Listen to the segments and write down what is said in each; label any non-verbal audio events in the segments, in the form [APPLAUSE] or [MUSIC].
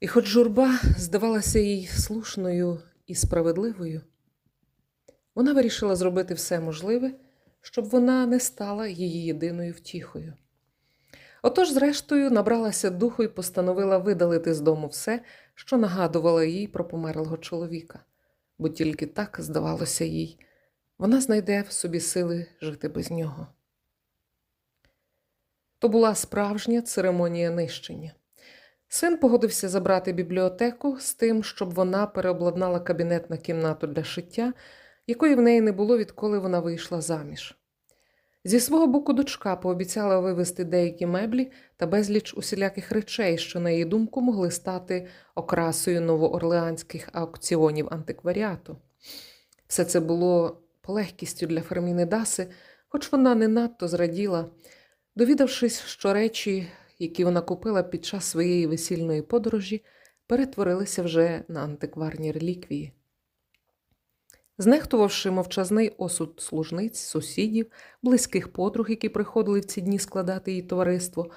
І хоч журба здавалася їй слушною і справедливою, вона вирішила зробити все можливе, щоб вона не стала її єдиною втіхою. Отож, зрештою, набралася духу і постановила видалити з дому все, що нагадувало їй про померлого чоловіка, бо тільки так, здавалося їй, вона знайде в собі сили жити без нього. То була справжня церемонія нищення. Син погодився забрати бібліотеку з тим, щоб вона переобладнала кабінет на кімнату для шиття, якої в неї не було, відколи вона вийшла заміж. Зі свого боку, дочка пообіцяла вивезти деякі меблі та безліч усіляких речей, що, на її думку, могли стати окрасою новоорлеанських аукціонів антикваріату. Все це було полегкістю для Ферміни Даси, хоч вона не надто зраділа, довідавшись, що речі, які вона купила під час своєї весільної подорожі, перетворилися вже на антикварні реліквії. Знехтувавши мовчазний осуд служниць, сусідів, близьких подруг, які приходили в ці дні складати її товариство,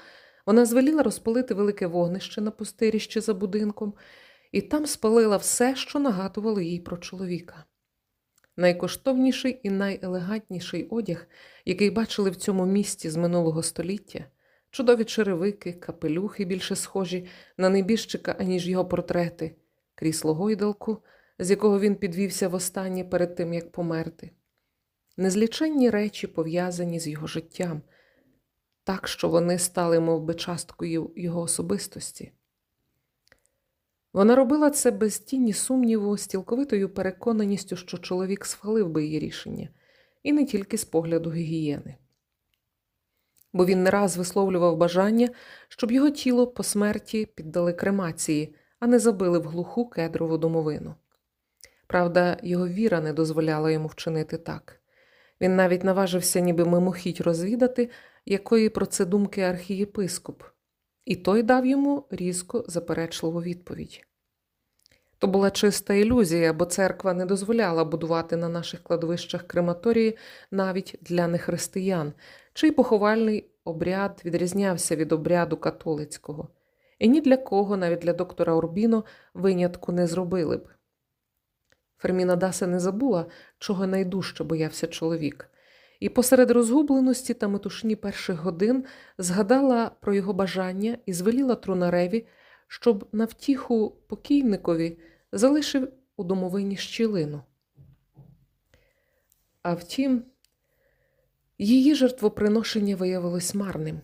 вона звеліла розпалити велике вогнище на пустиріще за будинком і там спалила все, що нагадувало їй про чоловіка. Найкоштовніший і найелегантніший одяг, який бачили в цьому місті з минулого століття, чудові черевики, капелюхи більше схожі на небіжчика, аніж його портрети, крісло гойдалку, з якого він підвівся востаннє перед тим, як померти, незліченні речі пов'язані з його життям, так що вони стали мов би, часткою його особистості. Вона робила це без тіні сумніву, з цілковитою переконаністю, що чоловік схвалив би її рішення, і не тільки з погляду гігієни. Бо він не раз висловлював бажання, щоб його тіло по смерті піддали кремації, а не забили в глуху кедрову домовину. Правда, його віра не дозволяла йому вчинити так. Він навіть наважився, ніби мимохідь розвідати, якої про це думки архієпископ, і той дав йому різко заперечливу відповідь. То була чиста ілюзія, бо церква не дозволяла будувати на наших кладовищах крематорії навіть для нехристиян, чий поховальний обряд відрізнявся від обряду католицького, і ні для кого, навіть для доктора Урбіно, винятку не зробили б. Ферміна Даса не забула, чого найдужче боявся чоловік, і посеред розгубленості та метушні перших годин згадала про його бажання і звеліла трунареві, щоб на втіху покійникові залишив у домовині щілину. А втім, її жертвоприношення виявилось марним.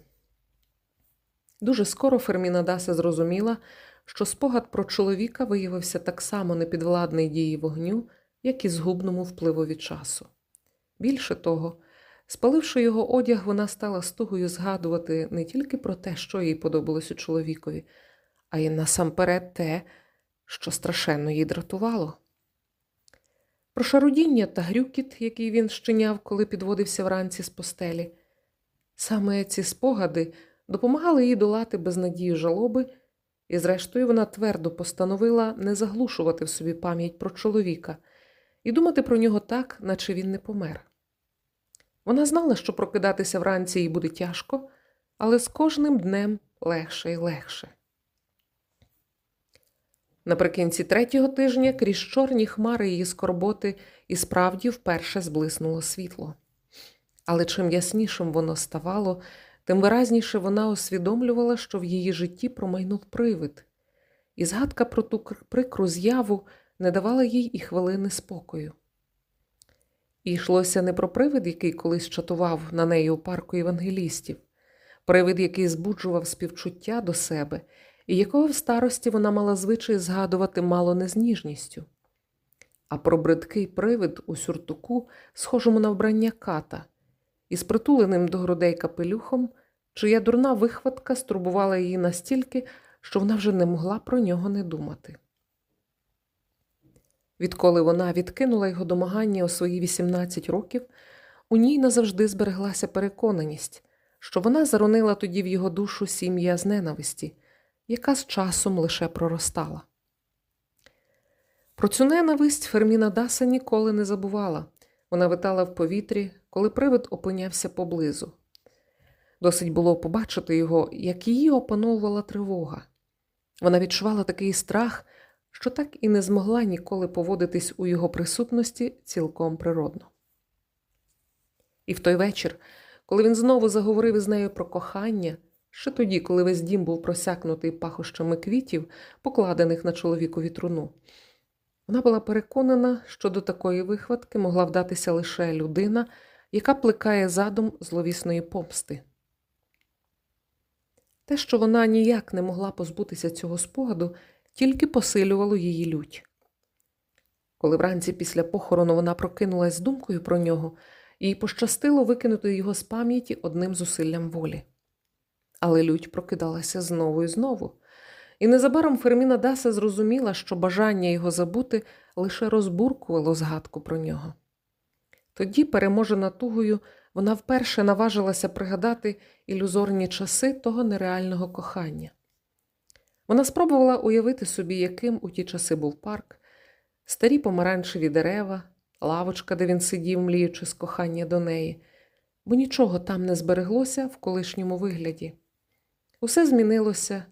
Дуже скоро Ферміна Даса зрозуміла, що спогад про чоловіка виявився так само непідвладний дії вогню, як і згубному впливові часу. Більше того, спаливши його одяг, вона стала стугою згадувати не тільки про те, що їй подобалось у чоловікові, а й насамперед те, що страшенно її дратувало. Про шарудіння та грюкіт, який він щиняв, коли підводився вранці з постелі. Саме ці спогади допомагали їй долати безнадію жалоби, і, зрештою, вона твердо постановила не заглушувати в собі пам'ять про чоловіка і думати про нього так, наче він не помер. Вона знала, що прокидатися вранці їй буде тяжко, але з кожним днем легше і легше. Наприкінці третього тижня крізь чорні хмари її скорботи і справді вперше зблиснуло світло. Але чим яснішим воно ставало, тим виразніше вона усвідомлювала, що в її житті промайнув привид, і згадка про ту прикру з'яву не давала їй і хвилини спокою. І йшлося не про привид, який колись чатував на неї у парку євангелістів, привид, який збуджував співчуття до себе і якого в старості вона мала звичай згадувати мало не з ніжністю, а про бридкий привид у сюртуку, схожому на вбрання ката, із притуленим до грудей капелюхом, чия дурна вихватка стурбувала її настільки, що вона вже не могла про нього не думати. Відколи вона відкинула його домагання у свої 18 років, у ній назавжди збереглася переконаність, що вона заронила тоді в його душу сім'я з ненависті яка з часом лише проростала. Про цю ненависть Ферміна Даса ніколи не забувала. Вона витала в повітрі, коли привид опинявся поблизу. Досить було побачити його, як її опановувала тривога. Вона відчувала такий страх, що так і не змогла ніколи поводитись у його присутності цілком природно. І в той вечір, коли він знову заговорив із нею про кохання, ще тоді, коли весь дім був просякнутий пахощами квітів, покладених на чоловікові труну, вона була переконана, що до такої вихватки могла вдатися лише людина, яка плекає задум зловісної помсти. Те, що вона ніяк не могла позбутися цього спогаду, тільки посилювало її лють. Коли вранці після похорону вона прокинулась з думкою про нього, їй пощастило викинути його з пам'яті одним зусиллям волі. Але лють прокидалася знову і знову, і незабаром Ферміна Даса зрозуміла, що бажання його забути лише розбуркувало згадку про нього. Тоді, переможена тугою, вона вперше наважилася пригадати ілюзорні часи того нереального кохання. Вона спробувала уявити собі, яким у ті часи був парк, старі помаранчеві дерева, лавочка, де він сидів, мліючи з кохання до неї, бо нічого там не збереглося в колишньому вигляді. Усе змінилося,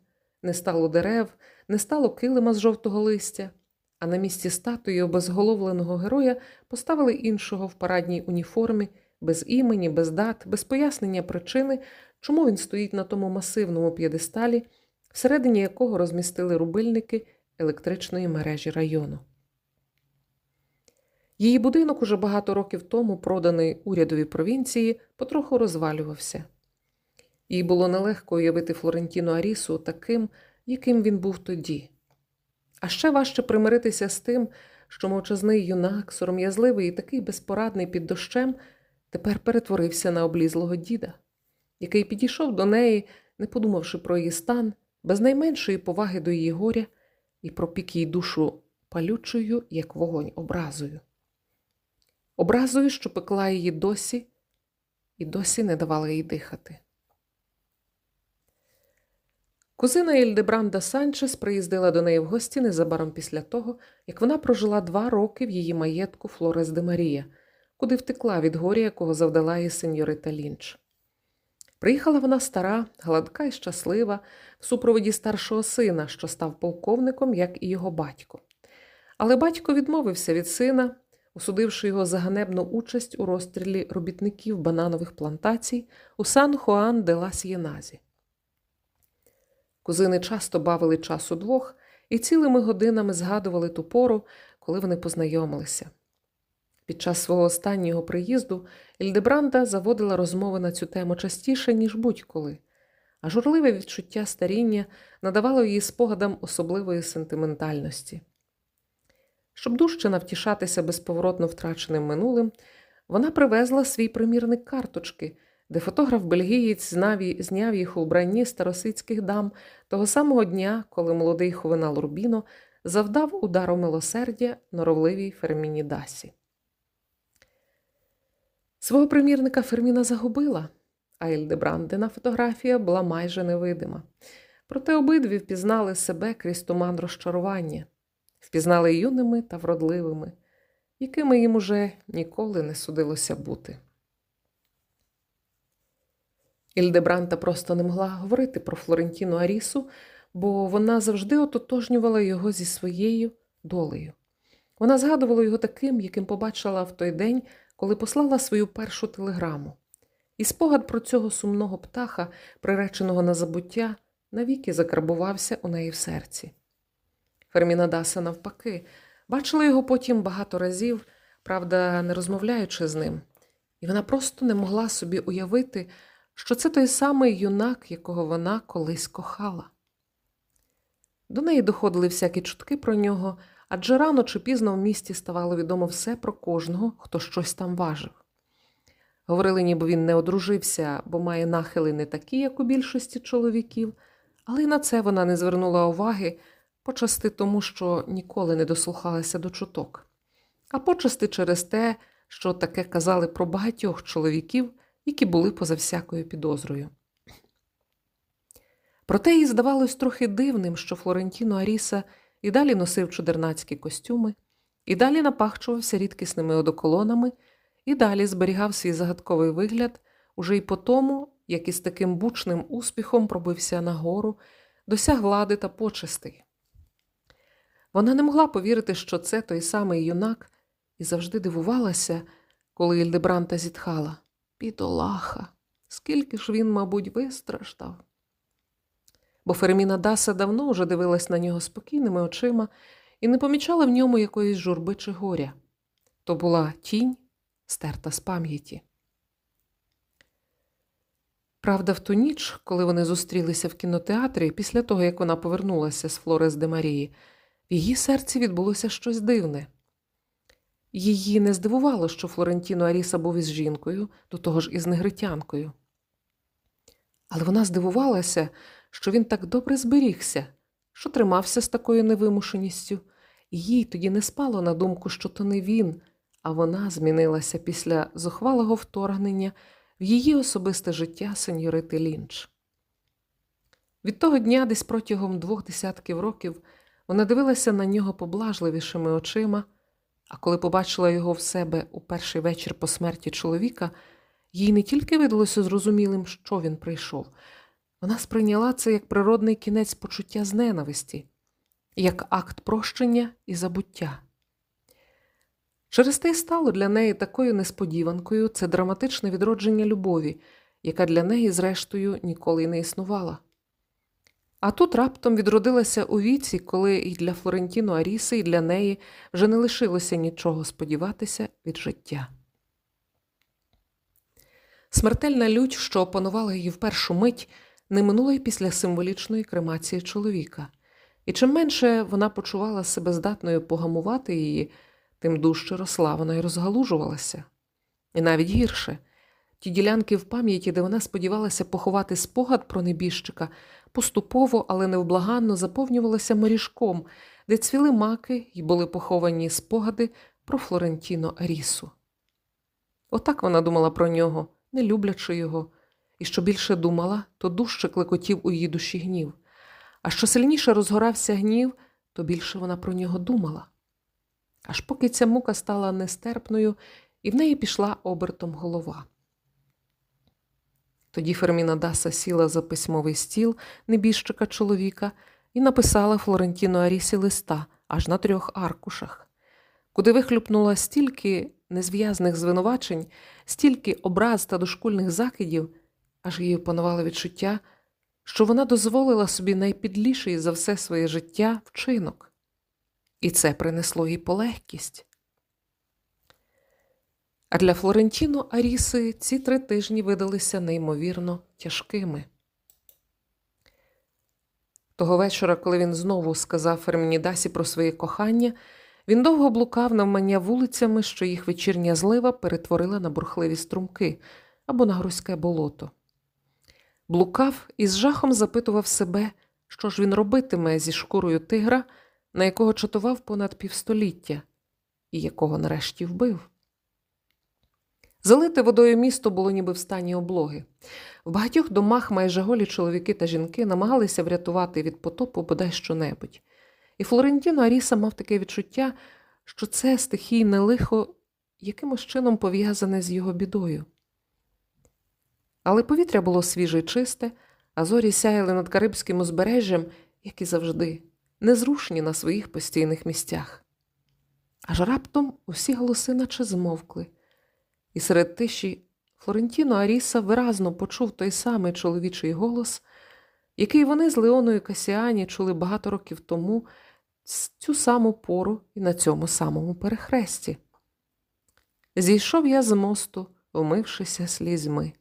не стало дерев, не стало килима з жовтого листя, а на місці статуї обезголовленого героя поставили іншого в парадній уніформі, без імені, без дат, без пояснення причини, чому він стоїть на тому масивному п'єдесталі, всередині якого розмістили рубильники електричної мережі району. Її будинок уже багато років тому, проданий урядовій провінції, потроху розвалювався. Їй було нелегко уявити Флорентіно Арісу таким, яким він був тоді. А ще важче примиритися з тим, що мовчазний юнак, сором'язливий і такий безпорадний під дощем, тепер перетворився на облізлого діда, який підійшов до неї, не подумавши про її стан, без найменшої поваги до її горя і пропік їй душу палючою, як вогонь, образою. Образою, що пекла її досі, і досі не давала їй дихати. Кузина Ільдебранда Санчес приїздила до неї в гості незабаром після того, як вона прожила два роки в її маєтку Флорес де Марія, куди втекла від горя, якого завдала їй сеньорита Лінч. Приїхала вона стара, гладка і щаслива, в супроводі старшого сина, що став полковником, як і його батько. Але батько відмовився від сина, осудивши його за ганебну участь у розстрілі робітників бананових плантацій у Сан Хуан де ла Сєназі. Кузини часто бавили час удвох і цілими годинами згадували ту пору, коли вони познайомилися. Під час свого останнього приїзду Ільдебранда заводила розмови на цю тему частіше, ніж будь-коли, а журливе відчуття старіння надавало її спогадам особливої сентиментальності. Щоб дужче навтішатися безповоротно втраченим минулим, вона привезла свій примірник карточки, де фотограф бельгієць зняв їх у вбранні старосицьких дам того самого дня, коли молодий Хувенал Рубіно завдав удару милосердя норовливій Ферміні Дасі. Свого примірника Ферміна загубила, а Ельдебрандина фотографія була майже невидима. Проте обидві впізнали себе крізь туман розчарування, впізнали юними та вродливими, якими їм уже ніколи не судилося бути. Ільдебранта просто не могла говорити про Флорентіну Арісу, бо вона завжди ототожнювала його зі своєю долею. Вона згадувала його таким, яким побачила в той день, коли послала свою першу телеграму. І спогад про цього сумного птаха, приреченого на забуття, навіки закарбувався у неї в серці. Ферміна Даса, навпаки, бачила його потім багато разів, правда, не розмовляючи з ним, і вона просто не могла собі уявити, що це той самий юнак, якого вона колись кохала. До неї доходили всякі чутки про нього, адже рано чи пізно в місті ставало відомо все про кожного, хто щось там важив. Говорили, ніби він не одружився, бо має нахили не такі, як у більшості чоловіків, але й на це вона не звернула уваги, почасти тому, що ніколи не дослухалася до чуток, а почасти через те, що таке казали про багатьох чоловіків, які були поза всякою підозрою. Проте їй здавалось трохи дивним, що Флорентіно Аріса і далі носив чудернацькі костюми, і далі напахчувався рідкісними одоколонами, і далі зберігав свій загадковий вигляд уже й по тому, як із таким бучним успіхом пробився нагору, досяг влади та почестей. Вона не могла повірити, що це той самий юнак, і завжди дивувалася, коли Ільдебранта зітхала. Бідолаха, скільки ж він, мабуть, вистраждав. Бо Ферміна Даса давно вже дивилась на нього спокійними очима і не помічала в ньому якоїсь журби чи горя. То була тінь, стерта з пам'яті. Правда, в ту ніч, коли вони зустрілися в кінотеатрі, після того, як вона повернулася з Флорес де Марії, в її серці відбулося щось дивне. Її не здивувало, що Флорентіно Аріса був із жінкою, до того ж із негритянкою. Але вона здивувалася, що він так добре зберігся, що тримався з такою невимушеністю, і їй тоді не спало на думку, що то не він, а вона змінилася після зухвалого вторгнення в її особисте життя сеньорити Лінч. Від того дня, десь протягом двох десятків років, вона дивилася на нього поблажливішими очима, а коли побачила його в себе у перший вечір по смерті чоловіка, їй не тільки видалося зрозумілим, що він прийшов, вона сприйняла це як природний кінець почуття з ненависті, як акт прощення і забуття. Через те й стало для неї такою несподіванкою це драматичне відродження любові, яка для неї, зрештою, ніколи не існувала. А тут раптом відродилася у віці, коли і для Флорентіно Аріси, і для неї вже не лишилося нічого сподіватися від життя. Смертельна лють, що опанувала її в першу мить, не минула й після символічної кремації чоловіка, і чим менше вона почувала себе здатною погамувати її, тим дужче росла вона й розгалужувалася. І навіть гірше ті ділянки в пам'яті, де вона сподівалася поховати спогад про небіжчика, поступово, але невблаганно заповнювалися моріжком, де цвіли маки й були поховані спогади про Флорентіно Арісу. Отак вона думала про нього, не люблячи його, і що більше думала, то дужче клекотів у її душі гнів. А що сильніше розгорався гнів, то більше вона про нього думала. Аж поки ця мука стала нестерпною, і в неї пішла обертом голова. Тоді Ферміна Даса сіла за письмовий стіл небіжчика чоловіка і написала Флорентіно Арісі листа аж на трьох аркушах, куди вихлюпнула стільки незв'язних звинувачень, стільки образ та дошкульних закидів, аж її опанувало відчуття, що вона дозволила собі найпідліший за все своє життя вчинок, і це принесло їй полегкість. А для Флорентіно Аріси ці три тижні видалися неймовірно тяжкими. Того вечора, коли він знову сказав Фермінідасі про своє кохання, він довго блукав навмання вулицями, що їх вечірня злива перетворила на бурхливі струмки або на грузьке болото. Блукав і з жахом запитував себе, що ж він робитиме зі шкурою тигра, на якого чатував понад півстоліття, і якого нарешті вбив. Залите водою місто було ніби в стані облоги. В багатьох домах майже голі чоловіки та жінки намагалися врятувати від потопу бодай що-небудь. І Флорентіно Аріса мав таке відчуття, що це стихійне лихо якимось чином пов'язане з його бідою. Але повітря було свіже й чисте, а зорі сяяли над Карибським узбережжям, як і завжди, незрушні на своїх постійних місцях. Аж раптом усі голоси наче змовкли і серед тиші Флорентіно Аріса виразно почув той самий чоловічий голос, який вони з Леоною Касіані чули багато років тому з цю саму пору і на цьому самому перехресті. Зійшов я з мосту, вмившися слізьми.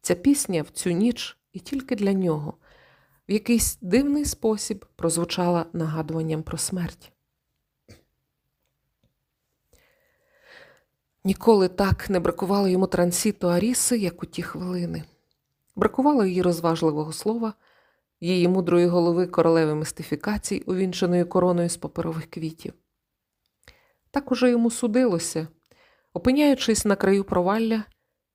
Ця пісня в цю ніч і тільки для нього в якийсь дивний спосіб прозвучала нагадуванням про смерть. Ніколи так не бракувало йому трансіту Аріси, як у ті хвилини. Бракувало її розважливого слова, її мудрої голови королеви мистифікацій, увінченої короною з паперових квітів. Так уже йому судилося. Опиняючись на краю провалля,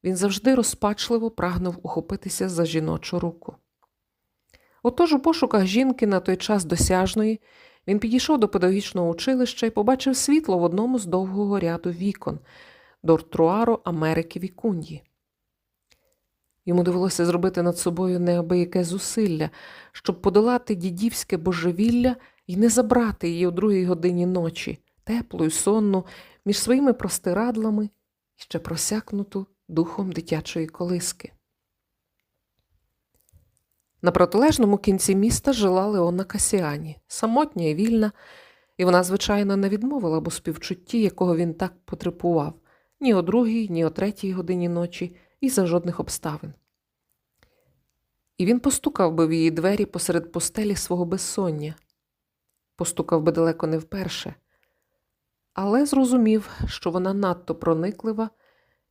він завжди розпачливо прагнув ухопитися за жіночу руку. Отож, у пошуках жінки на той час досяжної, він підійшов до педагогічного училища і побачив світло в одному з довгого ряду вікон, Дортруаро Америки Вікуньї. Йому довелося зробити над собою неабияке зусилля, щоб подолати дідівське божевілля і не забрати її о другій годині ночі, теплу й сонну, між своїми простирадлами ще просякнуту духом дитячої колиски. На протилежному кінці міста жила Леона Касіані, самотня і вільна, і вона, звичайно, не відмовила б у співчутті, якого він так потребував, ні о другій, ні о третій годині ночі, і за жодних обставин. І він постукав би в її двері посеред постелі свого безсоння, постукав би далеко не вперше, але зрозумів, що вона надто прониклива,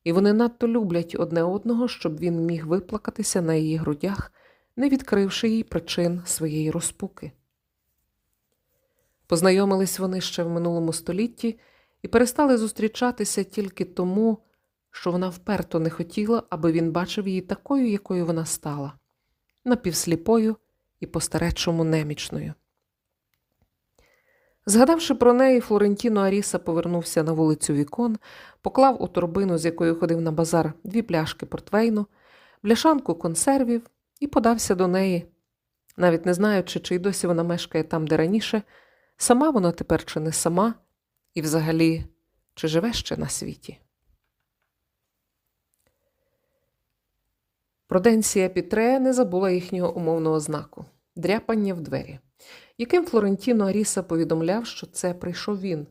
і вони надто люблять одне одного, щоб він міг виплакатися на її грудях, не відкривши їй причин своєї розпуки. Познайомились вони ще в минулому столітті і перестали зустрічатися тільки тому, що вона вперто не хотіла, аби він бачив її такою, якою вона стала, напівсліпою і по-старечому немічною. Згадавши про неї, Флорентіно Аріса повернувся на вулицю Вікон, поклав у торбину, з якою ходив на базар, дві пляшки портвейну, бляшанку консервів і подався до неї, навіть не знаючи, чи й досі вона мешкає там, де раніше, сама вона тепер чи не сама, і взагалі, чи живе ще на світі. Проденція Пітре не забула їхнього умовного знаку дряпання в двері, яким Флорентіно Аріса повідомляв, що це прийшов він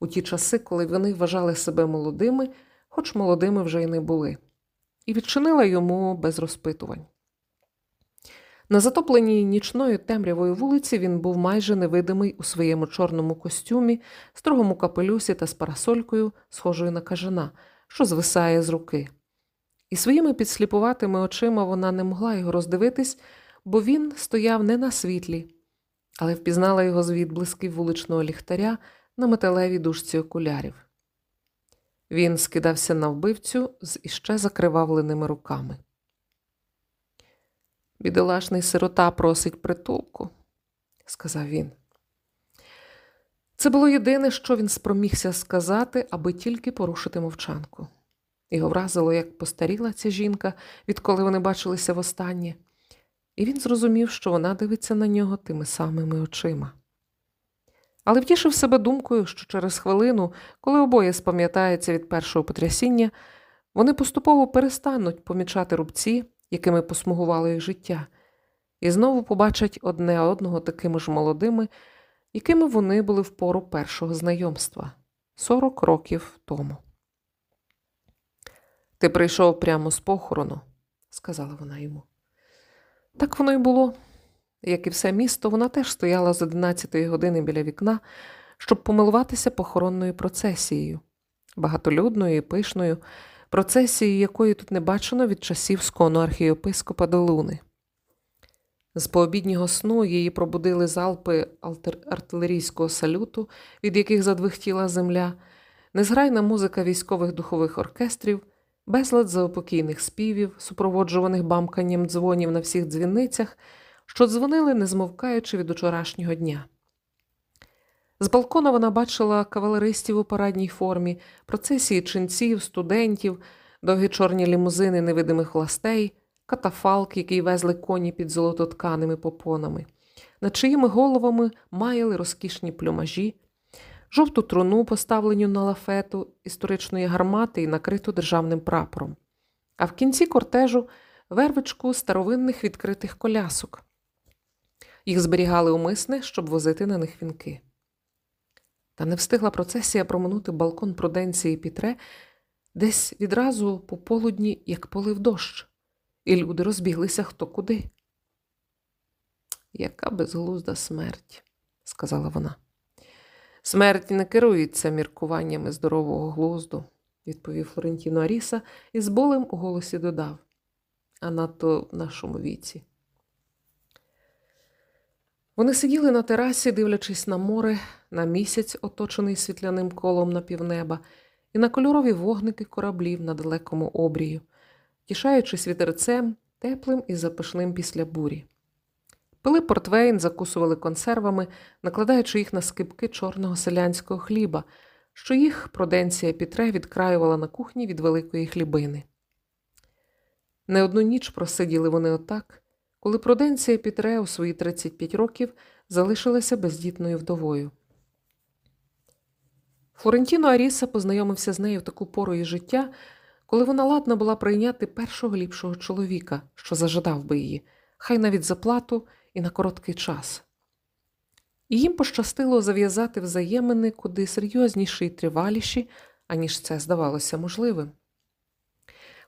у ті часи, коли вони вважали себе молодими, хоч молодими вже й не були, і відчинила йому без розпитувань. На затопленій нічною темрявою вулиці він був майже невидимий у своєму чорному костюмі, строгому капелюсі та з парасолькою, схожою на кажана, що звисає з руки. І своїми підсліпуватими очима вона не могла його роздивитись, бо він стояв не на світлі, але впізнала його з відблисків вуличного ліхтаря на металевій дужці окулярів. Він скидався на вбивцю з іще закривавленими руками. Бідолашний сирота просить притулку, сказав він. Це було єдине, що він спромігся сказати, аби тільки порушити мовчанку. Його вразило, як постаріла ця жінка, відколи вони бачилися востаннє, і він зрозумів, що вона дивиться на нього тими самими очима. Але втішив себе думкою, що через хвилину, коли обоє спам'ятаються від першого потрясіння, вони поступово перестануть помічати рубці, якими посмугувало їх життя, і знову побачать одне одного такими ж молодими, якими вони були в пору першого знайомства 40 років тому. Ти прийшов прямо з похорону, сказала вона йому. Так воно й було. Як і все місто, вона теж стояла з одинадцятої години біля вікна, щоб помилуватися похоронною процесією, багатолюдною і пишною, процесією, якої тут не бачено від часів скону архієпископа Долуни. З пообіднього сну її пробудили залпи артилерійського салюту, від яких задвихтіла земля, незграйна музика військових духових оркестрів безлад заопокійних співів, супроводжуваних бамканням дзвонів на всіх дзвіницях, що дзвонили, не змовкаючи від учорашнього дня. З балкона вона бачила кавалеристів у парадній формі, процесії ченців, студентів, довгі чорні лімузини невидимих властей, катафалк, який везли коні під золототканими попонами, над чиїми головами маяли розкішні плюмажі жовту труну, поставлену на лафету історичної гармати і накриту державним прапором, а в кінці кортежу вервичку старовинних відкритих колясок. Їх зберігали умисне, щоб возити на них вінки. Та не встигла процесія проминути балкон пруденції Пітре десь відразу по полудні, як полив дощ, і люди розбіглися хто куди. Яка безглузда смерть, сказала вона. Смерть не керується міркуваннями здорового глузду, відповів Флорентіно Аріса і з болем у голосі додав, а надто в нашому віці. Вони сиділи на терасі, дивлячись на море, на місяць, оточений світляним колом на півнеба, і на кольорові вогники кораблів на далекому обрію, тішаючись вітерцем, теплим і запашним після бурі. Пили портвейн, закусували консервами, накладаючи їх на скипки чорного селянського хліба, що їх проденція Пітре відкраювала на кухні від великої хлібини. Не одну ніч просиділи вони отак, коли Пруденція Пітре у свої 35 років залишилася бездітною вдовою. Флорентіно Аріса познайомився з нею в таку пору її життя, коли вона ладна була прийняти першого ліпшого чоловіка, що зажадав би її, хай навіть за плату і на короткий час. І їм пощастило зав'язати взаємини куди серйозніші й триваліші, аніж це здавалося можливим.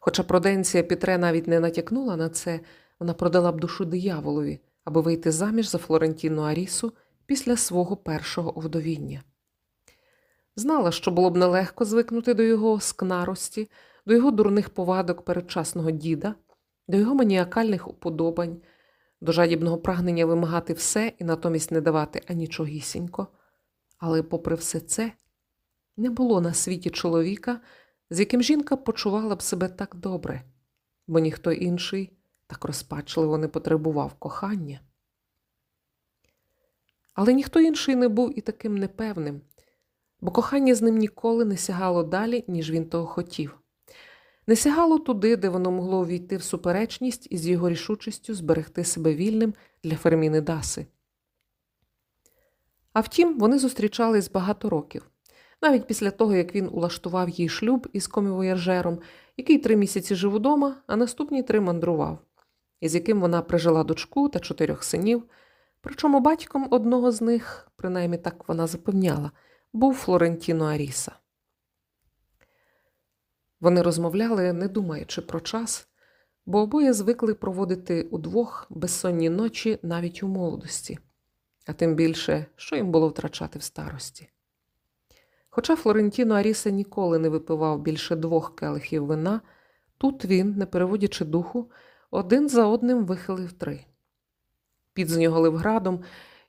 Хоча Проденція Пітре навіть не натякнула на це, вона продала б душу дияволові, аби вийти заміж за Флорентіну Арісу після свого першого овдовіння. Знала, що було б нелегко звикнути до його скнарості, до його дурних повадок передчасного діда, до його маніакальних уподобань, до жадібного прагнення вимагати все і натомість не давати анічогісінько. Але, попри все це, не було на світі чоловіка, з яким жінка почувала б себе так добре, бо ніхто інший так розпачливо не потребував кохання. Але ніхто інший не був і таким непевним, бо кохання з ним ніколи не сягало далі, ніж він того хотів. Не сягало туди, де воно могло увійти в суперечність із його рішучістю зберегти себе вільним для Ферміни Даси. А втім, вони зустрічались багато років, навіть після того, як він улаштував їй шлюб із комівояжером, який три місяці жив удома, а наступні три мандрував, із яким вона прижила дочку та чотирьох синів. Причому батьком одного з них, принаймні так вона запевняла, був Флорентіно Аріса. Вони розмовляли, не думаючи про час, бо обоє звикли проводити удвох безсонні ночі навіть у молодості, а тим більше, що їм було втрачати в старості. Хоча Флорентіно Аріса ніколи не випивав більше двох келихів вина, тут він, не переводячи духу, один за одним вихилив три. Під з нього лив градом,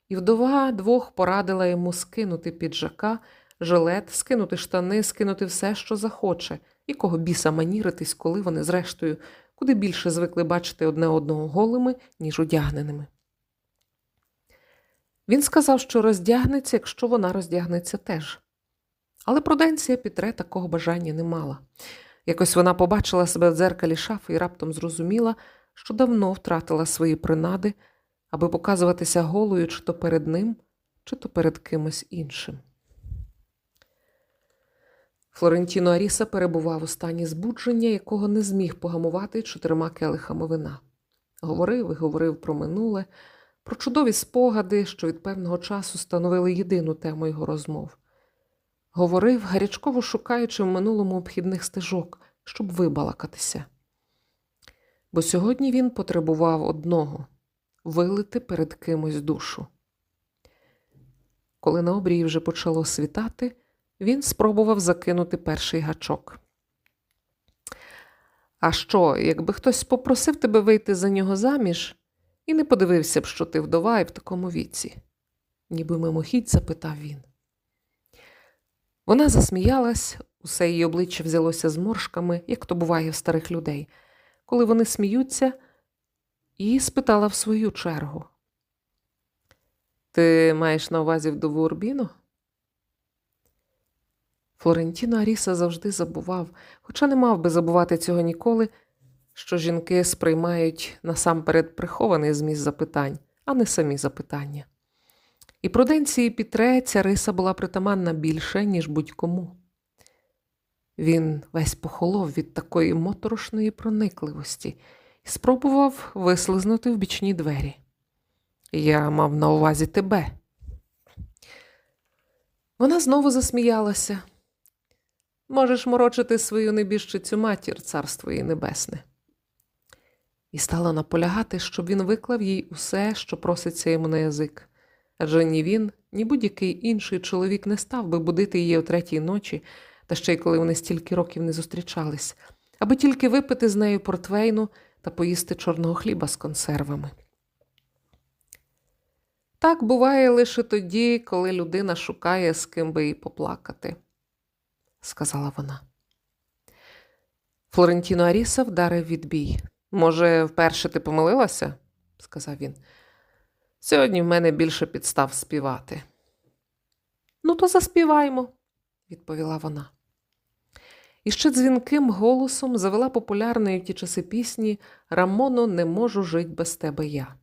і вдова двох порадила йому скинути піджака, жилет, скинути штани, скинути все, що захоче, і кого біса маніритись, коли вони, зрештою, куди більше звикли бачити одне одного голими, ніж одягненими. Він сказав, що роздягнеться, якщо вона роздягнеться теж. Але Пруденція Пітре такого бажання не мала. Якось вона побачила себе в дзеркалі шафи і раптом зрозуміла, що давно втратила свої принади, аби показуватися голою чи то перед ним, чи то перед кимось іншим. Флорентіно Аріса перебував у стані збудження, якого не зміг погамувати чотирма келихами вина. Говорив і говорив про минуле, про чудові спогади, що від певного часу становили єдину тему його розмов. Говорив, гарячково шукаючи в минулому обхідних стежок, щоб вибалакатися. Бо сьогодні він потребував одного вилити перед кимось душу. Коли на обрії вже почало світати, він спробував закинути перший гачок. А що, якби хтось попросив тебе вийти за нього заміж і не подивився б, що ти вдова і в такому віці? ніби мимохідь запитав він. Вона засміялась, усе її обличчя взялося зморшками, як то буває в старих людей, коли вони сміються, і спитала в свою чергу. Ти маєш на увазі вдову Урбіну? Флорентіно Аріса завжди забував, хоча не мав би забувати цього ніколи, що жінки сприймають насамперед прихований зміст запитань, а не самі запитання. І пруденції Пітре ця риса була притаманна більше, ніж будь-кому. Він весь похолов від такої моторошної проникливості і спробував вислизнути в бічні двері. Я мав на увазі тебе. Вона знову засміялася. Можеш морочити свою небіжчицю матір, царство її небесне. І стала наполягати, щоб він виклав їй усе, що проситься йому на язик. Адже ні він, ні будь-який інший чоловік не став би будити її о третій ночі, та ще й коли вони стільки років не зустрічались, аби тільки випити з нею портвейну та поїсти чорного хліба з консервами. Так буває лише тоді, коли людина шукає, з ким би їй поплакати, сказала вона. Флорентіно Аріса вдарив відбій. Може, вперше ти помилилася? сказав він. Сьогодні в мене більше підстав співати. Ну, то заспіваймо, відповіла вона. і ще дзвінким голосом завела популярної ті часи пісні Рамоно, не можу жить без тебе я.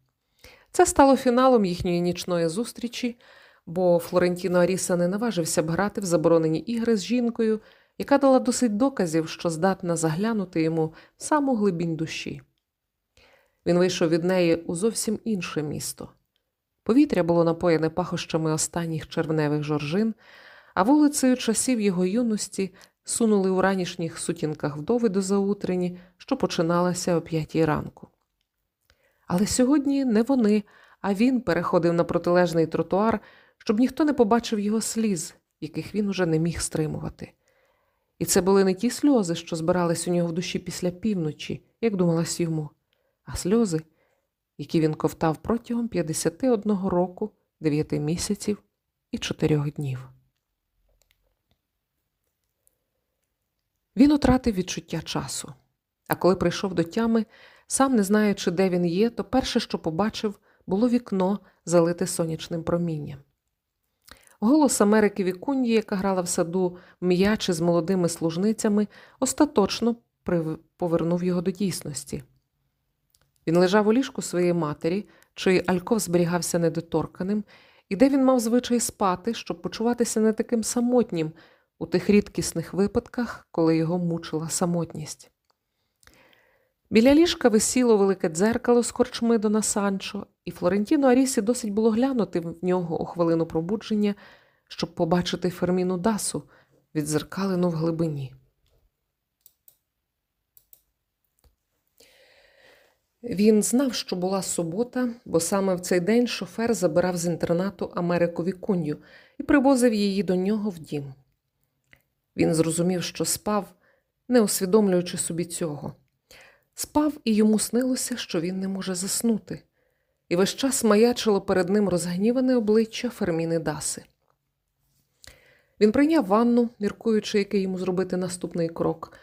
Це стало фіналом їхньої нічної зустрічі, бо Флорентіно Аріса не наважився б грати в заборонені ігри з жінкою, яка дала досить доказів, що здатна заглянути йому в саму глибінь душі. Він вийшов від неї у зовсім інше місто. Повітря було напоєне пахощами останніх червневих жоржин, а вулицею часів його юності сунули у ранішніх сутінках вдови до заутрені, що починалася о п'ятій ранку. Але сьогодні не вони, а він переходив на протилежний тротуар, щоб ніхто не побачив його сліз, яких він уже не міг стримувати. І це були не ті сльози, що збирались у нього в душі після півночі, як думалось йому, а сльози, які він ковтав протягом 51 року, 9 місяців і 4 днів. Він утратив відчуття часу, а коли прийшов до тями, сам не знаючи, де він є, то перше, що побачив, було вікно, залите сонячним промінням. Голос Америки Вікунді, яка грала в саду м'ячі з молодими служницями, остаточно повернув його до дійсності. Він лежав у ліжку своєї матері, чий альков зберігався недоторканим, і де він мав звичай спати, щоб почуватися не таким самотнім у тих рідкісних випадках, коли його мучила самотність. Біля ліжка висіло велике дзеркало з корчми до Санчо, і Флорентіно Арісі досить було глянути в нього у хвилину пробудження, щоб побачити Ферміну Дасу, відзеркалену в глибині. Він знав, що була субота, бо саме в цей день шофер забирав з інтернату Америку Вікунью і привозив її до нього в дім. Він зрозумів, що спав, не усвідомлюючи собі цього. Спав і йому снилося, що він не може заснути, і весь час маячило перед ним розгніване обличчя Ферміни Даси. Він прийняв ванну, міркуючи, який йому зробити наступний крок,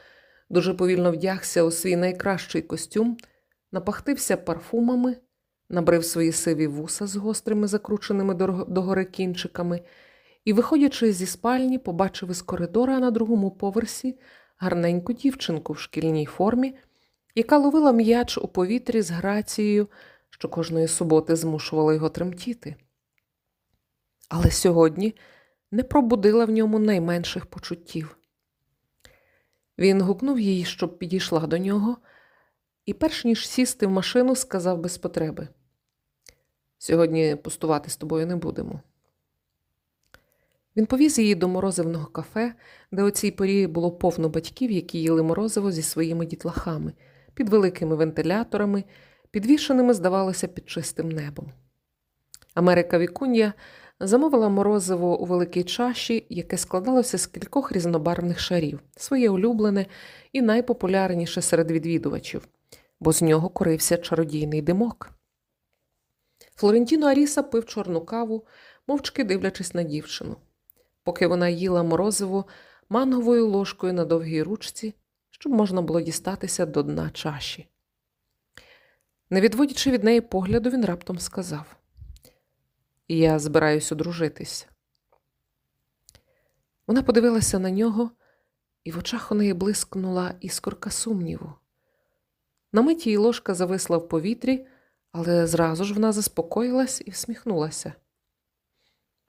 дуже повільно вдягся у свій найкращий костюм, напахтився парфумами, набрив свої сиві вуса з гострими закрученими догори кінчиками і, виходячи зі спальні, побачив із коридора на другому поверсі гарненьку дівчинку в шкільній формі яка ловила м'яч у повітрі з грацією, що кожної суботи змушувала його тремтіти. Але сьогодні не пробудила в ньому найменших почуттів. Він гукнув її, щоб підійшла до нього, і, перш ніж сісти в машину, сказав без потреби: Сьогодні пустувати з тобою не будемо. Він повіз її до морозивного кафе, де у цій порі було повно батьків, які їли морозиво зі своїми дітлахами під великими вентиляторами, підвішеними, здавалося, під чистим небом. Америка Вікунья замовила морозиво у великій чаші, яке складалося з кількох різнобарвних шарів, своє улюблене і найпопулярніше серед відвідувачів, бо з нього курився чародійний димок. Флорентіно Аріса пив чорну каву, мовчки дивлячись на дівчину. Поки вона їла морозиво манговою ложкою на довгій ручці, щоб можна було дістатися до дна чаші. Не відводячи від неї погляду, він раптом сказав: Я збираюся одружитись. Вона подивилася на нього, і в очах у неї блискнула іскорка сумніву. На миті її ложка зависла в повітрі, але зразу ж вона заспокоїлась і всміхнулася.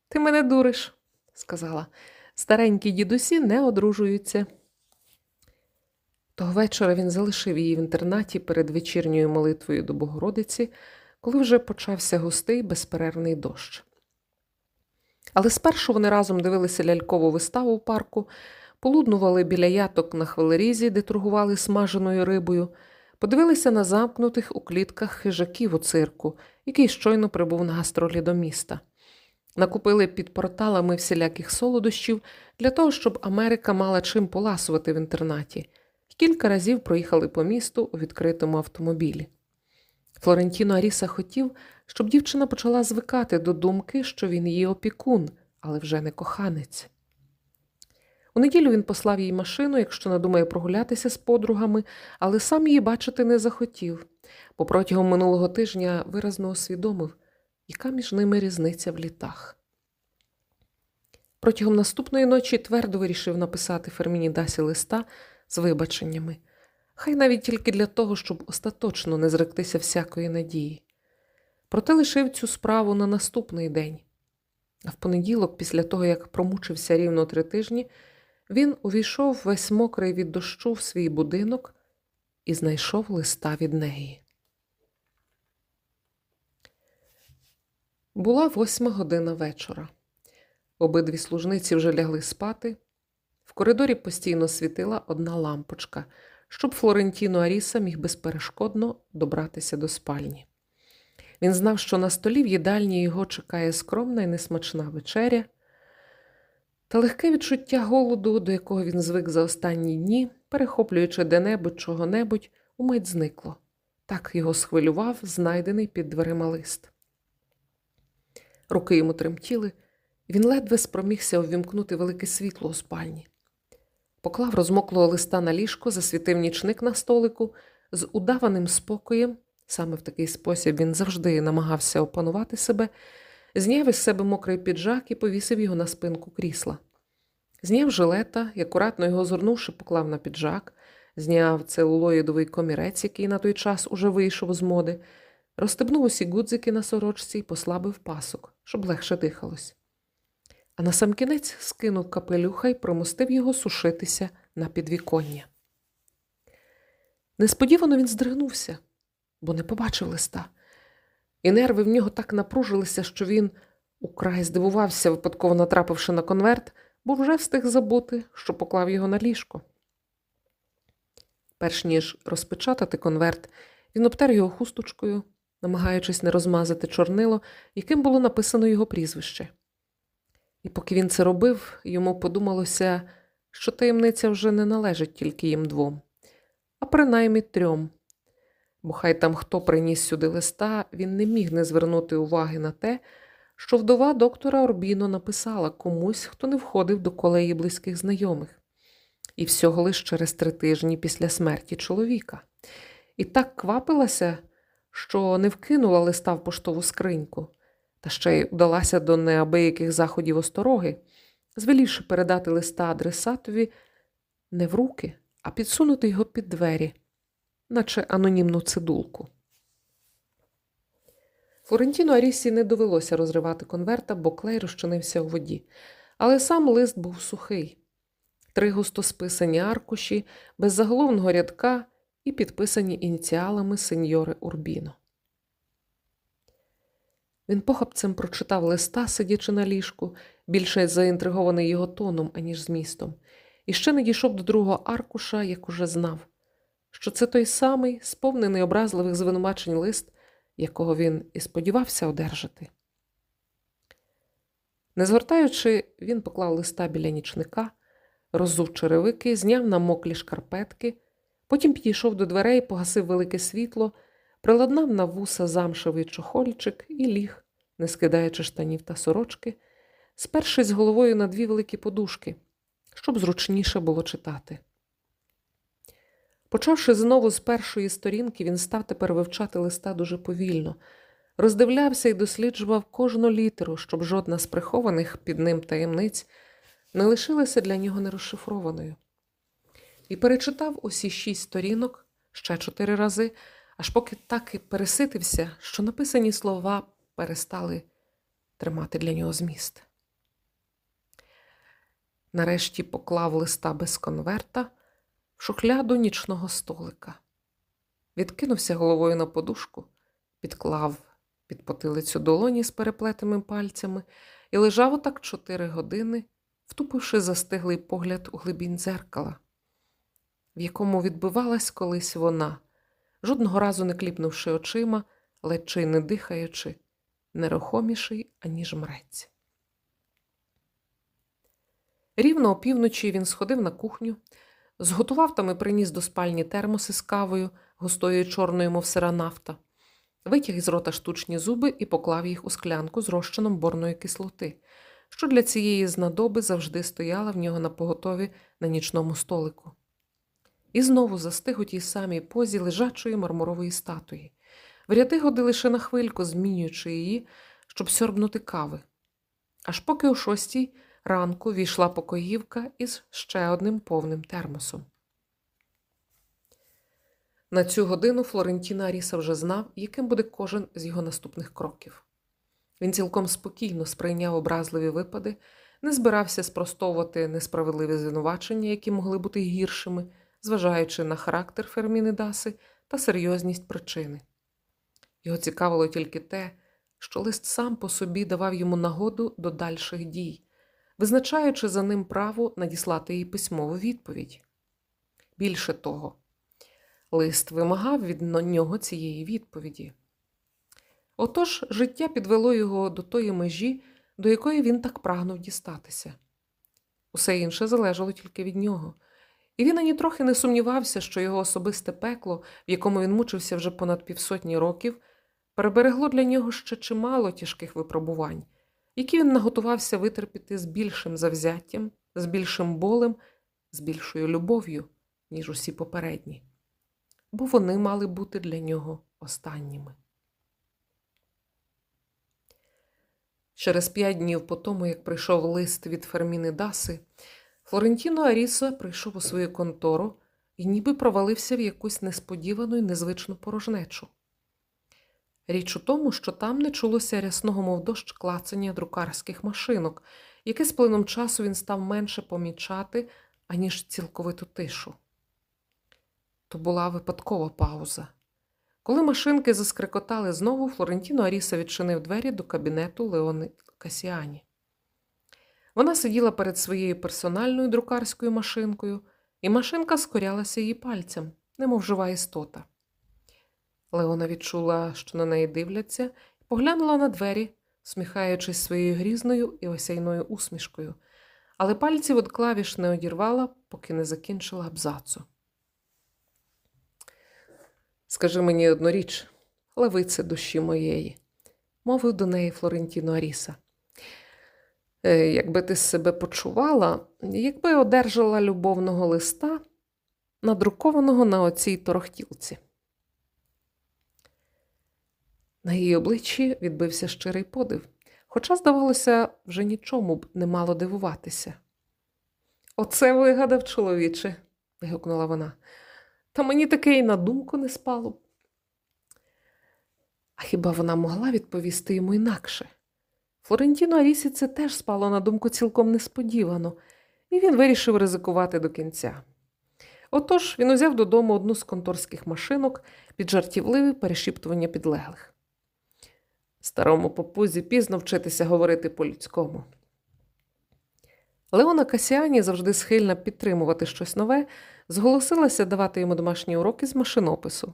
Ти мене дуриш, сказала. Старенькі дідусі не одружуються. Того вечора він залишив її в інтернаті перед вечірньою молитвою до Богородиці, коли вже почався густий безперервний дощ. Але спершу вони разом дивилися лялькову виставу у парку, полуднували біля яток на хвилерізі, де торгували смаженою рибою, подивилися на замкнутих у клітках хижаків у цирку, який щойно прибув на гастролі до міста. Накупили під порталами всіляких солодощів для того, щоб Америка мала чим поласувати в інтернаті кілька разів проїхали по місту у відкритому автомобілі. Флорентіно Аріса хотів, щоб дівчина почала звикати до думки, що він її опікун, але вже не коханець. У неділю він послав їй машину, якщо надумає прогулятися з подругами, але сам її бачити не захотів, бо протягом минулого тижня виразно усвідомив, яка між ними різниця в літах. Протягом наступної ночі твердо вирішив написати Ферміні Дасі листа з вибаченнями, хай навіть тільки для того, щоб остаточно не зректися всякої надії. Проте лишив цю справу на наступний день. А в понеділок, після того, як промучився рівно три тижні, він увійшов весь мокрий від дощу в свій будинок і знайшов листа від неї. Була восьма година вечора. Обидві служниці вже лягли спати. В коридорі постійно світила одна лампочка, щоб Флорентіно Аріса міг безперешкодно добратися до спальні. Він знав, що на столі в їдальні його чекає скромна і несмачна вечеря, та легке відчуття голоду, до якого він звик за останні дні, перехоплюючи де-небудь чого-небудь, умить зникло. Так його схвилював знайдений під дверима лист. Руки йому тремтіли, він ледве спромігся увімкнути велике світло у спальні. Поклав розмоклого листа на ліжко, засвітив нічник на столику з удаваним спокоєм, саме в такий спосіб він завжди намагався опанувати себе, зняв із себе мокрий піджак і повісив його на спинку крісла. Зняв жилета і, акуратно його згорнувши, поклав на піджак, зняв целулоїдовий комірець, який на той час уже вийшов з моди, розстебнув усі гудзики на сорочці і послабив пасок, щоб легше дихалось. А насамкінець скинув капелюха і промостив його сушитися на підвіконня. Несподівано він здригнувся, бо не побачив листа, і нерви в нього так напружилися, що він украй здивувався, випадково натрапивши на конверт, бо вже встиг забути, що поклав його на ліжко. Перш ніж розпечатати конверт, він обтер його хусточкою, намагаючись не розмазати чорнило, яким було написано його прізвище. І поки він це робив, йому подумалося, що таємниця вже не належить тільки їм двом, а принаймні трьом. Бо хай там хто приніс сюди листа, він не міг не звернути уваги на те, що вдова доктора Орбіно написала комусь, хто не входив до колеї близьких знайомих, і всього лиш через три тижні після смерті чоловіка. І так квапилася, що не вкинула листа в поштову скриньку, та ще й удалася до неабияких заходів остороги, звелівши передати листа адресатові не в руки, а підсунути його під двері, наче анонімну цидулку. Флорентіно Арісі не довелося розривати конверта, бо клей розчинився у воді, але сам лист був сухий. Три густо списані аркуші, без заголовного рядка і підписані ініціалами сеньори Урбіно. Він похапцем прочитав листа, сидячи на ліжку, більше заінтригований його тоном, аніж змістом, і ще не дійшов до другого аркуша, як уже знав, що це той самий, сповнений образливих звинувачень лист, якого він і сподівався одержати. Не згортаючи, він поклав листа біля нічника, роззув черевики, зняв на моклі шкарпетки, потім підійшов до дверей, погасив велике світло, приладнав на вуса замшевий чохольчик і ліг, не скидаючи штанів та сорочки, спершись головою на дві великі подушки, щоб зручніше було читати. Почавши знову з першої сторінки, він став тепер вивчати листа дуже повільно, роздивлявся і досліджував кожну літеру, щоб жодна з прихованих під ним таємниць не лишилася для нього нерозшифрованою. І перечитав усі шість сторінок ще чотири рази, аж поки так і переситився, що написані слова перестали тримати для нього зміст. Нарешті поклав листа без конверта в шухляду нічного столика, відкинувся головою на подушку, підклав під потилицю долоні з переплетими пальцями і лежав отак чотири години, втупивши застиглий погляд у глибінь дзеркала, в якому відбивалась колись вона, жодного разу не кліпнувши очима, ледь чи не дихаючи, нерухоміший, аніж мрець. Рівно опівночі він сходив на кухню, зготував там і приніс до спальні термоси з кавою, густою чорною, мов сира нафта, витяг із рота штучні зуби і поклав їх у склянку з розчином борної кислоти, що для цієї знадоби завжди стояла в нього на поготові на нічному столику. І знову застиг у тій самій позі лежачої мармурової статуї. Вряди годи лише на хвильку, змінюючи її, щоб сьорбнути кави. Аж поки о шостій ранку війшла покоївка із ще одним повним термосом. На цю годину Флорентіна Аріса вже знав, яким буде кожен з його наступних кроків. Він цілком спокійно сприйняв образливі випади, не збирався спростовувати несправедливі звинувачення, які могли бути гіршими, зважаючи на характер Ферміни Даси та серйозність причини. Його цікавило тільки те, що лист сам по собі давав йому нагоду до дальших дій, визначаючи за ним право надіслати їй письмову відповідь. Більше того, лист вимагав від нього цієї відповіді. Отож, життя підвело його до тої межі, до якої він так прагнув дістатися. Усе інше залежало тільки від нього, і він ані трохи не сумнівався, що його особисте пекло, в якому він мучився вже понад півсотні років, переберегло для нього ще чимало тяжких випробувань, які він наготувався витерпіти з більшим завзяттям, з більшим болем, з більшою любов'ю, ніж усі попередні, бо вони мали бути для нього останніми. Через п'ять днів по тому, як прийшов лист від Ферміни Даси, Флорентіно Аріса прийшов у свою контору і ніби провалився в якусь несподівану і незвичну порожнечу. Річ у тому, що там не чулося рясного, мов дощ клацання друкарських машинок, яке з плином часу він став менше помічати, аніж цілковиту тишу. То була випадкова пауза. Коли машинки заскрикотали знову, Флорентіно Аріса відчинив двері до кабінету Леони Касіані. Вона сиділа перед своєю персональною друкарською машинкою, і машинка скорялася її пальцем, немов жива істота. Леона відчула, що на неї дивляться, і поглянула на двері, сміхаючись своєю грізною і осяйною усмішкою, але пальці від клавіш не одірвала, поки не закінчила абзацу. Скажи мені одну річ, левице душі моєї, мовив до неї Флорентіно Аріса. «Е, якби ти себе почувала, якби одержала любовного листа, надрукованого на оцій торохтілці. На її обличчі відбився щирий подив, хоча, здавалося, вже нічому б не мало дивуватися. Оце вигадав, чоловіче, вигукнула вона. Та мені таке й на думку не спало. А хіба вона могла відповісти йому інакше? Флорентіно Арісі це теж спало на думку цілком несподівано, і він вирішив ризикувати до кінця. Отож він узяв додому одну з конторських машинок під жартівливе перешіптування підлеглих. Старому попузі пізно вчитися говорити по-людському. Леона Касіані, завжди схильна підтримувати щось нове, зголосилася давати йому домашні уроки з машинопису.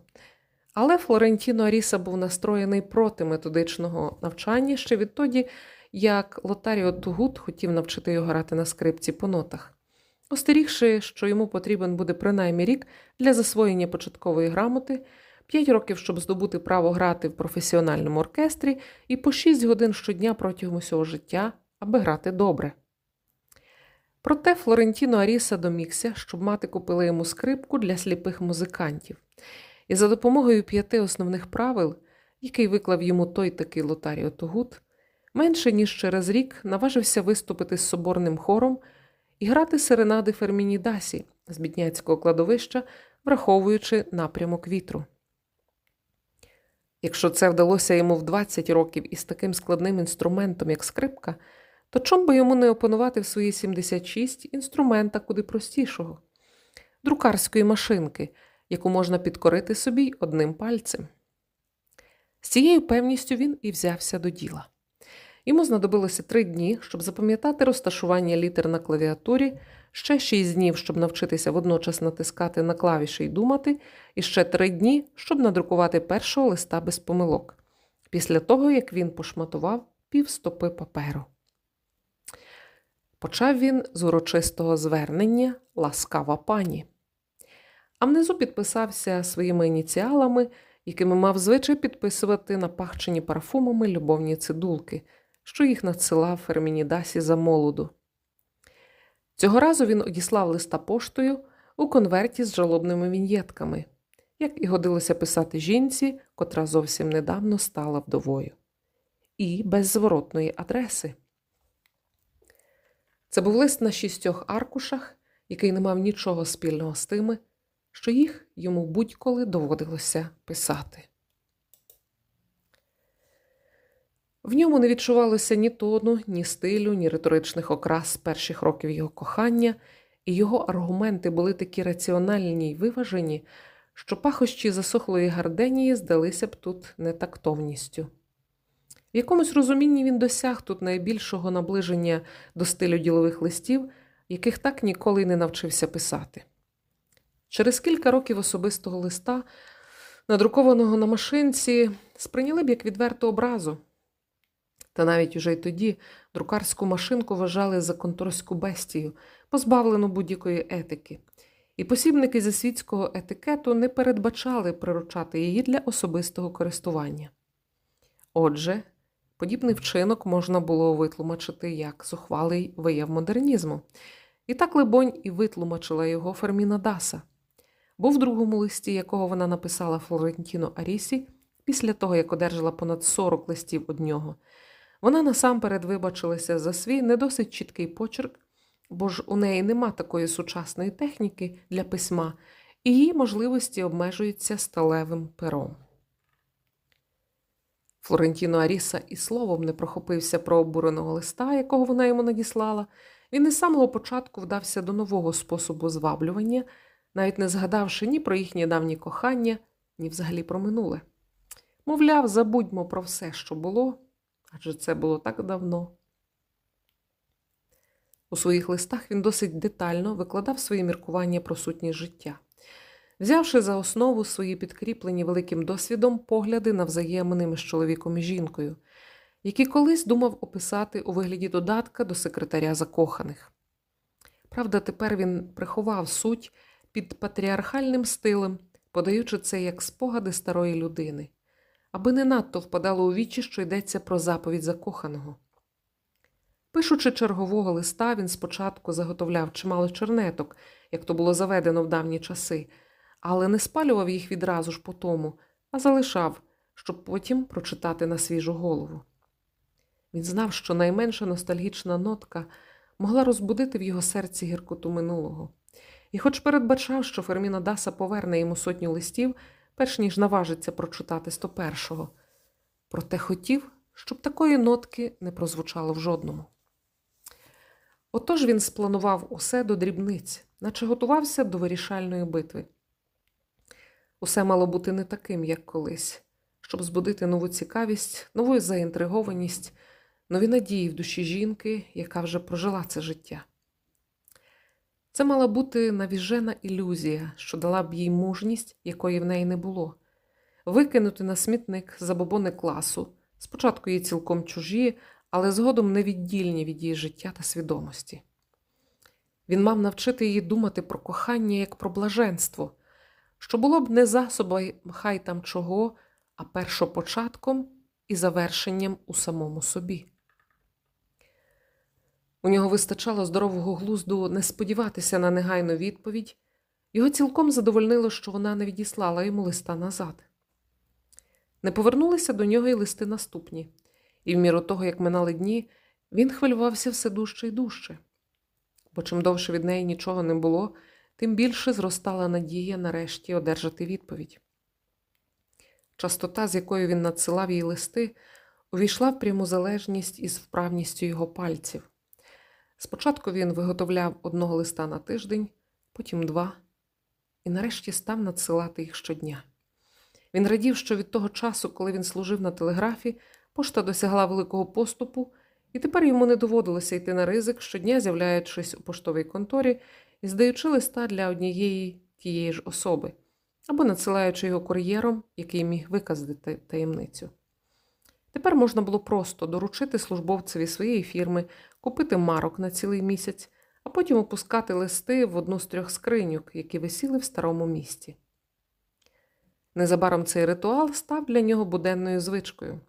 Але Флорентіно Аріса був настроєний проти методичного навчання ще відтоді, як Лотаріо Тугут хотів навчити його грати на скрипці по нотах, остерігши, що йому потрібен буде принаймні рік для засвоєння початкової грамоти, 5 років, щоб здобути право грати в професіональному оркестрі, і по 6 годин щодня протягом усього життя, аби грати добре. Проте Флорентіно Аріса домігся, щоб мати купила йому скрипку для сліпих музикантів, і за допомогою п'яти основних правил, який виклав йому той такий Лотаріо Тогут, менше ніж через рік наважився виступити з соборним хором і грати серенади Ферміні Дасі з бідняцького кладовища, враховуючи напрямок вітру. Якщо це вдалося йому в 20 років із таким складним інструментом, як скрипка, то чом би йому не опанувати в свої 76 інструмента куди простішого, друкарської машинки, яку можна підкорити собі одним пальцем. З цією певністю він і взявся до діла. Йому знадобилося три дні, щоб запам'ятати розташування літер на клавіатурі, ще шість днів, щоб навчитися водночас натискати на клавіші й думати, і ще три дні, щоб надрукувати першого листа без помилок, після того як він пошматував півстопи паперу. Почав він з урочистого звернення Ласкава пані, а внизу підписався своїми ініціалами, якими мав звичай підписувати напахчені парфумами любовні цидулки, що їх надсилав Фермінідасі за молоду. Цього разу він одіслав листа поштою у конверті з жалобними віньєтками, як і годилося писати жінці, котра зовсім недавно стала вдовою, і без зворотної адреси. Це був лист на шістьох аркушах, який не мав нічого спільного з тими, що їх йому будь-коли доводилося писати. В ньому не відчувалося ні тону, ні стилю, ні риторичних окрас перших років його кохання, і його аргументи були такі раціональні й виважені, що пахощі засохлої гарденії здалися б тут нетактовністю. В якомусь розумінні він досяг тут найбільшого наближення до стилю ділових листів, яких так ніколи й не навчився писати. Через кілька років особистого листа, надрукованого на машинці, сприйняли б як відверту образу. Та навіть уже й тоді друкарську машинку вважали за конторську бестію, позбавлену будь-якої етики, і посібники зі світського етикету не передбачали приручати її для особистого користування. Отже, подібний вчинок можна було витлумачити як зухвалий вияв модернізму, і так, либонь, і витлумачила його Ферміна Даса, бо в другому листі, якого вона написала Флорентіно Арісі, після того як одержала понад 40 листів од нього. Вона насамперед вибачилася за свій не досить чіткий почерк, бо ж у неї нема такої сучасної техніки для письма, і її можливості обмежуються сталевим пером. Флорентіно Аріса і словом не прохопився про обуреного листа, якого вона йому надіслала. Він із самого початку вдався до нового способу зваблювання, навіть не згадавши ні про їхнє давнє кохання, ні взагалі про минуле. Мовляв, забудьмо про все, що було, адже це було так давно. У своїх листах він досить детально викладав свої міркування про сутність життя, взявши за основу свої підкріплені великим досвідом погляди на взаємини між чоловіком і жінкою, які колись думав описати у вигляді додатка до секретаря закоханих. Правда, тепер він приховав суть під патріархальним стилем, подаючи це як спогади старої людини аби не надто впадало у вічі, що йдеться про заповідь закоханого. Пишучи чергового листа, він спочатку заготовляв чимало чернеток, як то було заведено в давні часи, але не спалював їх відразу ж по тому, а залишав, щоб потім прочитати на свіжу голову. Він знав, що найменша ностальгічна нотка могла розбудити в його серці гіркоту минулого, і, хоч передбачав, що Ферміна Даса поверне йому сотню листів, перш ніж наважиться прочитати сто першого. Проте хотів, щоб такої нотки не прозвучало в жодному. Отож він спланував усе до дрібниць, наче готувався до вирішальної битви. Усе мало бути не таким, як колись, щоб збудити нову цікавість, нову заінтригованість, нові надії в душі жінки, яка вже прожила це життя. Це мала бути навіжена ілюзія, що дала б їй мужність, якої в неї не було, викинути на смітник забобони класу, спочатку її цілком чужі, але згодом невіддільні від її життя та свідомості. Він мав навчити її думати про кохання як про блаженство, що було б не засобом хай там чого, а першопочатком і завершенням у самому собі. У нього вистачало здорового глузду не сподіватися на негайну відповідь, його цілком задовольнило, що вона не відіслала йому листа назад. Не повернулися до нього й листи наступні, і в міру того, як минали дні, він хвилювався все дужче й дужче, бо чим довше від неї нічого не було, тим більше зростала надія нарешті одержати відповідь. Частота, з якою він надсилав їй листи, увійшла в пряму залежність із вправністю його пальців. Спочатку він виготовляв одного листа на тиждень, потім два, і нарешті став надсилати їх щодня. Він радів, що від того часу, коли він служив на телеграфі, пошта досягла великого поступу, і тепер йому не доводилося йти на ризик, щодня з'являючись у поштовій конторі і здаючи листа для однієї тієї ж особи, або надсилаючи його кур'єром, який міг виказати таємницю. Тепер можна було просто доручити службовцеві своєї фірми, купити марок на цілий місяць, а потім опускати листи в одну з трьох скриньок, які висіли в старому місті. Незабаром цей ритуал став для нього буденною звичкою.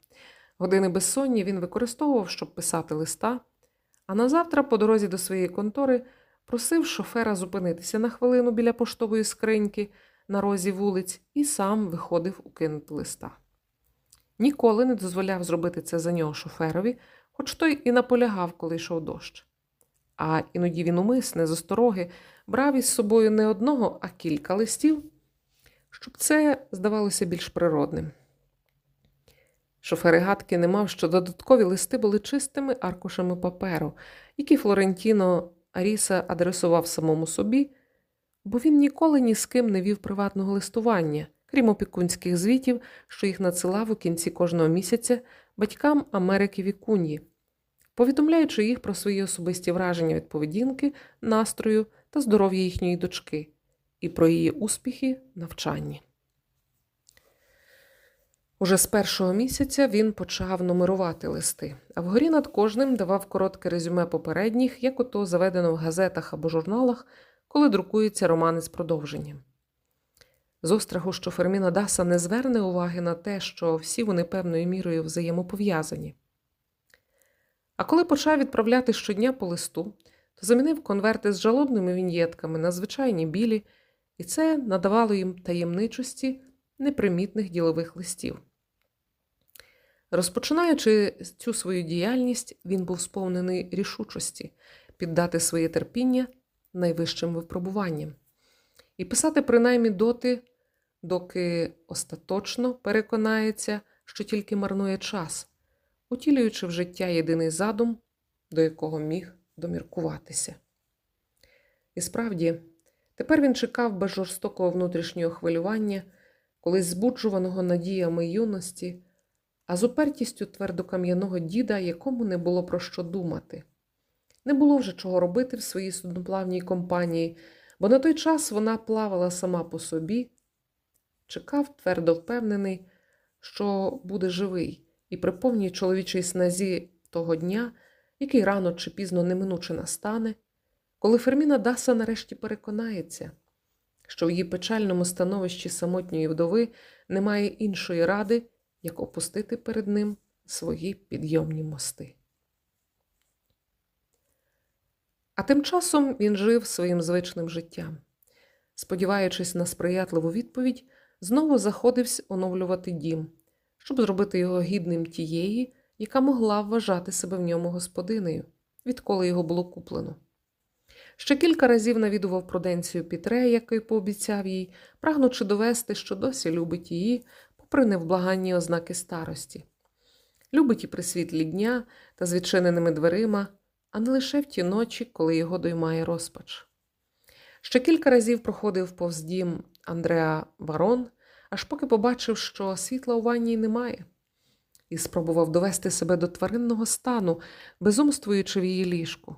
Години безсонні він використовував, щоб писати листа, а назавтра, по дорозі до своєї контори, просив шофера зупинитися на хвилину біля поштової скриньки на розі вулиць і сам виходив укинути листа. Ніколи не дозволяв зробити це за нього шоферові, хоч той і наполягав, коли йшов дощ. а іноді він умисне з остороги брав із собою не одного, а кілька листів, щоб це здавалося більш природним. Шофер і гадки не мав, що додаткові листи були чистими аркушами паперу, які Флорентіно Аріса адресував самому собі, бо він ніколи ні з ким не вів приватного листування, крім опікунських звітів, що їх надсилав у кінці кожного місяця батькам Америки Вікуньї, повідомляючи їх про свої особисті враження від поведінки, настрою та здоров'я їхньої дочки і про її успіхи навчанні. Уже з першого місяця він почав нумерувати листи, а вгорі над кожним давав коротке резюме попередніх, як ото заведено в газетах або журналах, коли друкуються романи з продовженням. З остраху, що Ферміна Даса не зверне уваги на те, що всі вони певною мірою взаємопов'язані. А коли почав відправляти щодня по листу, то замінив конверти з жалобними віньєтками на звичайні білі, і це надавало їм таємничості непримітних ділових листів. Розпочинаючи цю свою діяльність, він був сповнений рішучості піддати своє терпіння найвищим випробуванням і писати принаймні доти, доки остаточно переконається, що тільки марнує час, утілюючи в життя єдиний задум, до якого міг доміркуватися. І справді, тепер він чекав без жорстокого внутрішнього хвилювання, колись збуджуваного надіями юності, а з упертістю твердокам'яного діда, якому не було про що думати. Не було вже чого робити в своїй судноплавній компанії, бо на той час вона плавала сама по собі, чекав, твердо впевнений, що буде живий, і при повній чоловічій сназі того дня, який рано чи пізно неминуче настане, коли Ферміна Даса нарешті переконається, що в її печальному становищі самотньої вдови немає іншої ради, як опустити перед ним свої підйомні мости. А тим часом він жив своїм звичним життям. Сподіваючись на сприятливу відповідь, знову заходився оновлювати дім, щоб зробити його гідним тієї, яка могла вважати себе в ньому господинею, відколи його було куплено. Ще кілька разів навідував пруденцію Пітре, який пообіцяв їй, прагнучи довести, що досі любить її, попри невблаганні ознаки старості. Любить і при світлі дня та з відчиненими дверима, а не лише в ті ночі, коли його доймає розпач. Ще кілька разів проходив повз дім Андреа Барон, аж поки побачив, що світла у ванні немає, і спробував довести себе до тваринного стану, безумствуючи в її ліжку.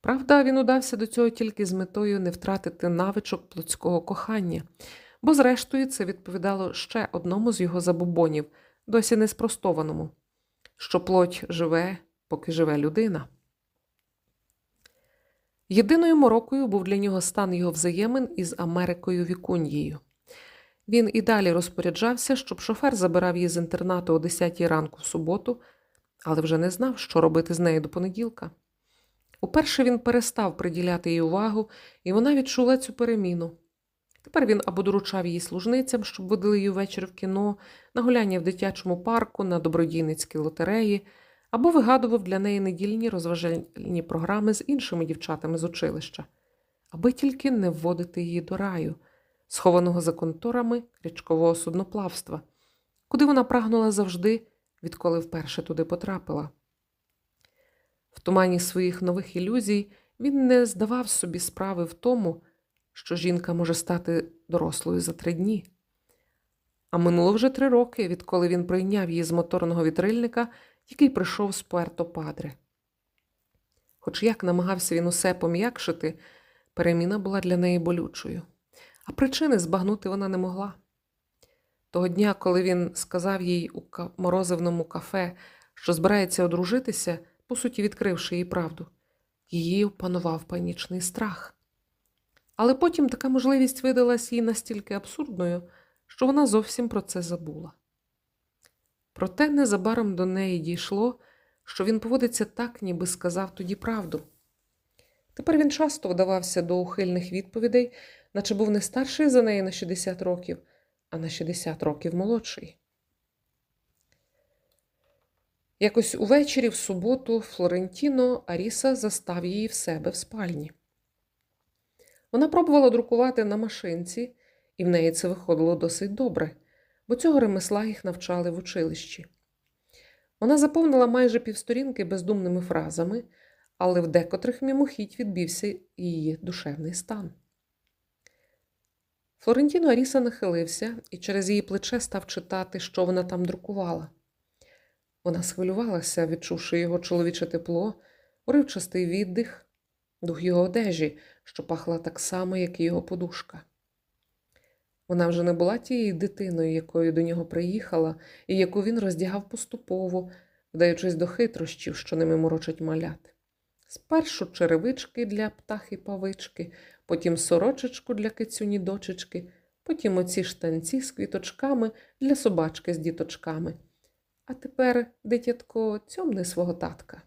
Правда, він удався до цього тільки з метою не втратити навичок плотського кохання, бо, зрештою, це відповідало ще одному з його забобонів, досі не спростованому, що плоть живе, поки живе людина. Єдиною морокою був для нього стан його взаємин із Америкою Вікуньєю. Він і далі розпоряджався, щоб шофер забирав її з інтернату о 10 ранку в суботу, але вже не знав, що робити з нею до понеділка. Уперше він перестав приділяти їй увагу, і вона відчула цю переміну. Тепер він або доручав її служницям, щоб водили її ввечері в кіно, на гуляння в дитячому парку, на добродійницькі лотереї, або вигадував для неї недільні розважальні програми з іншими дівчатами з училища, аби тільки не вводити її до раю, схованого за конторами річкового судноплавства, куди вона прагнула завжди, відколи вперше туди потрапила. В тумані своїх нових ілюзій він не здавав собі справи в тому, що жінка може стати дорослою за три дні. А минуло вже три роки, відколи він прийняв її з моторного вітрильника, який прийшов з Пуерто Падре. Хоч як намагався він усе пом'якшити, переміна була для неї болючою, а причини збагнути вона не могла. Того дня, коли він сказав їй у морозивному кафе, що збирається одружитися, по суті, відкривши їй правду, її опанував панічний страх. Але потім така можливість видалась їй настільки абсурдною, що вона зовсім про це забула. Проте незабаром до неї дійшло, що він поводиться так, ніби сказав тоді правду. Тепер він часто вдавався до ухильних відповідей, наче був не старший за неї на 60 років, а на 60 років молодший. Якось увечері, в суботу, Флорентіно Аріса застав її в себе в спальні. Вона пробувала друкувати на машинці, і в неї це виходило досить добре, бо цього ремесла їх навчали в училищі. Вона заповнила майже півсторінки бездумними фразами, але в декотрих мімохідь відбився її душевний стан. Флорентіно Аріса нахилився і через її плече став читати, що вона там друкувала. Вона схвилювалася, відчувши його чоловіче тепло, уривчастий віддих, дух його одежі, що пахла так само, як і його подушка. Вона вже не була тією дитиною, якою до нього приїхала, і яку він роздягав поступово, вдаючись до хитрощів, що ними морочать малят. Спершу черевички для птахи павички, потім сорочечку для кицюні дочечки, потім оці штанці з квіточками для собачки з діточками. А тепер, дитятко, цьомни свого татка.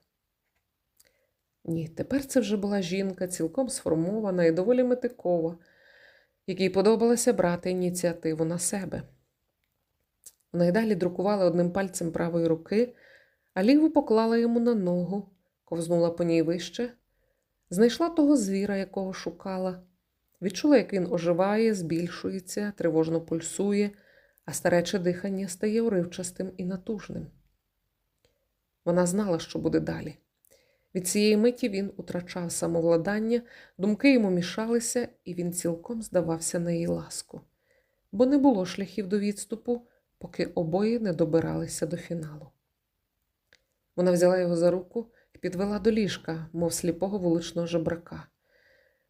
Ні, тепер це вже була жінка, цілком сформована і доволі метикова, якій подобалося брати ініціативу на себе. Вона й далі друкувала одним пальцем правої руки, а ліву поклала йому на ногу, ковзнула по ній вище, знайшла того звіра, якого шукала, відчула, як він оживає, збільшується, тривожно пульсує, а старече дихання стає уривчастим і натужним. Вона знала, що буде далі. Від цієї миті він утрачав самовладання, думки йому мішалися, і він цілком здавався на її ласку, бо не було шляхів до відступу, поки обоє не добиралися до фіналу. Вона взяла його за руку і підвела до ліжка, мов сліпого вуличного жебрака.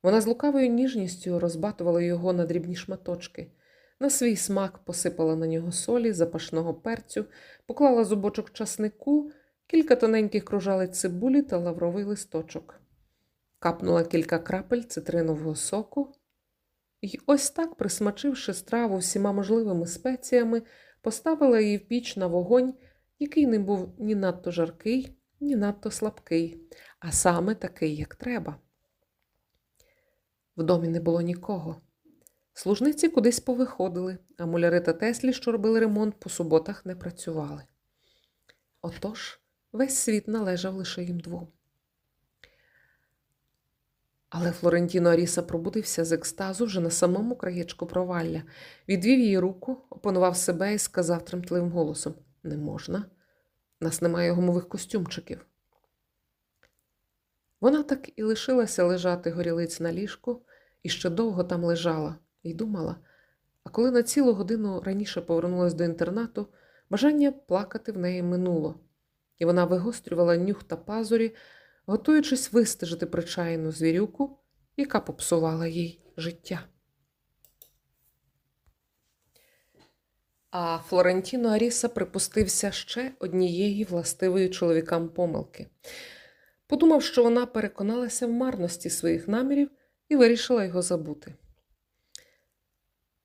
Вона з лукавою ніжністю розбатувала його на дрібні шматочки, на свій смак посипала на нього солі, запашного перцю, поклала зубочок часнику кілька тоненьких кружалець цибулі та лавровий листочок, капнула кілька крапель цитринового соку, і ось так, присмачивши страву всіма можливими спеціями, поставила її в піч на вогонь, який не був ні надто жаркий, ні надто слабкий, а саме такий, як треба. В домі не було нікого. Служниці кудись повиходили, а муляри та Теслі, що робили ремонт, по суботах не працювали. Отож, Весь світ належав лише їм двом. Але Флорентіно Аріса пробудився з екстазу вже на самому краєчку провалля, відвів її руку, опанував себе і сказав тремтливим голосом: Не можна, нас немає гумових костюмчиків. Вона так і лишилася лежати горілиць на ліжку і ще довго там лежала і думала. А коли на цілу годину раніше повернулася до інтернату, бажання плакати в неї минуло і вона вигострювала нюх та пазурі, готуючись вистежити причайну звірюку, яка попсувала їй життя. А Флорентіно Аріса припустився ще однієї властивої чоловікам помилки. Подумав, що вона переконалася в марності своїх намірів і вирішила його забути.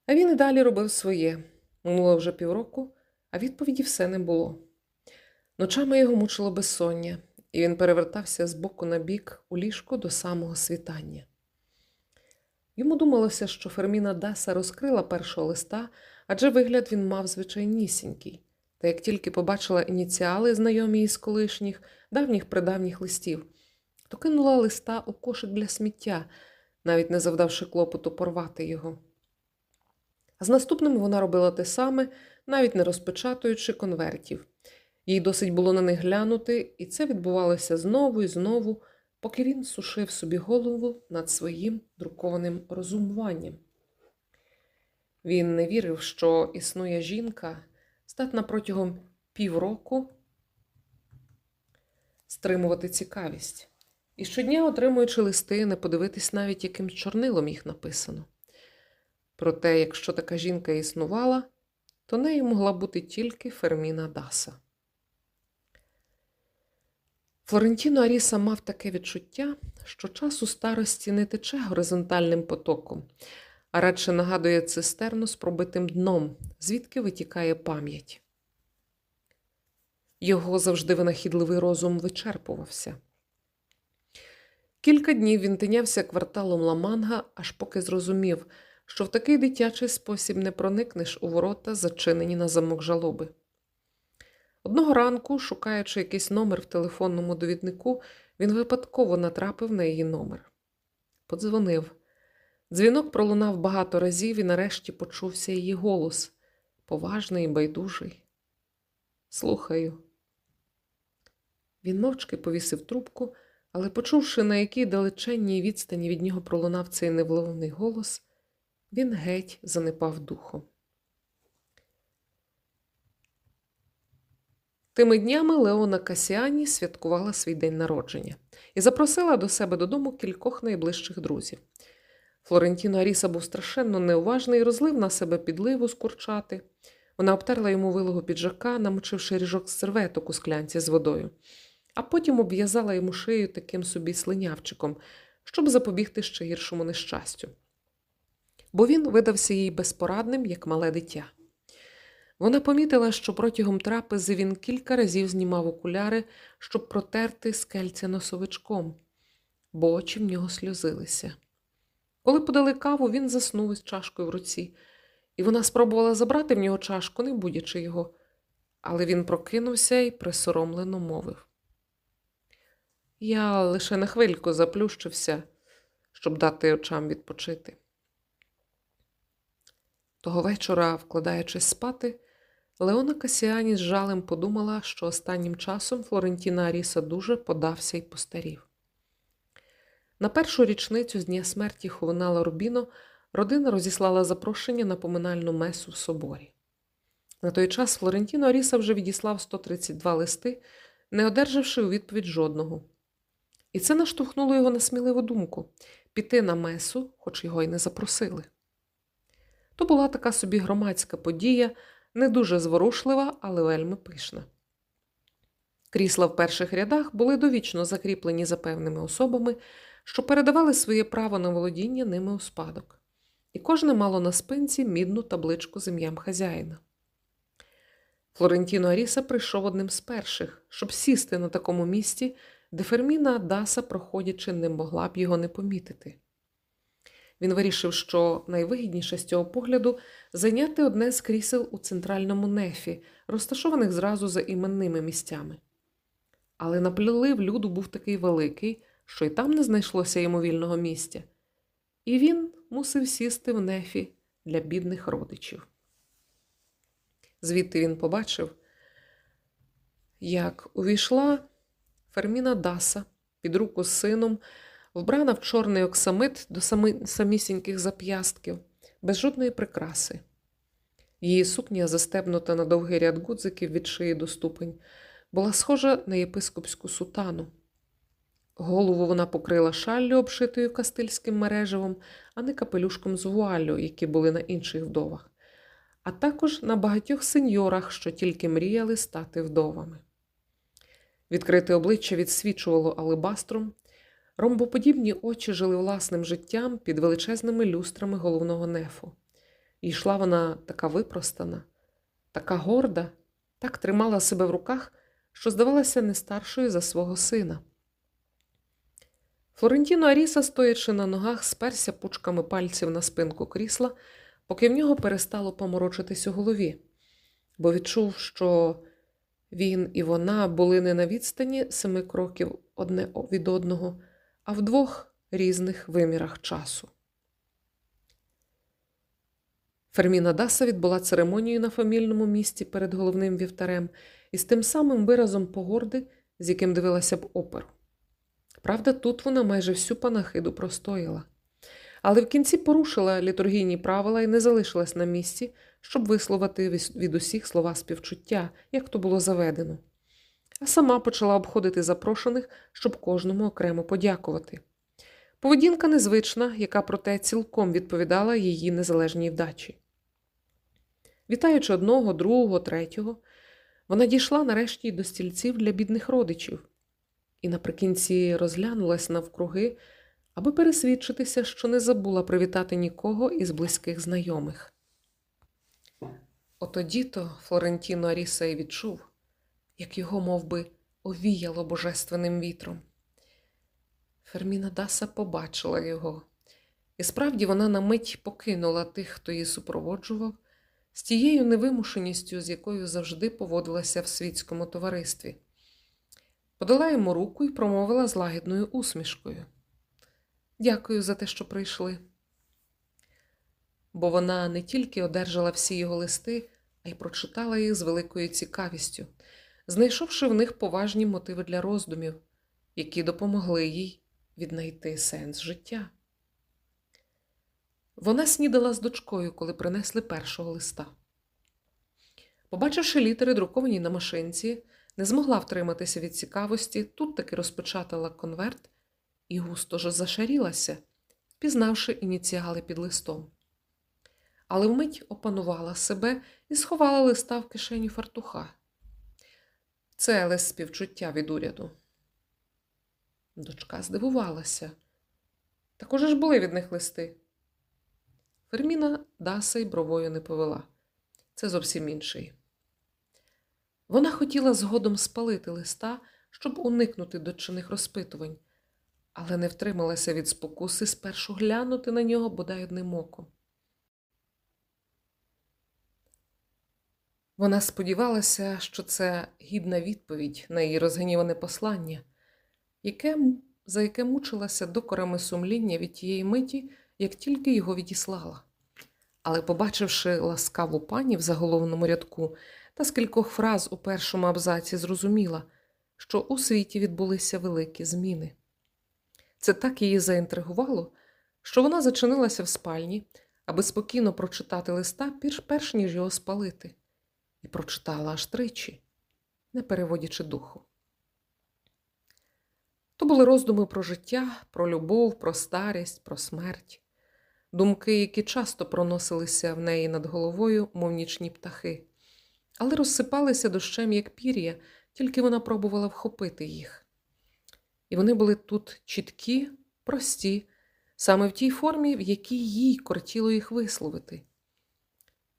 А він і далі робив своє. Минуло вже півроку, а відповіді все не було. Ночами його мучило безсоння, і він перевертався з боку на бік у ліжку до самого світання. Йому думалося, що Ферміна Даса розкрила першого листа, адже вигляд він мав звичайнісінький, та як тільки побачила ініціали, знайомі із колишніх, давніх придавніх листів, то кинула листа у кошик для сміття, навіть не завдавши клопоту порвати його. А з наступним вона робила те саме, навіть не розпечатуючи конвертів. Їй досить було на них глянути, і це відбувалося знову і знову, поки він сушив собі голову над своїм друкованим розумуванням. Він не вірив, що існує жінка, здатна протягом півроку стримувати цікавість, і щодня, отримуючи листи, не подивитись навіть, яким чорнилом їх написано. Проте, якщо така жінка існувала, то нею могла бути тільки Ферміна Даса. Флорентіно Аріса мав таке відчуття, що час у старості не тече горизонтальним потоком, а радше нагадує цистерну з пробитим дном, звідки витікає пам'ять. Його завжди винахідливий розум вичерпувався. Кілька днів він тинявся кварталом Ламанга, аж поки зрозумів, що в такий дитячий спосіб не проникнеш у ворота, зачинені на замок жалоби. Одного ранку, шукаючи якийсь номер в телефонному довіднику, він випадково натрапив на її номер. Подзвонив. Дзвінок пролунав багато разів і нарешті почувся її голос поважний і байдужий. Слухаю. Він мовчки повісив трубку, але, почувши, на якій далеченній відстані від нього пролунав цей невловний голос, він геть занепав духом. Тими днями Леона Касіані святкувала свій день народження і запросила до себе додому кількох найближчих друзів. Флорентіно Аріса був страшенно неуважний і розлив на себе підливу з курчати. Вона обтерла йому вилого піджака, намочивши ріжок з серветок у склянці з водою, а потім обв'язала йому шию таким собі слинявчиком, щоб запобігти ще гіршому нещастю. Бо він видався їй безпорадним, як мале дитя. Вона помітила, що протягом трапези він кілька разів знімав окуляри, щоб протерти скельця носовичком, бо очі в нього сльозилися. Коли подали каву, він заснув із чашкою в руці, і вона спробувала забрати в нього чашку, не будячи його, але він прокинувся і присоромлено мовив. Я лише на хвильку заплющився, щоб дати очам відпочити. Того вечора, вкладаючись спати, Леона Касіані з жалем подумала, що останнім часом Флорентіна Аріса дуже подався і постарів. На першу річницю з дня смерті Хувенала Рубіно родина розіслала запрошення на поминальну месу в соборі. На той час Флорентіно Аріса вже відіслав 132 листи, не одержавши у відповідь жодного. І це наштовхнуло його на сміливу думку піти на месу, хоч його й не запросили. То була така собі громадська подія, не дуже зворушлива, але вельми пишна. Крісла в перших рядах були довічно закріплені за певними особами, що передавали своє право на володіння ними у спадок, і кожне мало на спинці мідну табличку з ім'ям хазяїна. Флорентіно Аріса прийшов одним з перших, щоб сісти на такому місці, де Ферміна Даса, проходячи, не могла б його не помітити. Він вирішив, що найвигідніше з цього погляду зайняти одне з крісел у центральному нефі, розташованих зразу за іменними місцями. Але наплілив люду був такий великий, що й там не знайшлося йому вільного місця, і він мусив сісти в нефі для бідних родичів. Звідти він побачив, як увійшла Ферміна Даса під руку з сином, вбрана в чорний оксамит до самі, самісіньких зап'ястків, без жодної прикраси. Її сукня, застебнута на довгий ряд гудзиків від шиї до ступень, була схожа на єпископську сутану. Голову вона покрила шаллю, обшитою кастильським мережевом, а не капелюшком з вуаллю, які були на інших вдовах, а також на багатьох сеньорах, що тільки мріяли стати вдовами. Відкрите обличчя відсвічувало алебастром, ромбоподібні очі жили власним життям під величезними люстрами головного нефу. І йшла вона така випростана, така горда, так тримала себе в руках, що здавалася не старшою за свого сина. Флорентіно Аріса, стоячи на ногах, сперся пучками пальців на спинку крісла, поки в нього перестало поморочитись у голові, бо відчув, що він і вона були не на відстані семи кроків одне від одного, а в двох різних вимірах часу. Ферміна Даса відбула церемонію на фамільному місці перед головним вівтарем із тим самим виразом погорди, з яким дивилася б оперу. Правда, тут вона майже всю панахиду простояла, але в кінці порушила літургійні правила і не залишилась на місці, щоб висловити від усіх слова співчуття, як то було заведено, а сама почала обходити запрошених, щоб кожному окремо подякувати. Поведінка незвична, яка проте цілком відповідала її незалежній вдачі. Вітаючи одного, другого, третього, вона дійшла нарешті до стільців для бідних родичів і наприкінці розглянулась навкруги, аби пересвідчитися, що не забула привітати нікого із близьких знайомих. Отоді то Флорентіно Аріса й відчув, як його мов би, овіяло божественним вітром. Ферміна Даса побачила його, і справді вона на мить покинула тих, хто її супроводжував, з тією невимушеністю, з якою завжди поводилася в світському товаристві. Подала йому руку і промовила з лагідною усмішкою. Дякую за те, що прийшли. Бо вона не тільки одержала всі його листи, а й прочитала їх з великою цікавістю, знайшовши в них поважні мотиви для роздумів, які допомогли їй віднайти сенс життя. Вона снідала з дочкою, коли принесли першого листа. Побачивши літери, друковані на машинці, не змогла втриматися від цікавості, тут таки розпечатала конверт і густо ж зашарілася, пізнавши ініціали під листом. Але вмить опанувала себе і сховала листа в кишеню фартуха. Це лист співчуття від уряду. Дочка здивувалася. Також ж були від них листи. Ферміна Даса й бровою не повела. Це зовсім інший. Вона хотіла згодом спалити листа, щоб уникнути дочиних розпитувань, але не втрималася від спокуси спершу глянути на нього бодай одним оком. Вона сподівалася, що це гідна відповідь на її розгніване послання, яке, за яке мучилася докорами сумління від тієї миті, як тільки його відіслала. Але, побачивши ласкаву пані в заголовному рядку та з кількох фраз у першому абзаці, зрозуміла, що у світі відбулися великі зміни. Це так її заінтригувало, що вона зачинилася в спальні, аби спокійно прочитати листа, перш ніж його спалити, і прочитала аж тричі, не переводячи духу. То були роздуми про життя, про любов, про старість, про смерть, думки, які часто проносилися в неї над головою, мов нічні птахи, але розсипалися дощем, як пір'я, тільки вона пробувала вхопити їх. І вони були тут чіткі, прості, саме в тій формі, в якій їй кортіло їх висловити.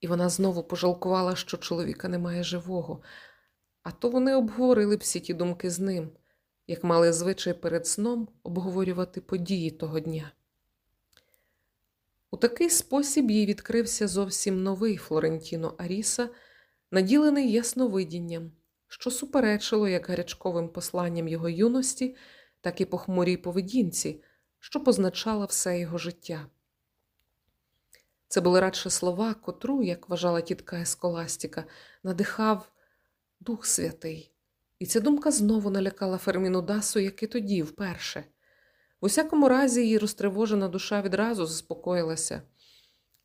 І вона знову пожалкувала, що чоловіка немає живого, а то вони обговорили всі ті думки з ним, як мали звичай перед сном обговорювати події того дня. У такий спосіб їй відкрився зовсім новий Флорентіно Аріса, наділений ясновидінням, що суперечило як гарячковим посланням його юності, так і похмурій поведінці, що позначала все його життя. Це були радше слова, котру, як вважала тітка Есколастіка, надихав Дух Святий, і ця думка знову налякала Ферміну Дасу, як і тоді, вперше. В усякому разі, її розтривожена душа відразу заспокоїлася,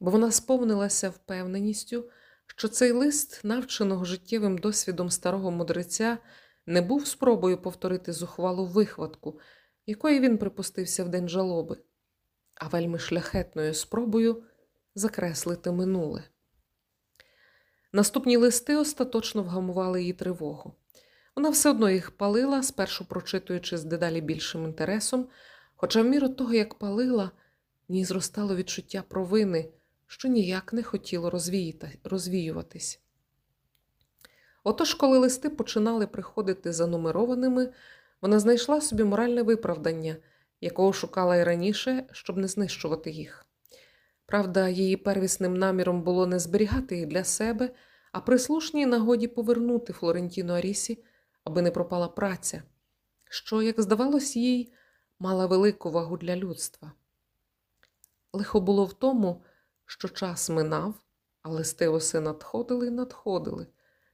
бо вона сповнилася впевненістю, що цей лист, навченого життєвим досвідом старого мудреця, не був спробою повторити зухвалу вихватку, якої він припустився в день жалоби, а вельми шляхетною спробою закреслити минуле. Наступні листи остаточно вгамували її тривогу. Вона все одно їх палила, спершу прочитуючи з дедалі більшим інтересом, хоча в міру того, як палила, в ній зростало відчуття провини, що ніяк не хотіло розвіюватись. Отож, коли листи починали приходити занумерованими, вона знайшла собі моральне виправдання, якого шукала й раніше, щоб не знищувати їх. Правда, її первісним наміром було не зберігати їх для себе, а при слушній нагоді повернути Флорентіну Арісі, аби не пропала праця, що, як здавалось, їй мала велику вагу для людства. Лихо було в тому, що час минав, а листи оси надходили і надходили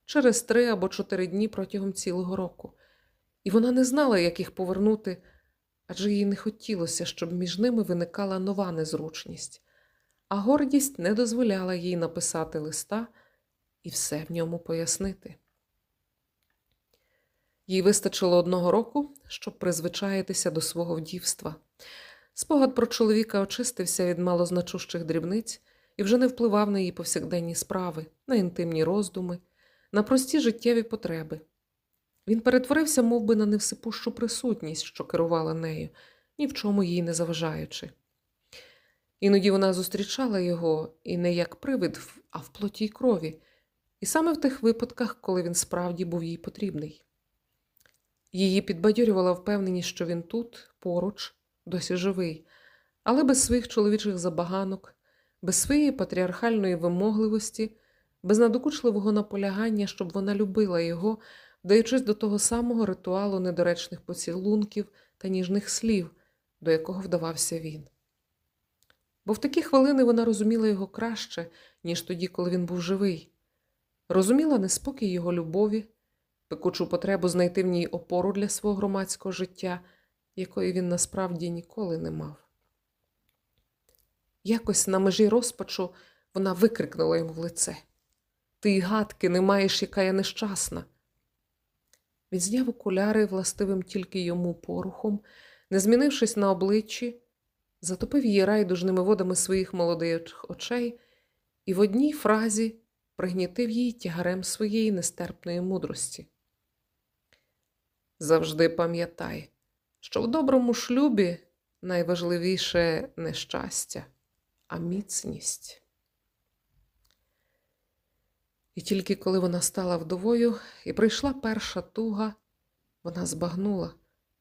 через три або чотири дні протягом цілого року, і вона не знала, як їх повернути, адже їй не хотілося, щоб між ними виникала нова незручність, а гордість не дозволяла їй написати листа і все в ньому пояснити. Їй вистачило одного року, щоб призвичаїтися до свого вдівства. Спогад про чоловіка очистився від малозначущих дрібниць і вже не впливав на її повсякденні справи, на інтимні роздуми, на прості життєві потреби. Він перетворився мов би, на невсипущу присутність, що керувала нею, ні в чому їй не заважаючи. Іноді вона зустрічала його і не як привид, а в плоті й крові, і саме в тих випадках, коли він справді був їй потрібний. Її підбадьорювала впевненість, що він тут, поруч, досі живий, але без своїх чоловічих забаганок, без своєї патріархальної вимогливості, без надокучливого наполягання, щоб вона любила його, вдаючись до того самого ритуалу недоречних поцілунків та ніжних слів, до якого вдавався він. Бо в такі хвилини вона розуміла його краще, ніж тоді, коли він був живий, розуміла неспокій його любові, пекучу потребу знайти в ній опору для свого громадського життя, якої він насправді ніколи не мав. Якось на межі розпачу вона викрикнула йому в лице Ти й гадки не маєш, яка я нещасна. Він зняв окуляри властивим тільки йому порухом, не змінившись на обличчі, затопив її райдужними водами своїх молодих очей і в одній фразі пригнітив її тягарем своєї нестерпної мудрості. Завжди пам'ятай, що в доброму шлюбі найважливіше не щастя, а міцність. І тільки коли вона стала вдовою і прийшла перша туга, вона збагнула,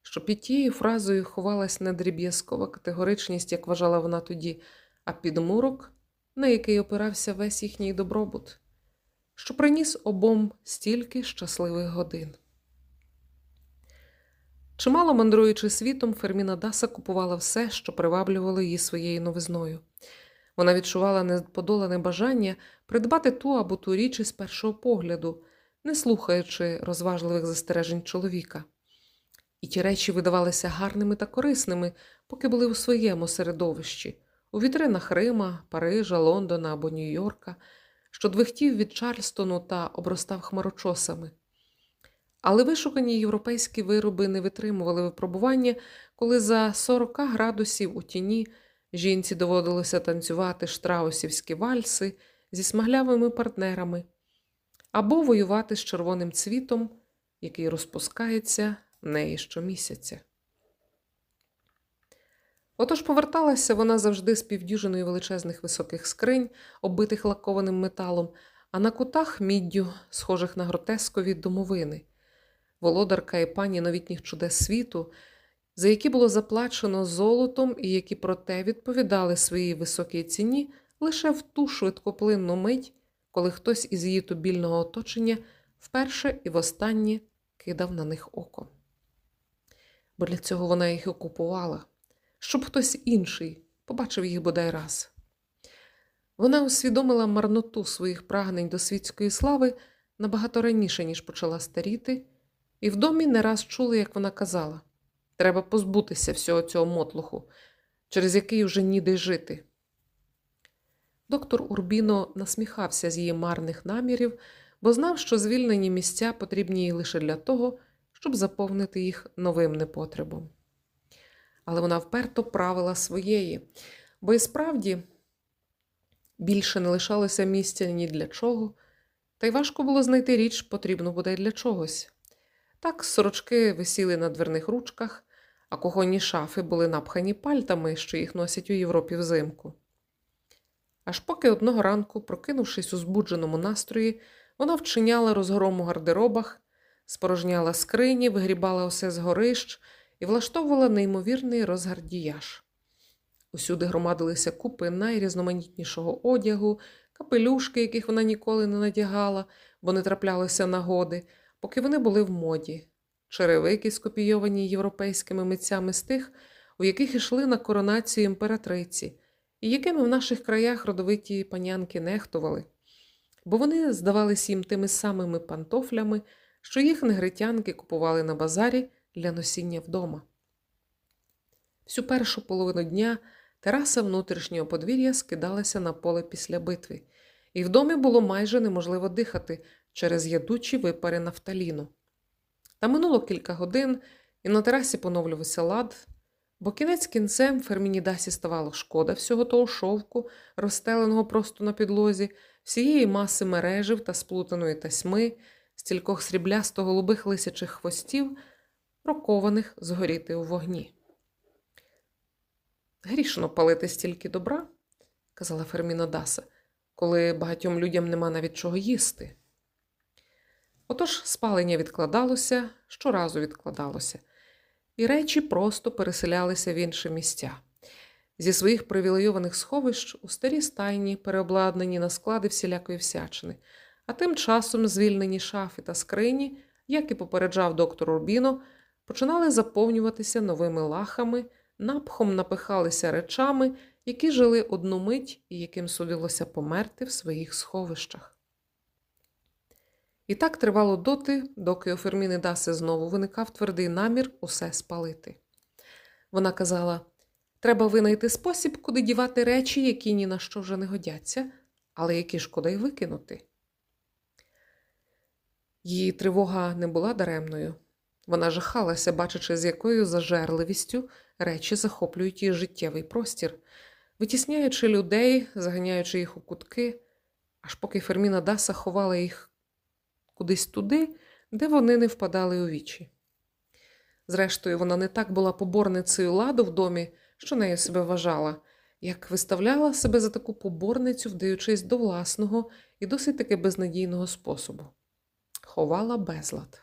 що під тією фразою ховалась не дріб'язкова категоричність, як вважала вона тоді, а підмурок, на який опирався весь їхній добробут, що приніс обом стільки щасливих годин. Чимало мандруючи світом, Ферміна Даса купувала все, що приваблювало її своєю новизною. Вона відчувала неподолане бажання придбати ту або ту річ із першого погляду, не слухаючи розважливих застережень чоловіка. І ті речі видавалися гарними та корисними, поки були у своєму середовищі, у вітринах Рима, Парижа, Лондона або Нью-Йорка, що двихтів від Чарльстону та обростав хмарочосами. Але вишукані європейські вироби не витримували випробування, коли за 40 градусів у тіні жінці доводилося танцювати штраусівські вальси зі смаглявими партнерами або воювати з червоним цвітом, який розпускається неї щомісяця. Отож поверталася вона завжди з півдюжиною величезних високих скринь, оббитих лакованим металом, а на кутах міддю, схожих на гротескові домовини володарка і пані новітніх чудес світу, за які було заплачено золотом і які проте відповідали своїй високій ціні лише в ту швидкоплинну мить, коли хтось із її тубільного оточення вперше і востаннє кидав на них око. Бо для цього вона їх окупувала, щоб хтось інший побачив їх бодай раз. Вона усвідомила марноту своїх прагнень до світської слави набагато раніше, ніж почала старіти, і в домі не раз чули, як вона казала треба позбутися всього цього мотлуху, через який вже ніде жити. Доктор Урбіно насміхався з її марних намірів, бо знав, що звільнені місця потрібні їй лише для того, щоб заповнити їх новим непотребом. Але вона вперто правила своєї, бо і справді більше не лишалося місця ні для чого, та й важко було знайти річ, потрібну буде для чогось. Так сорочки висіли на дверних ручках, а кухонні шафи були напхані пальтами, що їх носять у Європі взимку. Аж поки одного ранку, прокинувшись у збудженому настрої, вона вчиняла розгром у гардеробах, спорожняла скрині, вигрібала усе з горищ і влаштовувала неймовірний розгардіяж. Усюди громадилися купи найрізноманітнішого одягу, капелюшки, яких вона ніколи не надягала, бо не траплялися нагоди поки вони були в моді, черевики, скопійовані європейськими митцями з тих, у яких йшли на коронацію імператриці, і якими в наших краях родовиті панянки нехтували, бо вони здавалися їм тими самими пантофлями, що їх негритянки купували на базарі для носіння вдома. Всю першу половину дня тераса внутрішнього подвір'я скидалася на поле після битви, і в домі було майже неможливо дихати через ядучі випари нафталіну. Та минуло кілька годин, і на терасі поновлювався лад, бо кінець кінцем Ферміні Дасі ставало шкода всього того шовку, розстеленого просто на підлозі, всієї маси мережів та сплутаної тасьми, стількох сріблясто голубих лисячих хвостів, прокованих згоріти у вогні. Грішно палити стільки добра, казала Ферміна Даса, коли багатьом людям нема навіть чого їсти. Отож спалення відкладалося, щоразу відкладалося, і речі просто переселялися в інші місця. зі своїх привілейованих сховищ у старі стайні, переобладнані на склади всілякої всячини, а тим часом звільнені шафи та скрині, як і попереджав доктор Урбіно, починали заповнюватися новими лахами, напхом напихалися речами, які жили одну мить і яким судилося померти в своїх сховищах. І так тривало доти, доки у Ферміни Даси знову виникав твердий намір усе спалити. Вона казала: треба винайти спосіб, куди дівати речі, які ні на що вже не годяться, але які шкода й викинути. Її тривога не була даремною. Вона жахалася, бачачи, з якою зажерливістю речі захоплюють її життєвий простір, витісняючи людей, заганяючи їх у кутки, аж поки Ферміна Даса ховала їх кудись туди, де вони не впадали у вічі. Зрештою, вона не так була поборницею ладу в домі, що нею себе вважала, як виставляла себе за таку поборницю, вдаючись до власного і досить таки безнадійного способу ховала безлад.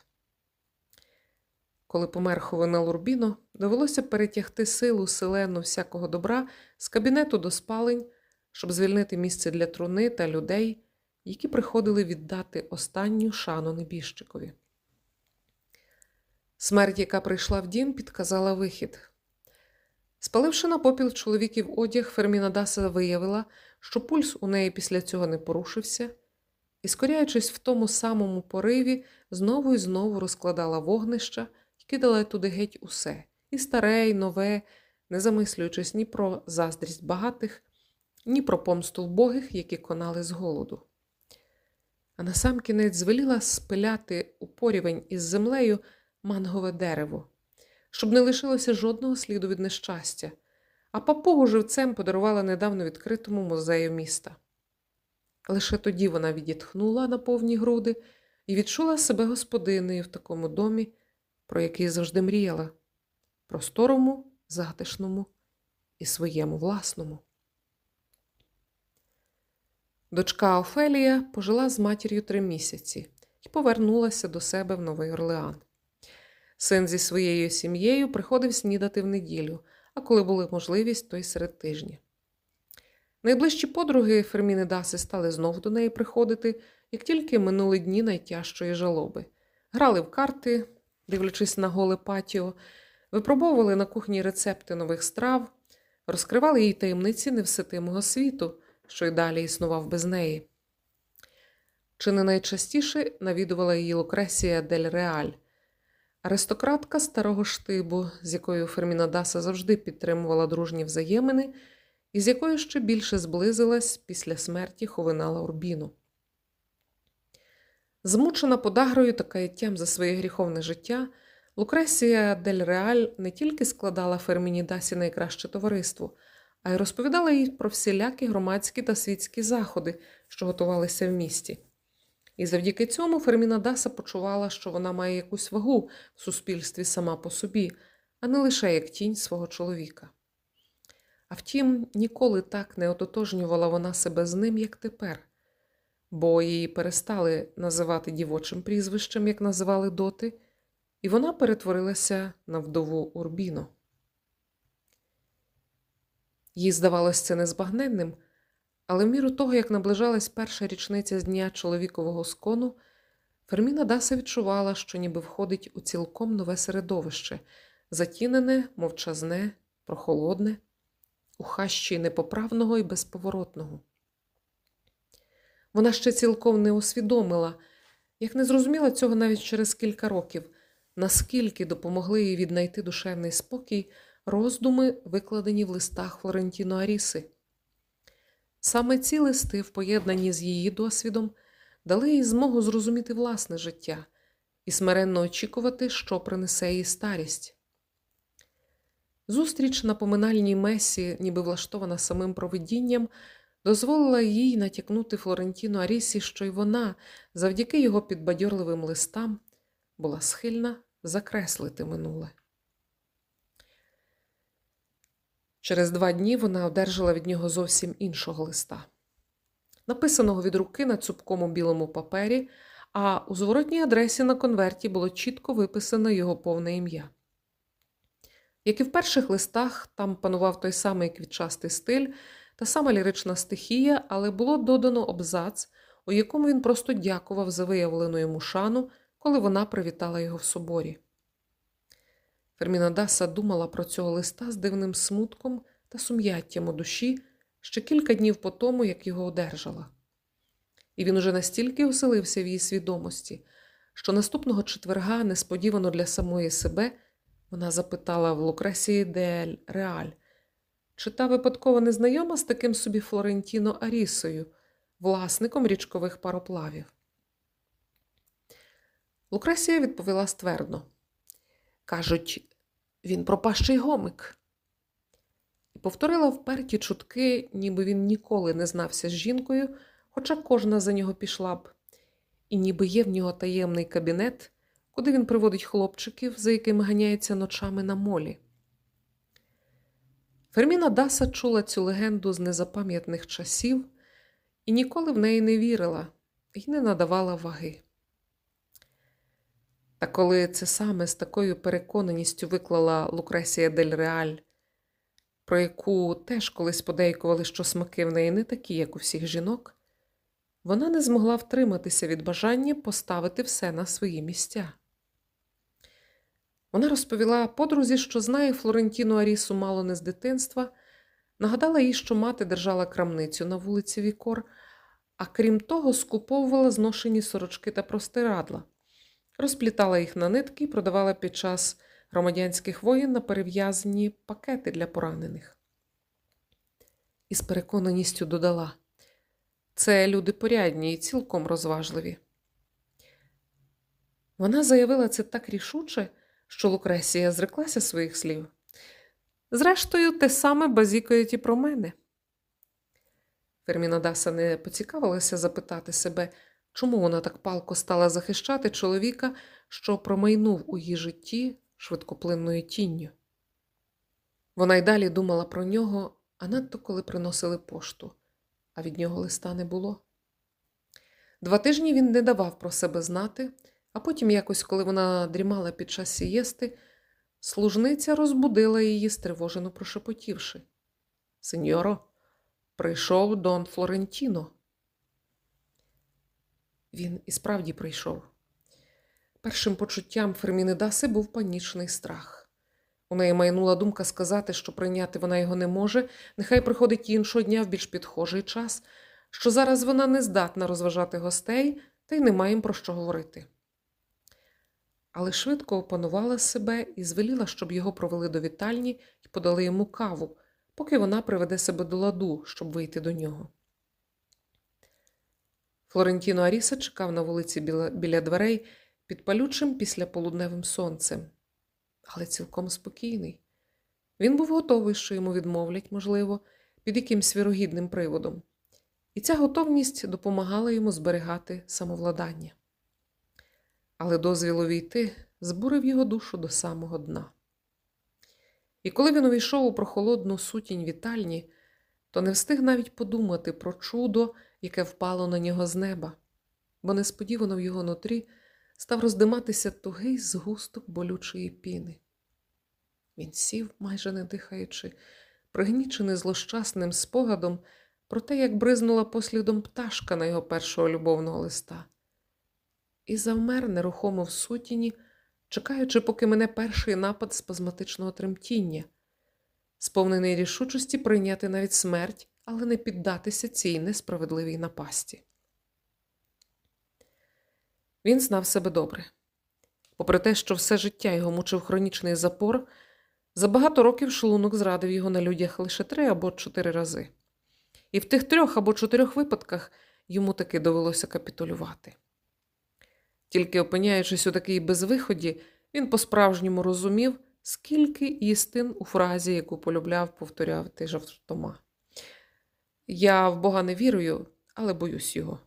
Коли помер Ховина Лурбіно, довелося перетягти силу селену всякого добра з кабінету до спалень, щоб звільнити місце для труни та людей, які приходили віддати останню шану небіжчикові. Смерть, яка прийшла в дім, підказала вихід. Спаливши на попіл чоловіків одяг, Ферміна Даса виявила, що пульс у неї після цього не порушився, і, скоряючись в тому самому пориві, знову і знову розкладала вогнища і кидала туди геть усе і старе, і нове, не замислюючись ні про заздрість багатих, ні про помсту вбогих, які конали з голоду. А насамкінець звеліла спиляти у порівень із землею мангове дерево, щоб не лишилося жодного сліду від нещастя, а папугу живцем подарувала недавно відкритому музею міста. Лише тоді вона відітхнула на повні груди і відчула себе господинею в такому домі, про який завжди мріяла просторому, затишному і своєму власному. Дочка Офелія пожила з матір'ю три місяці і повернулася до себе в Новий Орлеан. Син зі своєю сім'єю приходив снідати в неділю, а коли була можливість, то й серед тижня. Найближчі подруги Ферміни Даси стали знов до неї приходити, як тільки минули дні найтяжчої жалоби. Грали в карти, дивлячись на голе патіо, випробовували на кухні рецепти нових страв, розкривали їй таємниці невситимого світу, що й далі існував без неї. Чи не найчастіше навідувала її Лукресія Дель Реаль, аристократка старого штибу, з якою Ферміна Даса завжди підтримувала дружні взаємини і з якою ще більше зблизилась після смерті Ховинала Урбіну. Змучена подагрою та каяттям за своє гріховне життя, Лукресія Дель Реаль не тільки складала Ферміні Дасі найкраще товариство, а й розповідала їй про всілякі громадські та світські заходи, що готувалися в місті. І завдяки цьому Ферміна Даса почувала, що вона має якусь вагу в суспільстві сама по собі, а не лише як тінь свого чоловіка. А втім, ніколи так не ототожнювала вона себе з ним, як тепер, бо її перестали називати дівочим прізвищем, як називали доти, і вона перетворилася на вдову Урбіно. Їй здавалося це незбагненним, але в міру того, як наближалась перша річниця з дня чоловікового скону, Ферміна Даса відчувала, що ніби входить у цілком нове середовище, затінене, мовчазне, прохолодне у хащі непоправного і безповоротного. Вона ще цілком не усвідомила, як не зрозуміла цього навіть через кілька років, наскільки допомогли їй віднайти душевний спокій роздуми, викладені в листах Флорентіно Аріси. Саме ці листи, в поєднанні з її досвідом, дали їй змогу зрозуміти власне життя і смиренно очікувати, що принесе їй старість. Зустріч на поминальній месі, ніби влаштована самим провидінням, дозволила їй натякнути Флорентіну Арісі, що й вона, завдяки його підбадьорливим листам, була схильна закреслити минуле. Через два дні вона одержала від нього зовсім іншого листа, написаного від руки на цупкому білому папері, а у зворотній адресі на конверті було чітко виписано його повне ім'я. Як і в перших листах, там панував той самий квітчастий стиль, та сама лірична стихія, але було додано абзац, у якому він просто дякував за виявлену йому шану, коли вона привітала його в соборі. Ферміна Даса думала про цього листа з дивним смутком та сум'яттям у душі ще кілька днів по тому, як його одержала. І він уже настільки оселився в її свідомості, що наступного четверга, несподівано для самої себе, вона запитала в Лукресії Дель Реаль, чи та випадково не знайома з таким собі Флорентіно Арісою, власником річкових пароплавів. Лукресія відповіла ствердно. Кажуть, він пропащий гомик. І повторила вперті чутки, ніби він ніколи не знався з жінкою, хоча кожна за нього пішла б, і ніби є в нього таємний кабінет, куди він приводить хлопчиків, за якими ганяється ночами на молі. Ферміна Даса чула цю легенду з незапам'ятних часів і ніколи в неї не вірила і не надавала ваги. Та коли це саме з такою переконаністю виклала Лукресія Дель Реаль, про яку теж колись подейкували, що смаки в неї не такі, як у всіх жінок, вона не змогла втриматися від бажання поставити все на свої місця. Вона розповіла подрузі, що знає Флорентіну Арісу мало не з дитинства, нагадала їй, що мати держала крамницю на вулиці Вікор, а крім того, скуповувала зношені сорочки та простирадла, розплітала їх на нитки і продавала під час громадянських воєн на перев'язані пакети для поранених. І з переконаністю додала це люди порядні і цілком розважливі. Вона заявила це так рішуче що Лукресія зреклася своїх слів. Зрештою, те саме базікають і про мене. Ферміна Даса не поцікавилася запитати себе, чому вона так палко стала захищати чоловіка, що промайнув у її житті швидкоплинною тінню. Вона й далі думала про нього, а надто коли приносили пошту, а від нього листа не було. Два тижні він не давав про себе знати. А потім, якось, коли вона дрімала під час сієсти, служниця розбудила її, стривожено прошепотівши. Сеньоро, прийшов Дон Флорентіно. Він і справді прийшов. Першим почуттям Ферміни Даси був панічний страх. У неї майнула думка сказати, що прийняти вона його не може, нехай приходить іншого дня в більш підхожий час, що зараз вона не здатна розважати гостей та й немає їм про що говорити але швидко опанувала себе і звеліла, щоб його провели до вітальні і подали йому каву, поки вона приведе себе до ладу, щоб вийти до нього. Флорентіно Аріса чекав на вулиці біля, біля дверей під палючим післяполудневим сонцем, але цілком спокійний. Він був готовий, що йому відмовлять, можливо, під якимсь вірогідним приводом, і ця готовність допомагала йому зберігати самовладання але дозвіл увійти збурив його душу до самого дна. І коли він увійшов у прохолодну сутінь вітальні, то не встиг навіть подумати про чудо, яке впало на нього з неба, бо несподівано в його нутрі став роздиматися тугий згусток болючої піни. Він сів, майже не дихаючи, пригнічений злощасним спогадом про те, як бризнула послідом пташка на його першого любовного листа і завмер нерухомо в сутіні, чекаючи, поки мене перший напад спазматичного тремтіння, сповнений рішучості прийняти навіть смерть, але не піддатися цій несправедливій напасті. Він знав себе добре. Попри те, що все життя його мучив хронічний запор, за багато років шлунок зрадив його на людях лише три або чотири рази. І в тих трьох або чотирьох випадках йому таки довелося капітулювати. Тільки опиняючись у такій безвиході, він по-справжньому розумів, скільки істин у фразі, яку полюбляв, повторяв ти жовтома. Я в Бога не вірую, але боюсь його.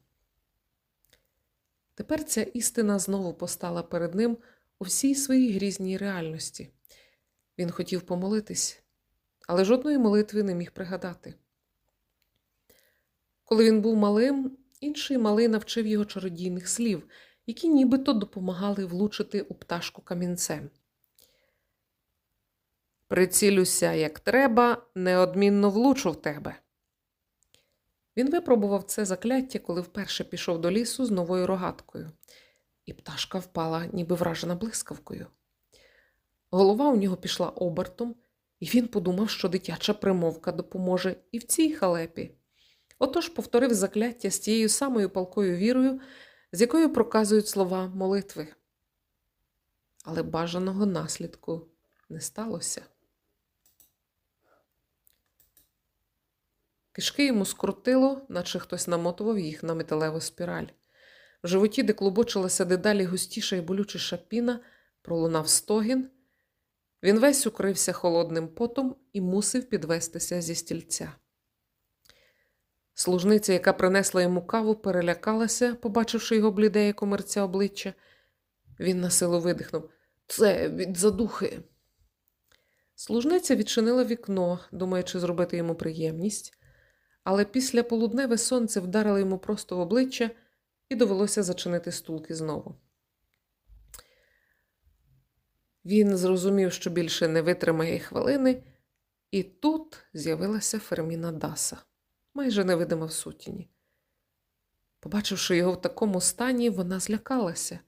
Тепер ця істина знову постала перед ним у всій своїй грізній реальності. Він хотів помолитись, але жодної молитви не міг пригадати. Коли він був малим, інший малий навчив його чародійних слів які нібито допомагали влучити у пташку камінцем. Прицілюся, як треба, неодмінно влучу в тебе. Він випробував це закляття, коли вперше пішов до лісу з новою рогаткою, і пташка впала, ніби вражена блискавкою. Голова у нього пішла обертом, і він подумав, що дитяча примовка допоможе і в цій халепі. Отож повторив закляття з тією самою палкою вірою, з якою проказують слова молитви. Але бажаного наслідку не сталося. Кишки йому скрутило, наче хтось намотував їх на металеву спіраль. В животі, де клубочилася дедалі густіша і болючіша піна, пролунав стогін. Він весь укрився холодним потом і мусив підвестися зі стільця. Служниця, яка принесла йому каву, перелякалася, побачивши його бліде, як комерця обличчя. Він на силу видихнув Це від задухи. Служниця відчинила вікно, думаючи зробити йому приємність, але після полудневе сонце вдарило йому просто в обличчя і довелося зачинити стулки знову. Він зрозумів, що більше не витримає хвилини, і тут з'явилася Ферміна Даса, майже невидима в сутіні. Побачивши його в такому стані, вона злякалася.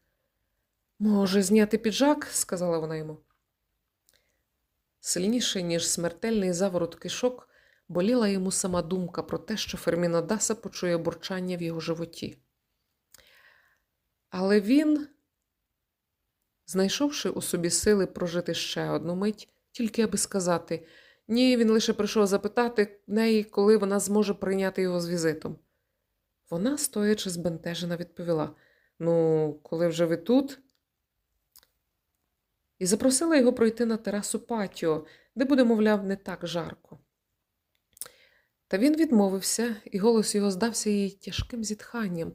Може, зняти піджак? сказала вона йому. Сильніше, ніж смертельний заворот кишок, боліла йому сама думка про те, що Ферміна Даса почує бурчання в його животі. Але він, знайшовши у собі сили прожити ще одну мить, тільки аби сказати ні, він лише прийшов запитати неї, коли вона зможе прийняти його з візитом. Вона, стоячи збентежена, відповіла: Ну, коли вже ви тут? І запросила його пройти на терасу патіо, де буде, мовляв, не так жарко. Та він відмовився, і голос його здався їй тяжким зітханням,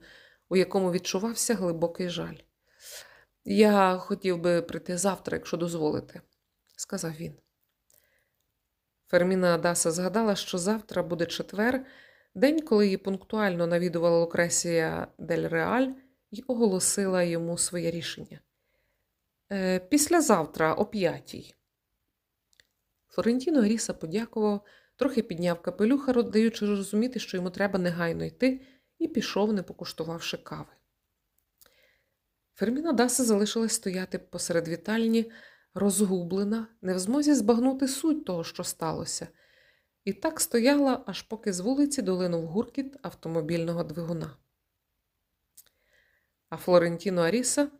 у якому відчувався глибокий жаль. Я хотів би прийти завтра, якщо дозволите, сказав він. Ферміна Адаса згадала, що завтра буде четвер, день, коли її пунктуально навідувала Лукресія Дель Реаль і оголосила йому своє рішення. «Е, Післязавтра, о п'ятій. Флорентіно Гріса подякував, трохи підняв капелюха, даючи розуміти, що йому треба негайно йти, і пішов, не покуштувавши кави. Ферміна Даса залишилась стояти посеред вітальні, розгублена, не в змозі збагнути суть того, що сталося, і так стояла, аж поки з вулиці долинув гуркіт автомобільного двигуна. А Флорентіно Аріса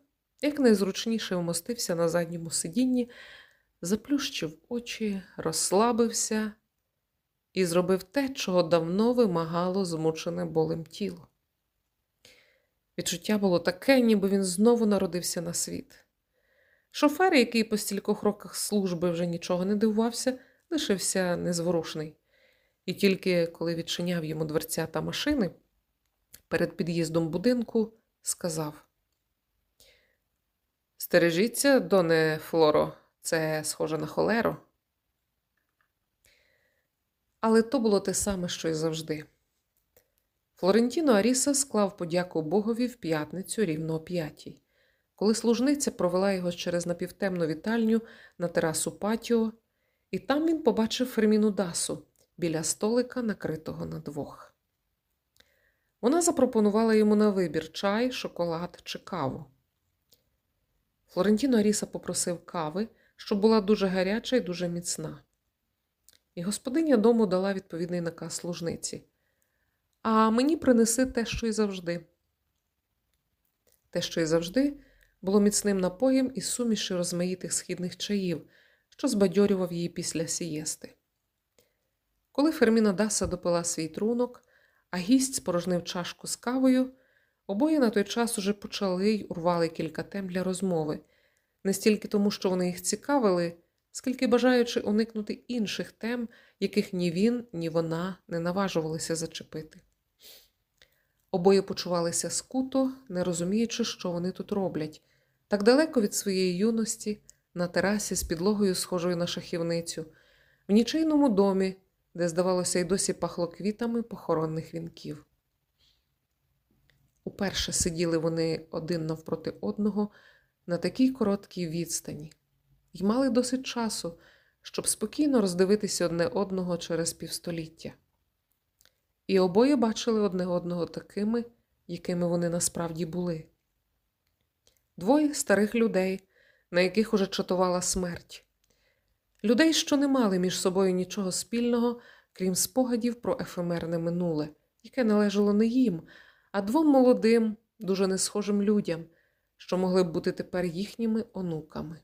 якнайзручніше вмостився на задньому сидінні, заплющив очі, розслабився і зробив те, чого давно вимагало змучене болем тіло. Відчуття було таке, ніби він знову народився на світ. Шофер, який по стількох роках служби вже нічого не дивувався, лишився незворушний. І тільки коли відчиняв йому дверця та машини, перед під'їздом будинку сказав: Стережіться, доне Флоро, це схоже на холеру. Але то було те саме, що й завжди. Флорентіно Аріса склав подяку Богові в п'ятницю рівно о п'ятій, коли служниця провела його через напівтемну вітальню на терасу патіо, і там він побачив Ферміну Дасу біля столика, накритого на двох. Вона запропонувала йому на вибір чай, шоколад чи каву. Флорентіно Аріса попросив кави, що була дуже гаряча і дуже міцна. І господиня дому дала відповідний наказ служниці. А мені принеси те, що й завжди. Те, що й завжди, було міцним напоєм із суміші розмаїтих східних чаїв, що збадьорював її після сієсти. Коли Ферміна Даса допила свій трунок, а гість спорожнив чашку з кавою, обоє на той час уже почали й урвали кілька тем для розмови, не стільки тому, що вони їх цікавили, скільки бажаючи уникнути інших тем, яких ні він, ні вона не наважувалися зачепити. Обоє почувалися скуто, не розуміючи, що вони тут роблять, так далеко від своєї юності, на терасі з підлогою, схожою на шахівницю, в нічийному домі, де, здавалося, й досі пахло квітами похоронних вінків. Уперше сиділи вони один навпроти одного на такій короткій відстані, і мали досить часу, щоб спокійно роздивитися одне одного через півстоліття. І обоє бачили одне одного такими, якими вони насправді були. Двоє старих людей, на яких уже чатувала смерть, людей, що не мали між собою нічого спільного, крім спогадів про ефемерне минуле, яке належало не їм, а двом молодим, дуже несхожим людям, що могли б бути тепер їхніми онуками.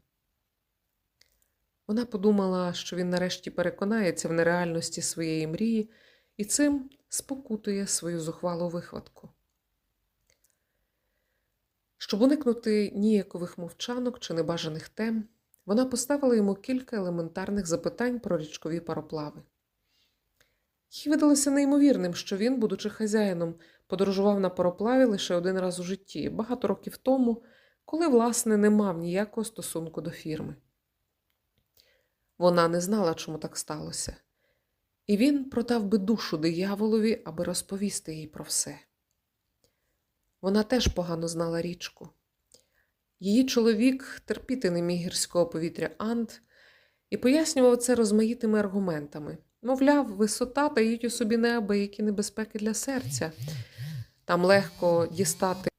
Вона подумала, що він нарешті переконається в нереальності своєї мрії і цим спокутує свою зухвалу вихватку. Щоб уникнути ніякових мовчанок чи небажаних тем, вона поставила йому кілька елементарних запитань про річкові пароплави. Їй видалося неймовірним, що він, будучи хазяїном, подорожував на пароплаві лише один раз у житті, багато років тому, коли, власне, не мав ніякого стосунку до фірми. Вона не знала, чому так сталося, і він продав би душу дияволові, аби розповісти їй про все. Вона теж погано знала річку. Її чоловік терпіти не міг гірського повітря Ант і пояснював це розмаїтими аргументами. Мовляв, висота таїть у собі неабиякі небезпеки для серця. Там легко дістати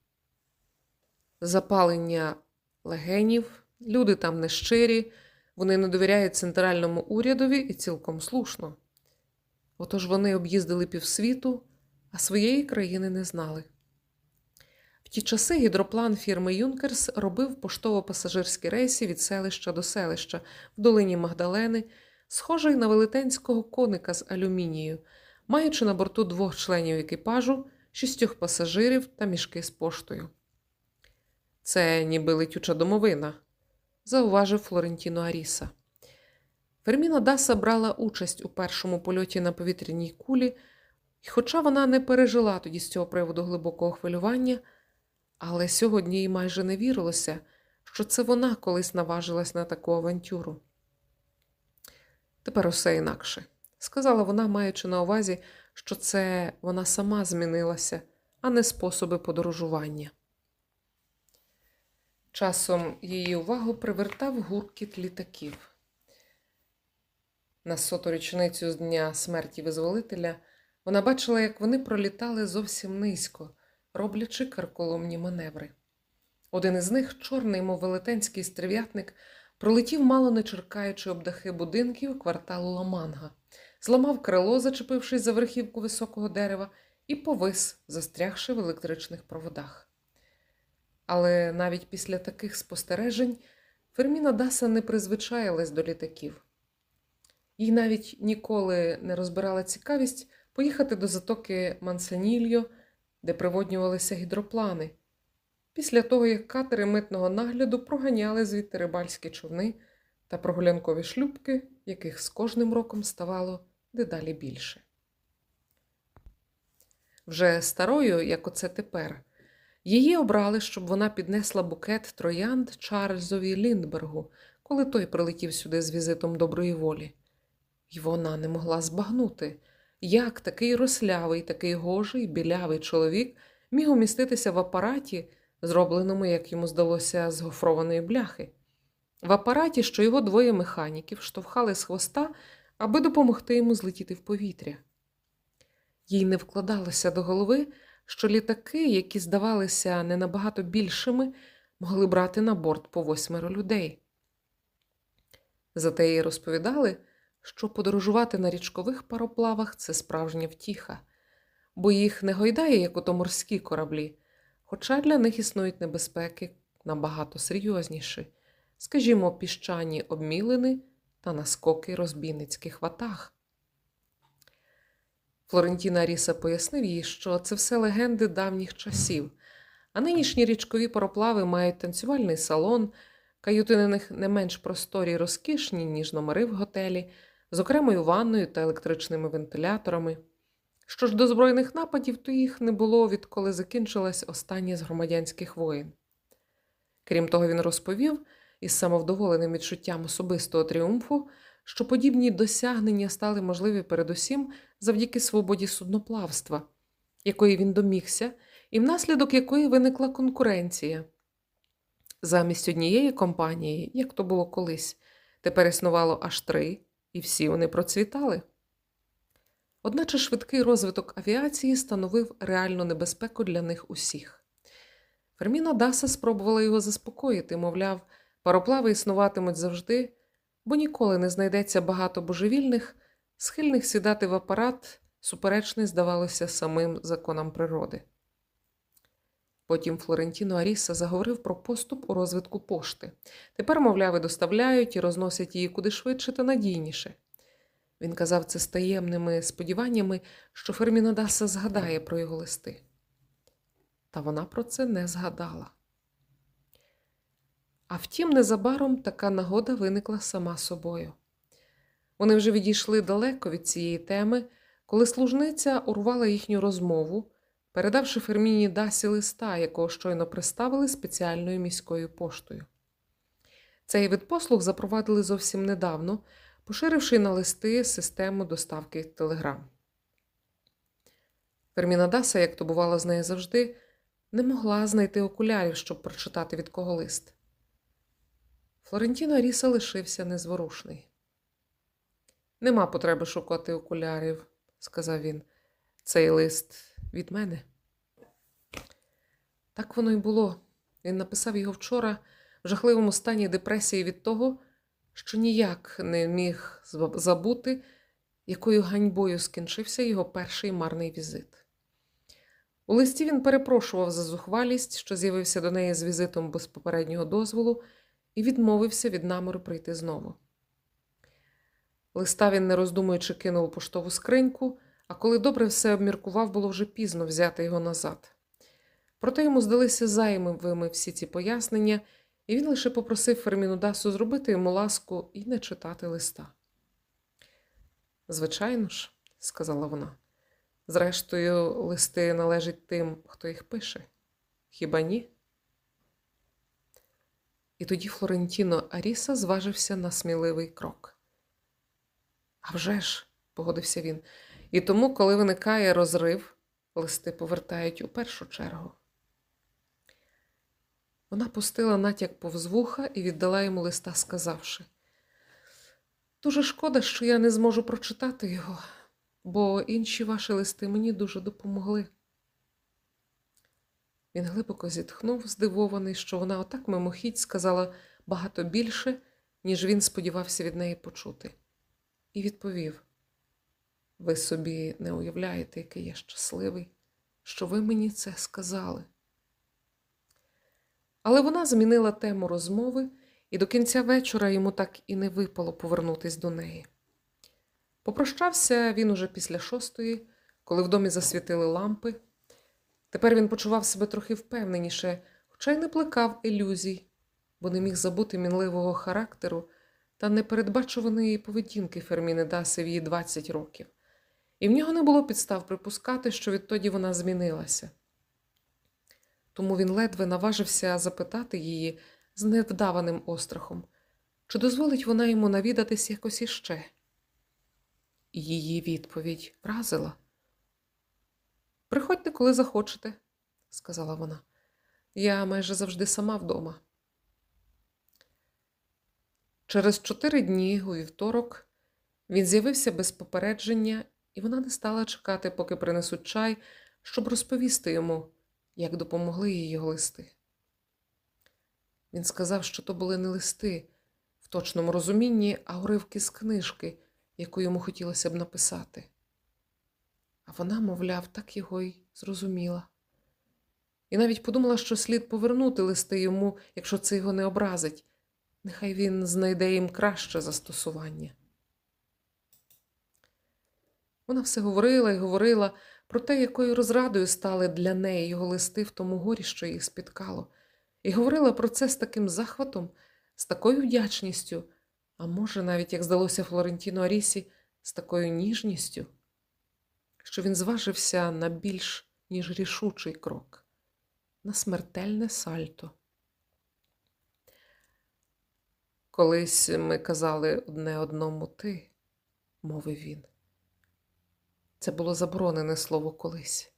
запалення легенів, люди там нещирі, вони не довіряють центральному урядові і цілком слушно. Отож вони об'їздили півсвіту, а своєї країни не знали. Ті часи гідроплан фірми Юнкерс робив поштово-пасажирські рейси від селища до селища в долині Магдалени, схожий на велетенського коника з алюмінію, маючи на борту двох членів екіпажу, шістьох пасажирів та мішки з поштою. Це ніби летюча домовина, зауважив Флорентіно Аріса. Ферміна Даса брала участь у першому польоті на повітряній кулі, і, хоча вона не пережила тоді з цього приводу глибокого хвилювання, але сьогодні їй майже не вірилося, що це вона колись наважилась на таку авантюру. Тепер усе інакше, сказала вона, маючи на увазі, що це вона сама змінилася, а не способи подорожування. Часом її увагу привертав гуркіт літаків. На соту річницю з дня смерті визволителя вона бачила, як вони пролітали зовсім низько, роблячи карколомні маневри. Один із них, чорний, мов велетенський стрів'ятник, пролетів, мало не черкаючи об дахи будинків кварталу Ламанга, зламав крило, зачепившись за верхівку високого дерева, і повис, застрягши в електричних проводах. Але навіть після таких спостережень Ферміна Даса не призвичаїлась до літаків. Їй навіть ніколи не розбирала цікавість поїхати до затоки Мансанільо, де приводнювалися гідроплани, після того, як катери митного нагляду проганяли звідти рибальські човни та прогулянкові шлюбки, яких з кожним роком ставало дедалі більше. Вже старою, як оце тепер, її обрали, щоб вона піднесла букет троянд Чарльзові Ліндбергу, коли той прилетів сюди з візитом доброї волі. І вона не могла збагнути, як такий рослявий, такий гожий, білявий чоловік міг уміститися в апараті, зробленому, як йому здалося, з гофрованої бляхи, в апараті, що його двоє механіків штовхали з хвоста, аби допомогти йому злетіти в повітря. Їй не вкладалося до голови, що літаки, які здавалися не набагато більшими, могли брати на борт по восьмеро людей. Зате їй розповідали, що подорожувати на річкових пароплавах це справжня втіха, бо їх не гойдає, як ото морські кораблі, хоча для них існують небезпеки набагато серйозніші, скажімо, піщані обмілини та наскоки розбійницьких ватаг. Флорентіна Ріса пояснив їй, що це все легенди давніх часів, а нинішні річкові пароплави мають танцювальний салон, каюти на них не менш просторі й розкішні, ніж номери в готелі, з окремою ванною та електричними вентиляторами. Що ж до збройних нападів, то їх не було, відколи закінчилась остання з громадянських воїн. Крім того, він розповів із самовдоволеним відчуттям особистого тріумфу, що подібні досягнення стали можливі передусім завдяки свободі судноплавства, якої він домігся, і внаслідок якої виникла конкуренція. Замість однієї компанії, як то було колись, Тепер існувало аж три, і всі вони процвітали. Одначе швидкий розвиток авіації становив реальну небезпеку для них усіх. Ферміна Даса спробувала його заспокоїти, мовляв, пароплави існуватимуть завжди, бо ніколи не знайдеться багато божевільних, схильних сідати в апарат, суперечний, здавалося, самим законам природи. Потім Флорентіно Аріса заговорив про поступ у розвитку пошти. Тепер, мовляв, доставляють і розносять її куди швидше та надійніше. Він казав це з таємними сподіваннями, що Ферміна Даса згадає про його листи. Та вона про це не згадала. А втім, незабаром така нагода виникла сама собою. Вони вже відійшли далеко від цієї теми, коли служниця урвала їхню розмову, передавши Ферміні Дасі листа, якого щойно приставили спеціальною міською поштою. Цей вид послуг запровадили зовсім недавно, поширивши на листи систему доставки телеграм. Ферміна Даса, як то бувало з нею завжди, не могла знайти окулярів, щоб прочитати від кого лист. Флорентіно Ріса лишився незворушний. Нема потреби шукати окулярів, сказав він. Цей лист від мене. Так воно й було. Він написав його вчора в жахливому стані депресії від того, що ніяк не міг забути, якою ганьбою скінчився його перший марний візит. У листі він перепрошував за зухвалість, що з'явився до неї з візитом без попереднього дозволу, і відмовився від наміру прийти знову. Листа він, не роздумуючи, кинув у поштову скриньку, а коли добре все обміркував, було вже пізно взяти його назад. Проте йому здалися займовими всі ці пояснення, і він лише попросив Ферміну Дасу зробити йому ласку і не читати листа. Звичайно ж, сказала вона. Зрештою, листи належать тим, хто їх пише. Хіба ні? І тоді Флорентіно Аріса зважився на сміливий крок. «А вже ж», – погодився він, і тому, коли виникає розрив, листи повертають у першу чергу. Вона пустила натяк повз вуха і віддала йому листа, сказавши: Дуже шкода, що я не зможу прочитати його, бо інші ваші листи мені дуже допомогли. Він глибоко зітхнув, здивований, що вона отак мимохідь сказала багато більше, ніж він сподівався від неї почути, і відповів: Ви собі не уявляєте, який я щасливий, що ви мені це сказали. Але вона змінила тему розмови, і до кінця вечора йому так і не випало повернутись до неї. Попрощався він уже після шостої, коли в домі засвітили лампи. Тепер він почував себе трохи впевненіше, хоча й не плекав ілюзій, бо не міг забути мінливого характеру та непередбачуваної поведінки Ферміни Даси в її 20 років, і в нього не було підстав припускати, що відтоді вона змінилася. Тому він ледве наважився запитати її з невдаваним острахом, чи дозволить вона йому навідатись якось іще. Її відповідь вразила. Приходьте, коли захочете, сказала вона. Я майже завжди сама вдома. Через чотири дні у вівторок він з'явився без попередження, і вона не стала чекати, поки принесуть чай, щоб розповісти йому, як допомогли його листи. Він сказав, що то були не листи в точному розумінні, а уривки з книжки, яку йому хотілося б написати. А вона, мовляв, так його й зрозуміла. І навіть подумала, що слід повернути листи йому, якщо це його не образить. Нехай він знайде їм краще застосування. Вона все говорила і говорила про те, якою розрадою стали для неї його листи в тому горі, що їх спіткало, і говорила про це з таким захватом, з такою вдячністю, а може, навіть, як здалося Флорентіно Арісі, з такою ніжністю що він зважився на більш ніж рішучий крок, на смертельне сальто. Колись ми казали одне одному ти, мовив він. Це було заборонене слово колись.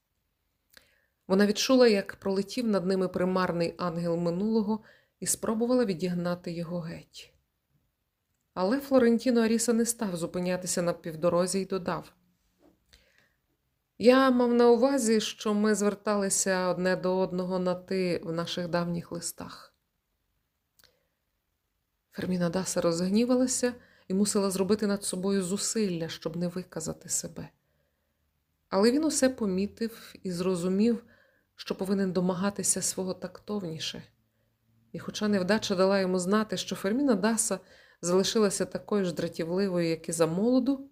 Вона відчула, як пролетів над ними примарний ангел минулого і спробувала відігнати його геть. Але Флорентіно Аріса не став зупинятися на півдорозі і додав. Я мав на увазі, що ми зверталися одне до одного на ти в наших давніх листах. Ферміна Даса розгнівалася і мусила зробити над собою зусилля, щоб не виказати себе. Але він усе помітив і зрозумів, що повинен домагатися свого тактовніше. І, хоча невдача дала йому знати, що Ферміна Даса залишилася такою ж дратівливою, як і за молоду,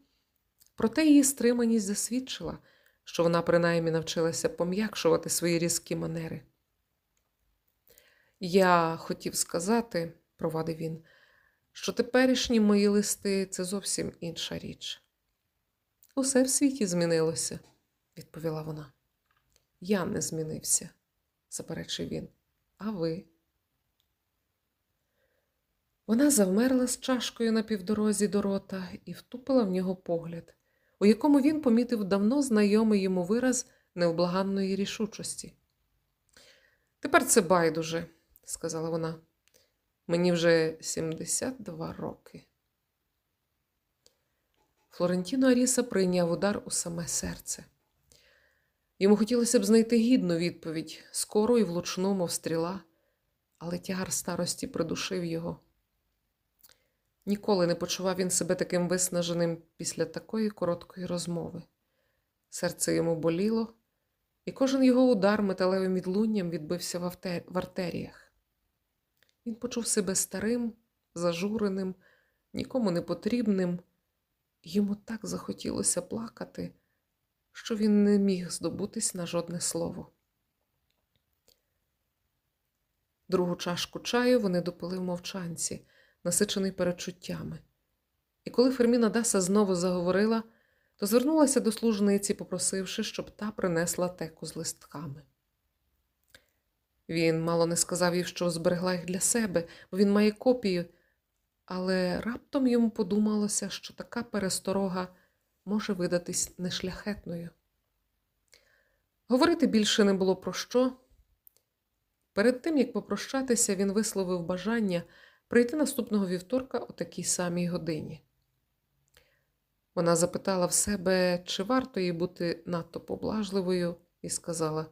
проте її стриманість засвідчила, що вона принаймні навчилася пом'якшувати свої різкі манери. Я хотів сказати, провадив він, що теперішні мої листи це зовсім інша річ. Усе в світі змінилося, відповіла вона. Я не змінився, заперечив він. А ви? Вона завмерла з чашкою на півдорозі до рота і втупила в нього погляд, у якому він помітив давно знайомий йому вираз невблаганної рішучості. Тепер це байдуже, сказала вона. Мені вже 72 роки. Флорентіно Аріса прийняв удар у саме серце. Йому хотілося б знайти гідну відповідь, скору і влучну, мов стріла, але тягар старості придушив його. Ніколи не почував він себе таким виснаженим після такої короткої розмови. Серце йому боліло, і кожен його удар металевим відлунням відбився в, артеріях. Він почув себе старим, зажуреним, нікому не потрібним. Йому так захотілося плакати, що він не міг здобутись на жодне слово. Другу чашку чаю вони допили в мовчанці, насичений перечуттями. І коли Ферміна Даса знову заговорила, то звернулася до служниці, попросивши, щоб та принесла теку з листками. Він мало не сказав їй, що зберегла їх для себе, бо він має копію, але раптом йому подумалося, що така пересторога може видатись нешляхетною. Говорити більше не було про що. Перед тим, як попрощатися, він висловив бажання прийти наступного вівторка о такій самій годині. Вона запитала в себе, чи варто їй бути надто поблажливою, і сказала: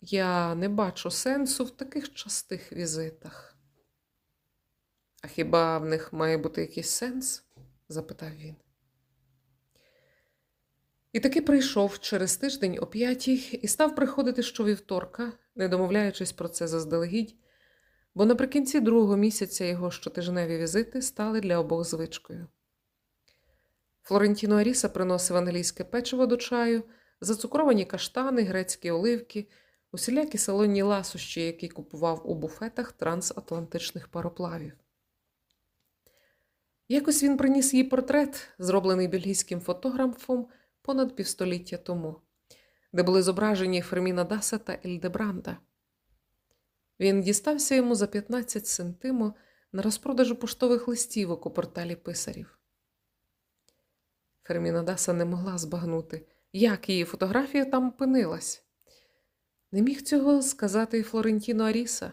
Я не бачу сенсу в таких частих візитах. А хіба в них має бути якийсь сенс? запитав він. І таки прийшов через тиждень о п'ятій і став приходити щовівторка, не домовляючись про це заздалегідь, бо наприкінці другого місяця його щотижневі візити стали для обох звичкою. Флорентіно Аріса приносив англійське печиво до чаю, зацукровані каштани, грецькі оливки, усілякі салонні ласощі, які купував у буфетах трансатлантичних пароплавів. Якось він приніс їй портрет, зроблений бельгійським фотографом понад півстоліття тому, де були зображені Ферміна Даса та Ельдебранда. Він дістався йому за 15 сентимо на розпродажу поштових листівок у порталі писарів. Ферміна Даса не могла збагнути, як її фотографія там опинилась. Не міг цього сказати і Флорентіно Аріса.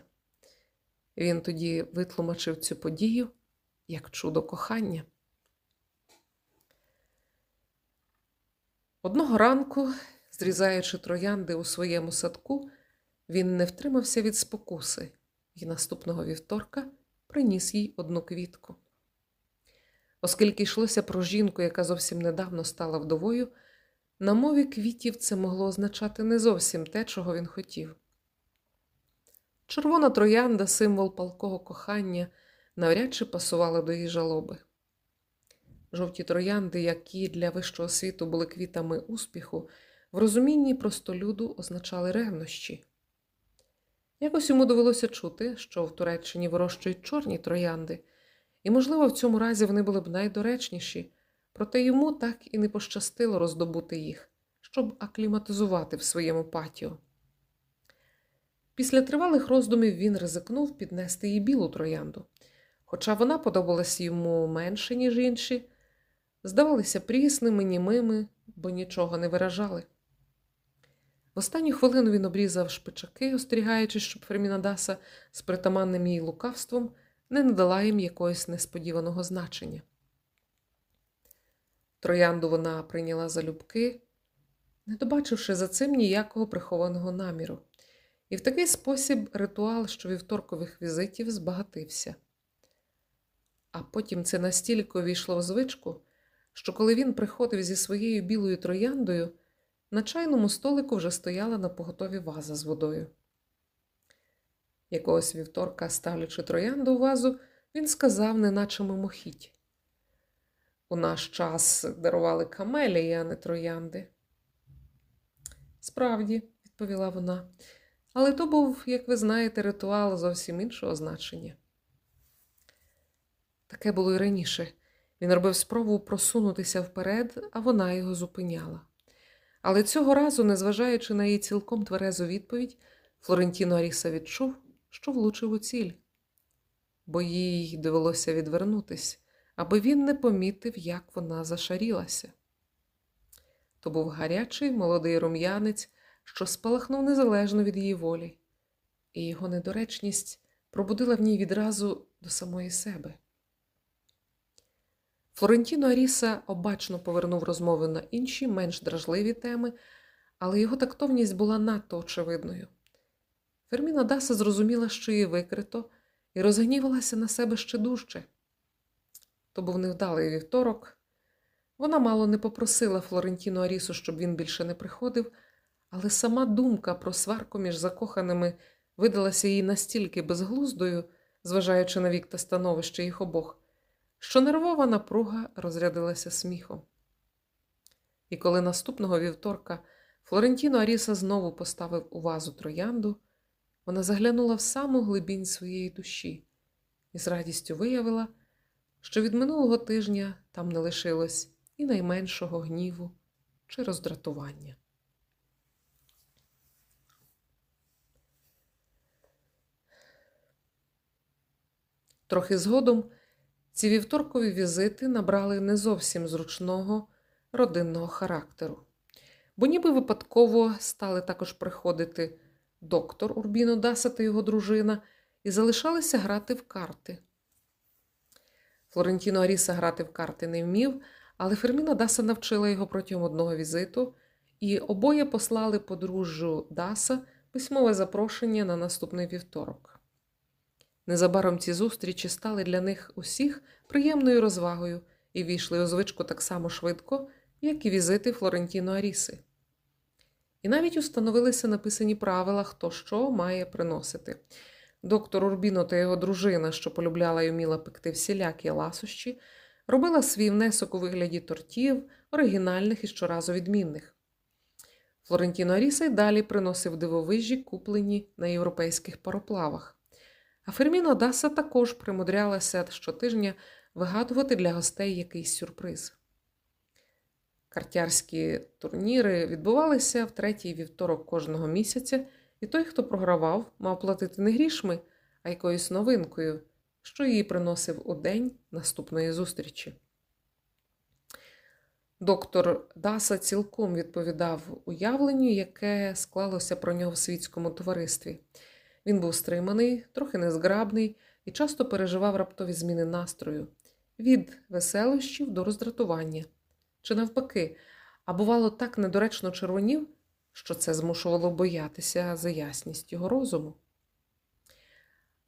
Він тоді витлумачив цю подію як чудо кохання. Одного ранку, зрізаючи троянди у своєму садку, він не втримався від спокуси і наступного вівторка приніс їй одну квітку. Оскільки йшлося про жінку, яка зовсім недавно стала вдовою, на мові квітів це могло означати не зовсім те, чого він хотів. Червона троянда, символ палкого кохання, навряд чи пасувала до її жалоби. Жовті троянди, які для вищого світу були квітами успіху, в розумінні простолюду означали ревнощі. Якось йому довелося чути, що в Туреччині вирощують чорні троянди, і, можливо, в цьому разі вони були б найдоречніші, проте йому так і не пощастило роздобути їх, щоб акліматизувати в своєму патіо. Після тривалих роздумів він ризикнув піднести їй білу троянду, хоча вона подобалась йому менше, ніж інші, здавалися прісними, німими, бо нічого не виражали. В останню хвилину він обрізав шпичаки, остерігаючись, щоб Ферміна Даса з притаманним її лукавством не надала їм якогось несподіваного значення. Троянду вона прийняла залюбки, не добачивши за цим ніякого прихованого наміру, і в такий спосіб ритуал щовівторкових візитів збагатився. А потім це настільки увійшло в звичку, що коли він приходив зі своєю білою трояндою, на чайному столику вже стояла на поготові ваза з водою. Якогось вівторка, ставлячи троянду у вазу, він сказав, неначе мимохідь. У наш час дарували камелії, а не троянди. Справді, відповіла вона, але то був, як ви знаєте, ритуал зовсім іншого значення. Таке було й раніше. Він робив спробу просунутися вперед, а вона його зупиняла. Але цього разу, незважаючи на її цілком тверезу відповідь, Флорентіно Аріса відчув, що влучив у ціль, бо їй довелося відвернутись, аби він не помітив, як вона зашарілася. То був гарячий молодий рум'янець, що спалахнув незалежно від її волі, і його недоречність пробудила в ній відразу до самої себе. Флорентіно Аріса обачно повернув розмови на інші, менш дражливі теми, але його тактовність була надто очевидною. Ферміна Даса зрозуміла, що її викрито, і розгнівалася на себе ще дужче. То був невдалий вівторок. Вона мало не попросила Флорентіно Арісу, щоб він більше не приходив, але сама думка про сварку між закоханими видалася їй настільки безглуздою, зважаючи на вік та становище їх обох, що нервова напруга розрядилася сміхом. І коли наступного вівторка Флорентіно Аріса знову поставив у вазу троянду, вона заглянула в саму глибінь своєї душі і з радістю виявила, що від минулого тижня там не лишилось і найменшого гніву чи роздратування. Трохи згодом ці вівторкові візити набрали не зовсім зручного родинного характеру, бо ніби випадково стали також приходити доктор Урбіно Даса та його дружина і залишалися грати в карти. Флорентіно Аріса грати в карти не вмів, але Ферміна Даса навчила його протягом одного візиту, і обоє послали подружжю Даса письмове запрошення на наступний вівторок. Незабаром ці зустрічі стали для них усіх приємною розвагою і війшли у звичку так само швидко, як і візити Флорентіно Аріси. І навіть установилися написані правила, хто що має приносити. Доктор Урбіно та його дружина, що полюбляла й уміла пекти всілякі ласощі, робила свій внесок у вигляді тортів, оригінальних і щоразу відмінних. Флорентіно Аріса й далі приносив дивовижі, куплені на європейських пароплавах. А Ферміно Даса також примудрялася щотижня вигадувати для гостей якийсь сюрприз. Картярські турніри відбувалися в третій вівторок кожного місяця, і той, хто програвав, мав платити не грішми, а якоюсь новинкою, що її приносив у день наступної зустрічі. Доктор Даса цілком відповідав уявленню, яке склалося про нього в світському товаристві. Він був стриманий, трохи незграбний і часто переживав раптові зміни настрою від веселощів до роздратування. Чи навпаки, а бувало так недоречно червонів, що це змушувало боятися за ясність його розуму.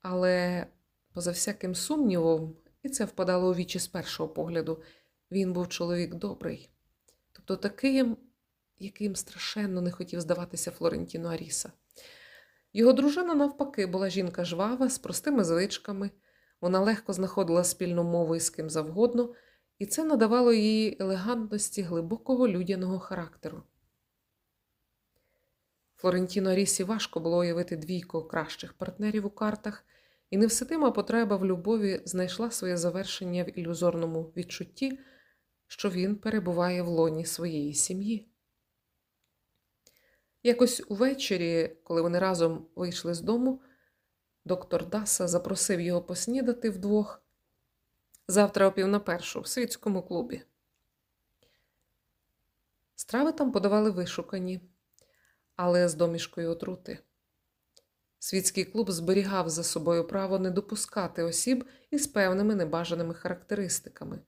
Але, поза всяким сумнівом, і це впадало у вічі з першого погляду, він був чоловік добрий, тобто таким, яким страшенно не хотів здаватися Флорентіно Аріса. Його дружина, навпаки, була жінка жвава, з простими звичками, вона легко знаходила спільну мову із ким завгодно, і це надавало їй елегантності глибокого людяного характеру. Флорентіно Арісі важко було уявити двійко кращих партнерів у картах, і невситима потреба в любові знайшла своє завершення в ілюзорному відчутті, що він перебуває в лоні своєї сім'ї. Якось увечері, коли вони разом вийшли з дому, доктор Даса запросив його поснідати вдвох завтра о пів на першу в світському клубі. Страви там подавали вишукані, але з домішкою отрути. Світський клуб зберігав за собою право не допускати осіб із певними небажаними характеристиками.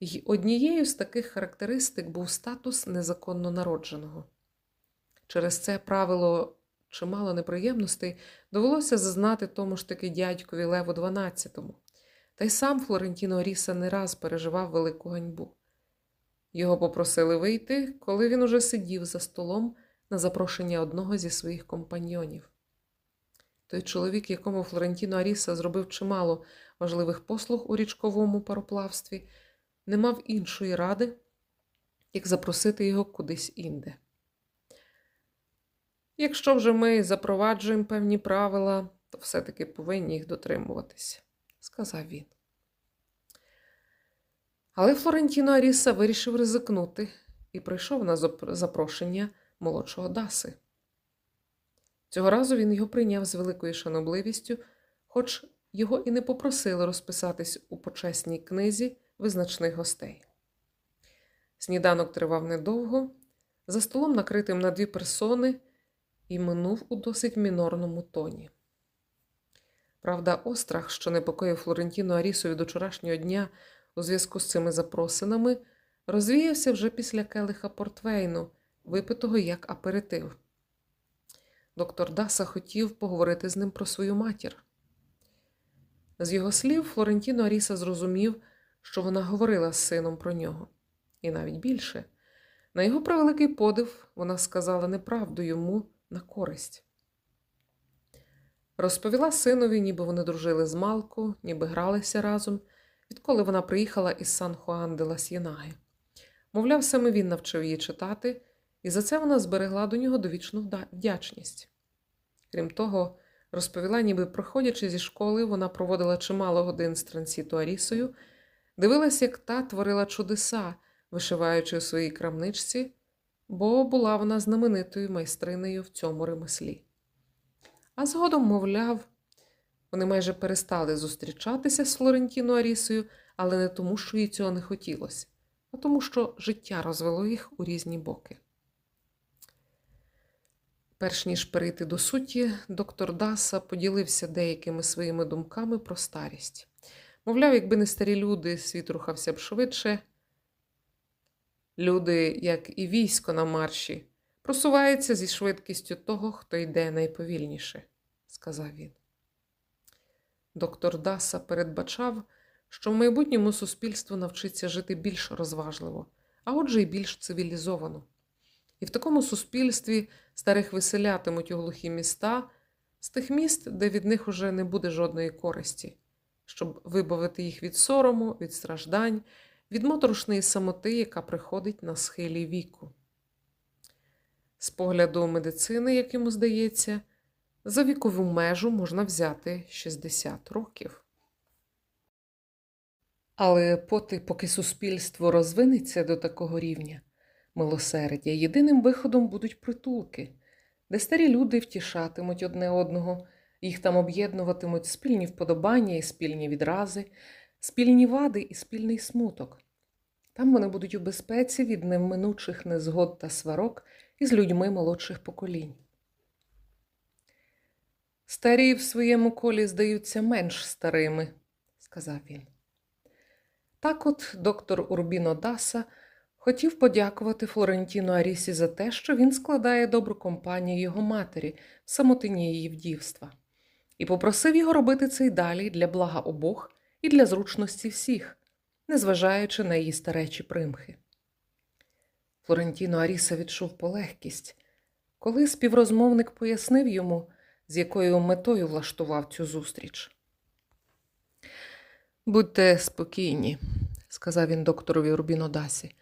І однією з таких характеристик був статус незаконно народженого. Через це правило чимало неприємностей довелося зазнати тому ж таки дядькові Леву XII. Та й сам Флорентіно Ріса не раз переживав велику ганьбу. Його попросили вийти, коли він уже сидів за столом на запрошення одного зі своїх компаньйонів. Той чоловік, якому Флорентіно Аріса зробив чимало важливих послуг у річковому пароплавстві, не мав іншої ради, як запросити його кудись інде. Якщо вже ми запроваджуємо певні правила, то все-таки повинні їх дотримуватися, сказав він. Але Флорентіно Аріса вирішив ризикнути і прийшов на запрошення молодшого Даси. Цього разу він його прийняв з великою шанобливістю, хоч його і не попросили розписатись у почесній книзі визначних гостей. Сніданок тривав недовго, за столом, накритим на дві персони, і минув у досить мінорному тоні. Правда, острах, що непокоїв Флорентіно Арісу від вчорашнього дня у зв'язку з цими запросинами, розвіявся вже після келиха Портвейну, випитого як аперитив. Доктор Даса хотів поговорити з ним про свою матір. З його слів, Флорентіно Аріса зрозумів, що вона говорила з сином про нього, і навіть більше. На його превеликий подив вона сказала неправду йому на користь. Розповіла синові, ніби вони дружили з Малку, ніби гралися разом, відколи вона приїхала із Сан Хуан де ла С'єнаги. Мовляв, саме він навчив її читати, і за це вона зберегла до нього довічну вдячність. Крім того, розповіла, ніби проходячи зі школи, вона проводила чимало годин з трансіту Арісою, дивилась, як та творила чудеса, вишиваючи у своїй крамничці, бо була вона знаменитою майстринею в цьому ремеслі. А згодом, мовляв, вони майже перестали зустрічатися з Флорентіно Арісою, але не тому, що їй цього не хотілося, а тому, що життя розвело їх у різні боки. Перш ніж перейти до суті, доктор Даса поділився деякими своїми думками про старість. Мовляв, якби не старі люди, світ рухався б швидше. Люди, як і військо на марші, просуваються зі швидкістю того, хто йде найповільніше, сказав він. Доктор Даса передбачав, що в майбутньому суспільство навчиться жити більш розважливо, а отже, й більш цивілізовано. І в такому суспільстві старих виселятимуть у глухі міста з тих міст, де від них уже не буде жодної користі, щоб вибавити їх від сорому, від страждань, від моторошної самоти, яка приходить на схилі віку. З погляду медицини, як йому здається, за вікову межу можна взяти 60 років. Але поти, поки суспільство розвинеться до такого рівня, милосердя, єдиним виходом будуть притулки, де старі люди втішатимуть одне одного, їх там об'єднуватимуть спільні вподобання і спільні відрази, спільні вади і спільний смуток. Там вони будуть у безпеці від неминучих незгод та сварок із людьми молодших поколінь. Старі в своєму колі здаються менш старими, сказав він. Так от доктор Урбіно Даса хотів подякувати Флорентіно Арісі за те, що він складає добру компанію його матері в самотині її вдівства, і попросив його робити це й далі для блага обох і для зручності всіх, незважаючи на її старечі примхи. Флорентіно Аріса відчув полегкість, коли співрозмовник пояснив йому, з якою метою влаштував цю зустріч. Будьте спокійні, сказав він докторові Рубінодасі.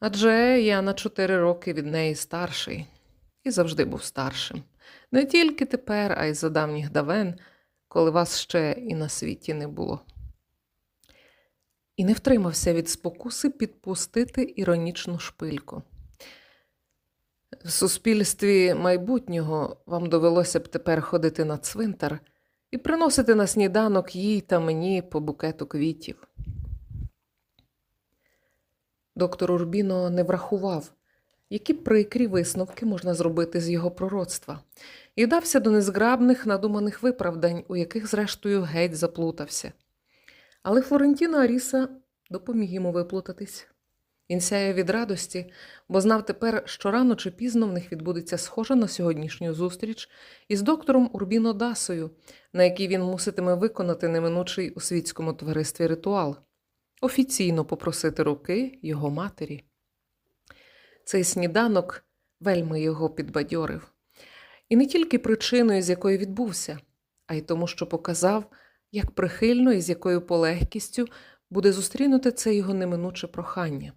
Адже я на чотири роки від неї старший і завжди був старшим. Не тільки тепер, а й за давніх давен, коли вас ще і на світі не було. І не втримався від спокуси підпустити іронічну шпильку. В суспільстві майбутнього вам довелося б тепер ходити на цвинтар і приносити на сніданок їй та мені по букету квітів. Доктор Урбіно не врахував, які прикрі висновки можна зробити з його пророцтва, і вдався до незграбних надуманих виправдань, у яких, зрештою, геть заплутався. Але Флорентіно Аріса допоміг йому виплутатись. Він сяє від радості, бо знав тепер, що рано чи пізно в них відбудеться схожа на сьогоднішню зустріч із доктором Урбіно Дасою, на якій він муситиме виконати неминучий у світському товаристві ритуал офіційно попросити руки його матері. Цей сніданок вельми його підбадьорив, і не тільки причиною, з якої відбувся, а й тому, що показав, як прихильно і з якою полегкістю буде зустрінути це його неминуче прохання.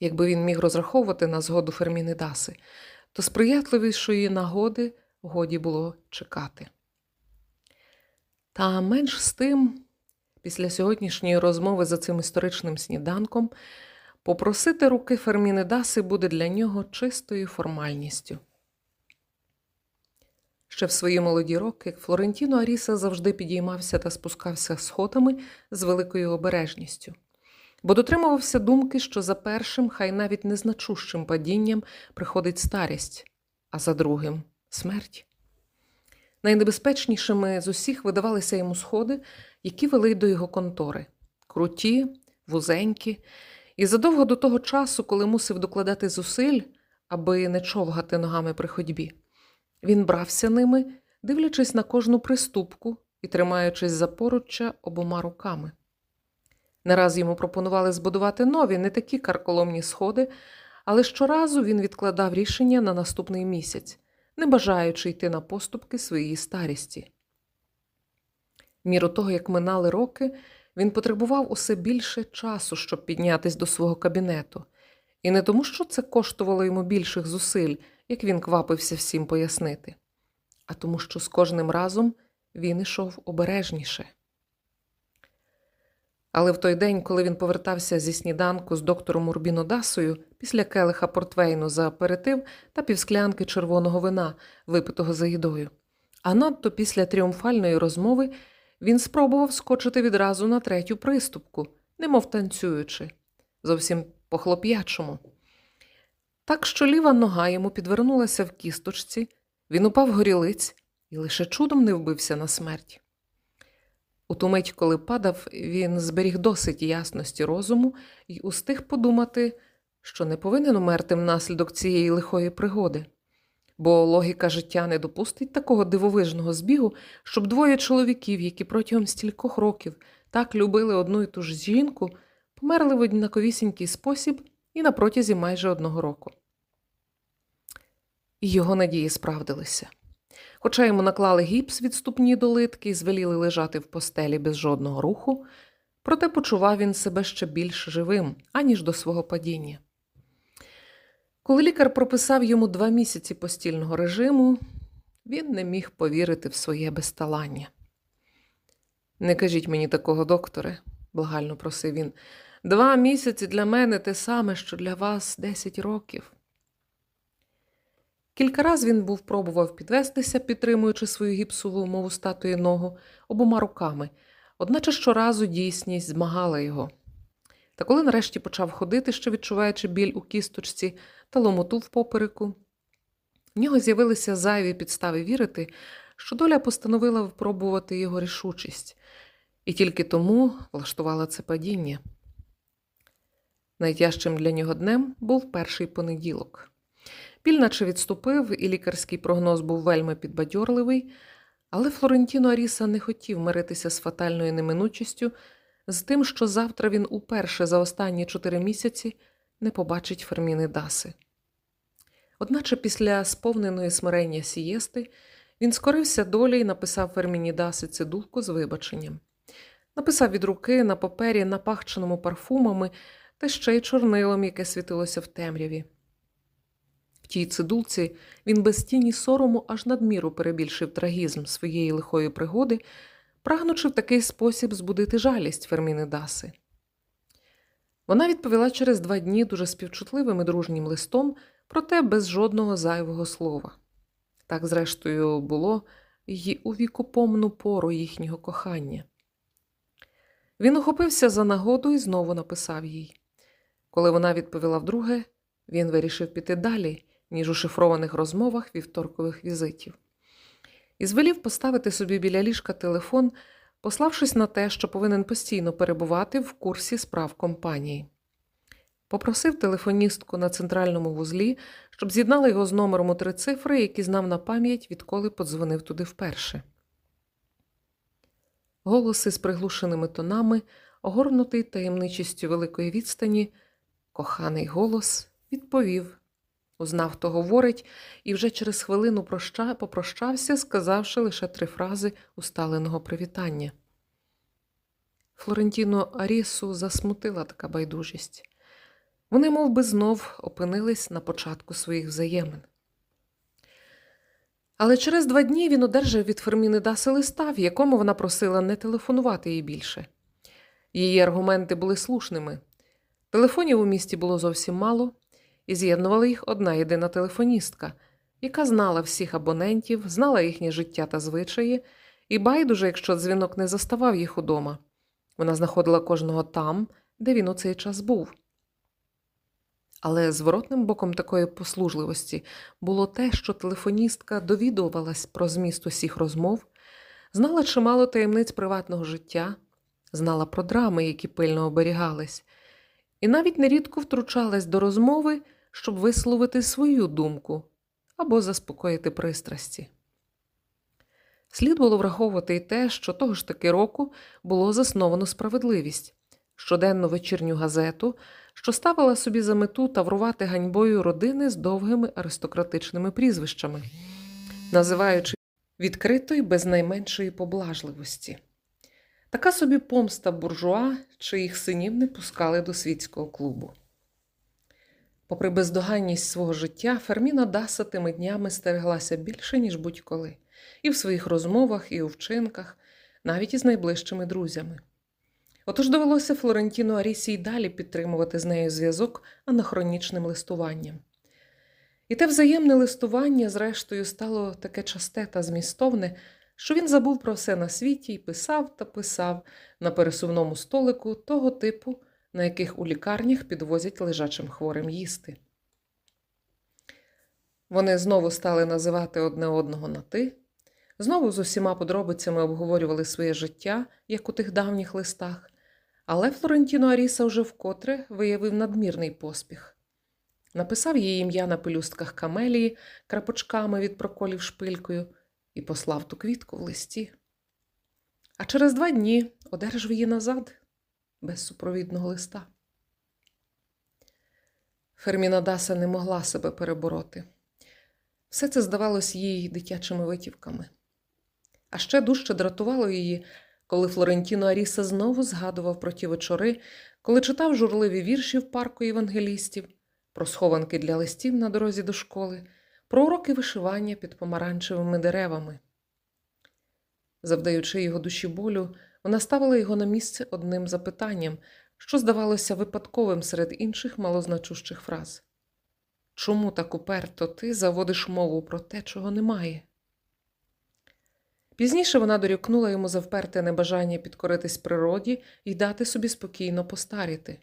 Якби він міг розраховувати на згоду Ферміни Даси, то сприятливішої нагоди годі було чекати. Та менш з тим, після сьогоднішньої розмови за цим історичним сніданком, попросити руки Ферміни Даси буде для нього чистою формальністю. Ще в свої молоді роки Флорентіно Аріса завжди підіймався та спускався сходами з великою обережністю бо дотримувався думки, що за першим, хай навіть незначущим падінням приходить старість, а за другим смерть. Найнебезпечнішими з усіх видавалися йому сходи, які вели до його контори круті, вузенькі, і задовго до того часу, коли мусив докладати зусиль, аби не човгати ногами при ходьбі, він брався ними, дивлячись на кожну приступку і тримаючись за поруччя обома руками. Не раз йому пропонували збудувати нові, не такі карколомні сходи, але щоразу він відкладав рішення на наступний місяць, не бажаючи йти на поступки своїй старісті. Міру того, як минали роки, він потребував усе більше часу, щоб піднятись до свого кабінету, і не тому, що це коштувало йому більших зусиль, як він квапився всім пояснити, а тому, що з кожним разом він ішов обережніше. Але в той день, коли він повертався зі сніданку з доктором Урбінодасою після келиха портвейну за аперитив та півсклянки червоного вина, випитого за їдою, а надто після тріумфальної розмови він спробував скочити відразу на третю приступку, немов танцюючи, зовсім по хлоп'ячому. Так що ліва нога йому підвернулася в кісточці, він упав горілиць і лише чудом не вбився на смерть. У ту мить, коли падав, він зберіг досить ясності розуму і устиг подумати, що не повинен умерти внаслідок цієї лихої пригоди, бо логіка життя не допустить такого дивовижного збігу, щоб двоє чоловіків, які протягом стількох років так любили одну і ту ж жінку, померли в однаковісінький спосіб і на протязі майже одного року. Його надії справдилися. Хоча йому наклали гіпс від ступні до литки і звеліли лежати в постелі без жодного руху, проте почував він себе ще більш живим, аніж до свого падіння. Коли лікар прописав йому два місяці постільного режиму, він не міг повірити в своє безталання. Не кажіть мені такого, докторе, благально просив він. Два місяці для мене те саме, що для вас десять років. Кілька раз він був пробував підвестися, підтримуючи свою гіпсову мову статуї ногу обома руками, одначе щоразу дійсність змагала його. Та коли нарешті почав ходити, ще відчуваючи біль у кісточці та ломоту в попереку, в нього з'явилися зайві підстави вірити, що доля постановила випробувати його рішучість, і тільки тому влаштувала це падіння. Найтяжчим для нього днем був перший понеділок. Біль наче відступив, і лікарський прогноз був вельми підбадьорливий, але Флорентіно Аріса не хотів миритися з фатальною неминучістю, з тим, що завтра він уперше за останні чотири місяці не побачить Ферміни Даси. Одначе після сповненої смирення сієсти він скорився долі і написав Ферміні Даси цидулку з вибаченням. Написав від руки на папері, напахченому парфумами та ще й чорнилом, яке світилося в темряві В тій цидулці він без тіні сорому аж надміру перебільшив трагізм своєї лихої пригоди, прагнучи в такий спосіб збудити жалість Ферміни Даси. Вона відповіла через два дні дуже співчутливим і дружнім листом, проте без жодного зайвого слова. Так, зрештою, було й у вікопомну пору їхнього кохання. Він охопився за нагоду і знову написав їй. Коли вона відповіла вдруге, Він вирішив піти далі, ніж у шифрованих розмовах вівторкових візитів. І звелів поставити собі біля ліжка телефон, пославшись на те, що повинен постійно перебувати в курсі справ компанії. Попросив телефоністку на центральному вузлі, щоб з'єднала його з номером у три цифри, які знав на пам'ять, відколи подзвонив туди вперше. Голоси з приглушеними тонами, огорнутий таємничістю великої відстані, коханий голос відповів. Узнав, хто говорить, і вже через хвилину проща... попрощався, сказавши лише три фрази усталеного привітання. Флорентіно Арісу засмутила така байдужість. Вони мов би, знов опинились на початку своїх взаємин. Але через два дні він одержав від Ферміни Даси листа, в якому вона просила не телефонувати їй більше. Її аргументи були слушними. Телефонів у місті було зовсім мало, і з'єднувала їх одна єдина телефоністка, яка знала всіх абонентів, знала їхнє життя та звичаї, і байдуже, якщо дзвінок не заставав їх удома. Вона знаходила кожного там, де він у цей час був. Але зворотним боком такої послужливості було те, що телефоністка довідувалась про зміст усіх розмов, знала чимало таємниць приватного життя, знала про драми, які пильно оберігались, і навіть нерідко втручалась до розмови, щоб висловити свою думку або заспокоїти пристрасті. Слід було враховувати й те, що того ж таки року було засновано справедливість, щоденну вечірню газету, що ставила собі за мету таврувати ганьбою родини з довгими аристократичними прізвищами, називаючи відкрито й без найменшої поблажливості. Така собі помста буржуа, чиїх синів не пускали до світського клубу. Попри бездоганність свого життя, Ферміна Даса тими днями стереглася більше, ніж будь-коли, і в своїх розмовах, і у вчинках, навіть із найближчими друзями. Отож довелося Флорентіну Арісі й далі підтримувати з нею зв'язок анахронічним листуванням. І те взаємне листування, зрештою, стало таке часте та змістовне, що він забув про все на світі і писав та писав на пересувному столику того типу, на яких у лікарнях підвозять лежачим хворим їсти. Вони знову стали називати одне одного на ти, знову з усіма подробицями обговорювали своє життя, як у тих давніх листах, але Флорентіно Аріса вже вкотре виявив надмірний поспіх. Написав її ім'я на пелюстках камелії крапочками від проколів шпилькою і послав ту квітку в листі. А через два дні одержав її назад без супровідного листа. Ферміна Даса не могла себе перебороти. Все це здавалось їй дитячими витівками. А ще дужче дратувало її, коли Флорентіно Аріса знову згадував про ті вечори, коли читав журливі вірші в парку євангелістів, про схованки для листів на дорозі до школи, про уроки вишивання під помаранчевими деревами. Завдаючи його душі болю, вона ставила його на місце одним запитанням, що здавалося випадковим серед інших малозначущих фраз Чому так уперто ти заводиш мову про те, чого немає? Пізніше вона дорікнула йому за вперте небажання підкоритись природі і дати собі спокійно постаріти.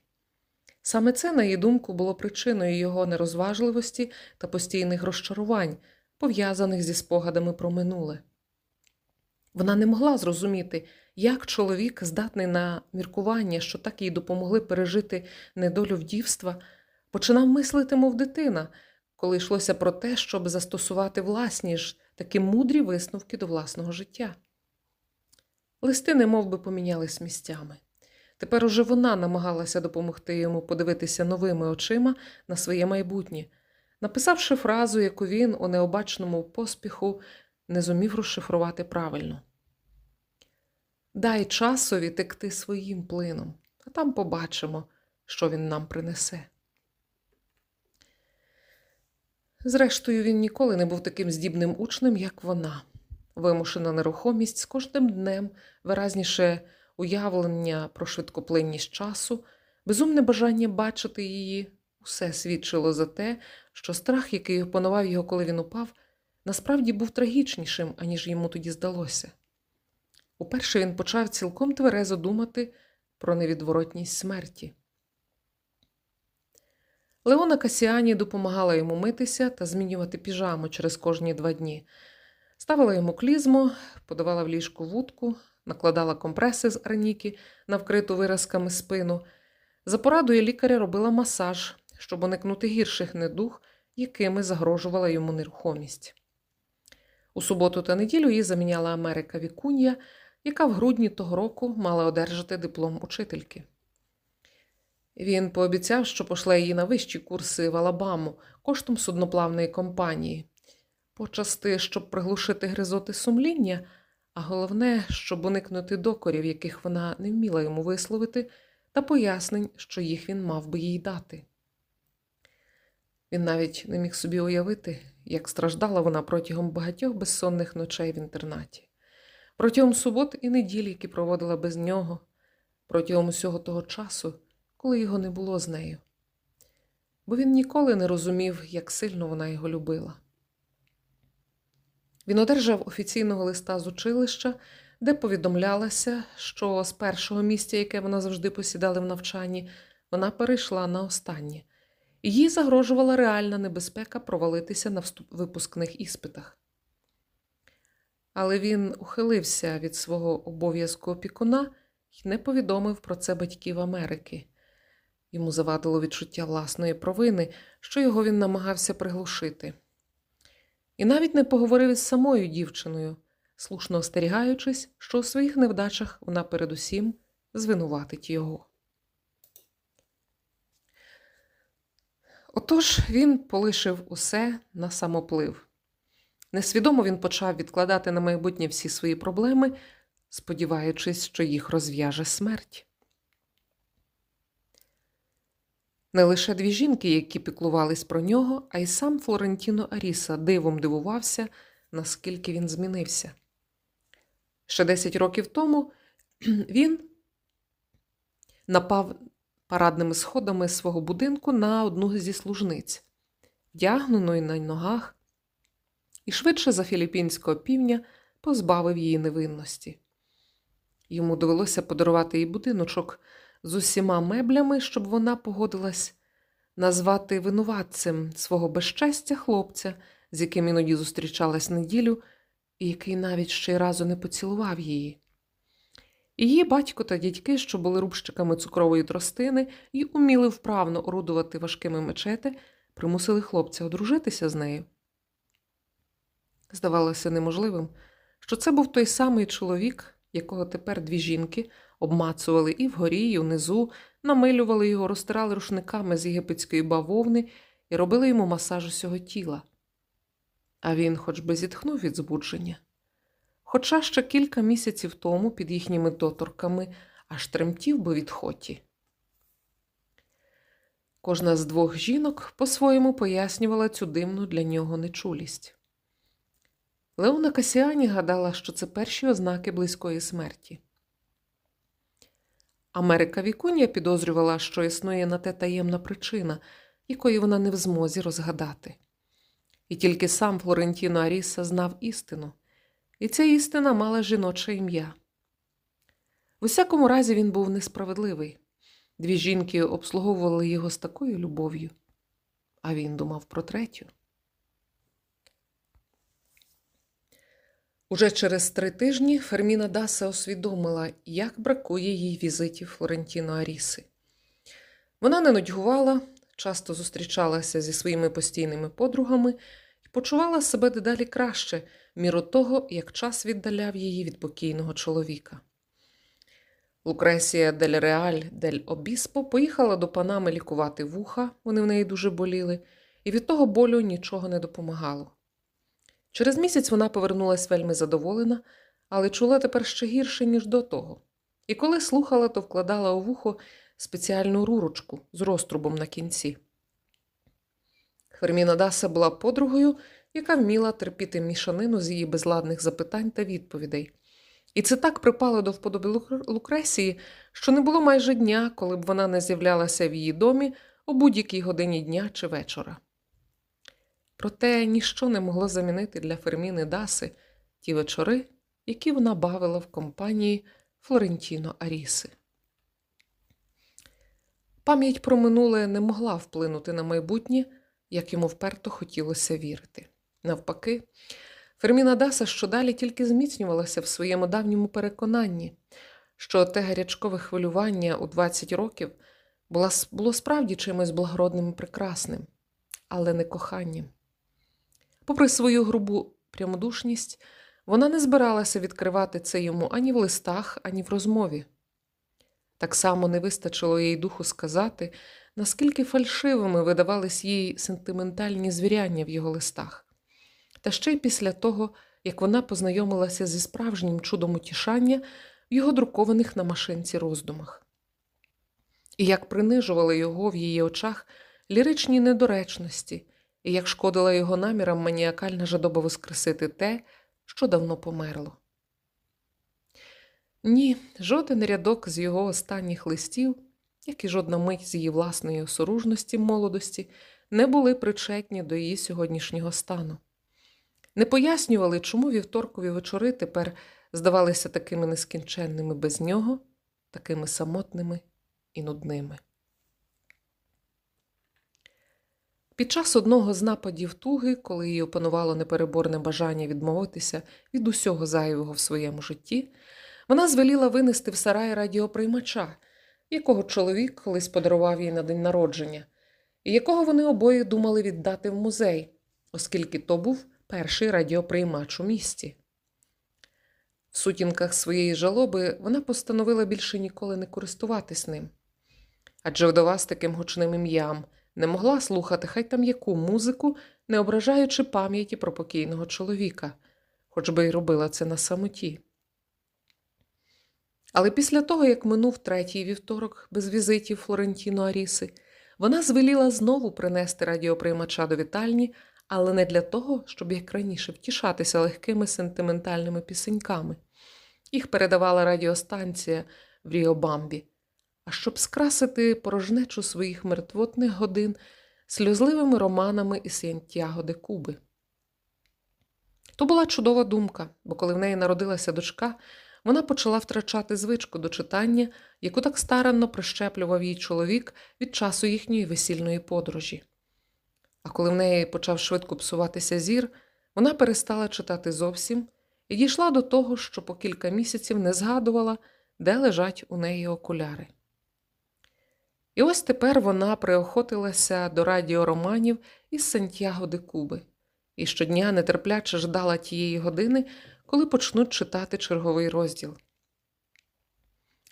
Саме це, на її думку, було причиною його нерозважливості та постійних розчарувань, пов'язаних зі спогадами про минуле. Вона не могла зрозуміти, як чоловік, здатний на міркування, що так їй допомогли пережити недолю вдівства, починав мислити, мов дитина, коли йшлося про те, щоб застосувати власні ж такі мудрі висновки до власного життя. Листи не би, помінялись місцями. Тепер уже вона намагалася допомогти йому подивитися новими очима на своє майбутнє, написавши фразу, яку він у необачному поспіху не зумів розшифрувати правильно. Дай часові текти своїм плином, а там побачимо, що він нам принесе. Зрештою, він ніколи не був таким здібним учнем, як вона. Вимушена нерухомість з кожним днем, виразніше уявлення про швидкоплинність часу, безумне бажання бачити її, усе свідчило за те, що страх, який опанував його, коли він упав, насправді був трагічнішим, аніж йому тоді здалося. Уперше він почав цілком тверезо думати про невідворотність смерті. Леона Касіані допомагала йому митися та змінювати піжаму через кожні два дні. Ставила йому клізму, подавала в ліжку вудку, накладала компреси з арніки на вкриту виразками спину. За порадою лікаря робила масаж, щоб уникнути гірших недуг, якими загрожувала йому нерухомість. У суботу та неділю її заміняла Америка Вікунья, яка в грудні того року мала одержати диплом учительки. Він пообіцяв, що пошле її на вищі курси в Алабаму коштом судноплавної компанії, почасти, щоб приглушити гризоти сумління, а головне, щоб уникнути докорів, яких вона не вміла йому висловити, та пояснень, що їх він мав би їй дати. Він навіть не міг собі уявити, як страждала вона протягом багатьох безсонних ночей в інтернаті, протягом субот і неділі, які проводила без нього, протягом усього того часу, коли його не було з нею. Бо він ніколи не розумів, як сильно вона його любила. Він одержав офіційного листа з училища, де повідомлялося, що з першого місця, яке вона завжди посідала в навчанні, вона перейшла на останнє, їй загрожувала реальна небезпека провалитися на випускних іспитах. Але він ухилився від свого обов'язку опікуна і не повідомив про це батьків Америки. Йому завадило відчуття власної провини, що його він намагався приглушити. І навіть не поговорив із самою дівчиною, слушно остерігаючись, що у своїх невдачах вона передусім звинуватить його. Отож він полишив усе на самоплив. Несвідомо він почав відкладати на майбутнє всі свої проблеми, сподіваючись, що їх розв'яже смерть. Не лише дві жінки, які піклувались про нього, а й сам Флорентіно Аріса дивом дивувався, наскільки він змінився. Ще 10 років тому [CLEARS THROAT] він напав парадними сходами свого будинку на одну зі служниць, вдягненої на ногах, і швидше за філіппінського півня позбавив її невинності. Йому довелося подарувати їй будиночок з усіма меблями, щоб вона погодилась назвати винуватцем свого безщастя хлопця, з яким іноді зустрічалась неділю, і який навіть ще й разу не поцілував її. Її батько та дядьки, що були рубщиками цукрової тростини і уміли вправно орудувати важкими мечети, примусили хлопця одружитися з нею. Здавалося неможливим, що це був той самий чоловік, якого тепер дві жінки обмацували і вгорі, і внизу, намилювали його, розтирали рушниками з єгипетської бавовни і робили йому масаж усього тіла. А він хоч би зітхнув від збудження. Хоча ще кілька місяців тому під їхніми доторками аж тремтів би від хоті. Кожна з двох жінок по-своєму пояснювала цю дивну для нього нечулість. Леона Касіані гадала, що це перші ознаки близької смерті. Америка Вікунія підозрювала, що існує на те таємна причина, якої вона не в змозі розгадати. І тільки сам Флорентіно Аріса знав істину, і ця істина мала жіноче ім'я. В усякому разі він був несправедливий. Дві жінки обслуговували його з такою любов'ю, а він думав про третю. Уже через три тижні Ферміна Даса усвідомила, як бракує їй візитів Флорентіно Аріси. Вона не нудьгувала, часто зустрічалася зі своїми постійними подругами і почувала себе дедалі краще, міру того, як час віддаляв її від покійного чоловіка. Лукресія дель Реаль дель Обіспо поїхала до панами лікувати вуха, вони в неї дуже боліли, і від того болю нічого не допомагало. Через місяць вона повернулась вельми задоволена, але чула тепер ще гірше, ніж до того. І коли слухала, то вкладала у вухо спеціальну рурочку з розтрубом на кінці. Ферміна Даса була подругою, яка вміла терпіти мішанину з її безладних запитань та відповідей. І це так припало до вподоби Лукресії, що не було майже дня, коли б вона не з'являлася в її домі у будь-якій годині дня чи вечора. Проте ніщо не могло замінити для Ферміни Даси ті вечори, які вона бавила в компанії Флорентіно Аріси. Пам'ять про минуле не могла вплинути на майбутнє, як йому вперто хотілося вірити. Навпаки, Ферміна Даса щодалі тільки зміцнювалася в своєму давньому переконанні, що те гарячкове хвилювання у 20 років було справді чимось благородним і прекрасним, але не коханням. Попри свою грубу прямодушність, вона не збиралася відкривати це йому ані в листах, ані в розмові. Так само не вистачило їй духу сказати, наскільки фальшивими видавались їй сентиментальні звіряння в його листах. Та ще й після того, як вона познайомилася зі справжнім чудом утішання в його друкованих на машинці роздумах. І як принижували його в її очах ліричні недоречності, і як шкодила його намірам маніакальна жадоба воскресити те, що давно померло. Ні, жоден рядок з його останніх листів, як і жодна мить з її власної осоружності молодості, не були причетні до її сьогоднішнього стану. Не пояснювали, чому вівторкові вечори тепер здавалися такими нескінченними без нього, такими самотними і нудними. Під час одного з нападів туги, коли її опанувало непереборне бажання відмовитися від усього зайвого в своєму житті, вона звеліла винести в сарай радіоприймача, якого чоловік колись подарував їй на день народження, і якого вони обоє думали віддати в музей, оскільки то був перший радіоприймач у місті. В сутінках своєї жалоби вона постановила більше ніколи не користуватись ним. Адже вдова з таким гучним ім'ям не могла слухати хай там яку музику, не ображаючи пам'яті про покійного чоловіка, хоч би й робила це на самоті. Але після того, як минув третій вівторок без візитів Флорентіно Аріси, вона звеліла знову принести радіоприймача до вітальні, але не для того, щоб як раніше втішатися легкими сентиментальними пісеньками. Їх передавала радіостанція в Ріобамбі, а щоб скрасити порожнечу своїх мертвотних годин сльозливими романами із Сантьяго де Куби. То була чудова думка, бо коли в неї народилася дочка, вона почала втрачати звичку до читання, яку так старанно прищеплював їй чоловік від часу їхньої весільної подорожі. А коли в неї почав швидко псуватися зір, вона перестала читати зовсім і дійшла до того, що по кілька місяців не згадувала, де лежать у неї окуляри. І ось тепер вона приохотилася до радіороманів із Сантьяго де Куби і щодня нетерпляче ждала тієї години, коли почнуть читати черговий розділ.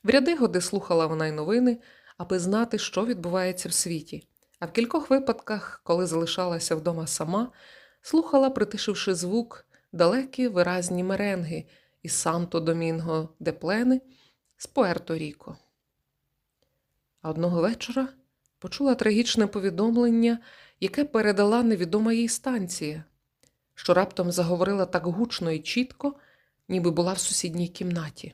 В ряди годи слухала вона й новини, аби знати, що відбувається в світі, а в кількох випадках, коли залишалася вдома сама, слухала, притишивши звук, далекі виразні меренги із Санто Домінго де Плени з Пуерто Ріко. А одного вечора почула трагічне повідомлення, яке передала невідома їй станція що раптом заговорила так гучно і чітко, ніби була в сусідній кімнаті.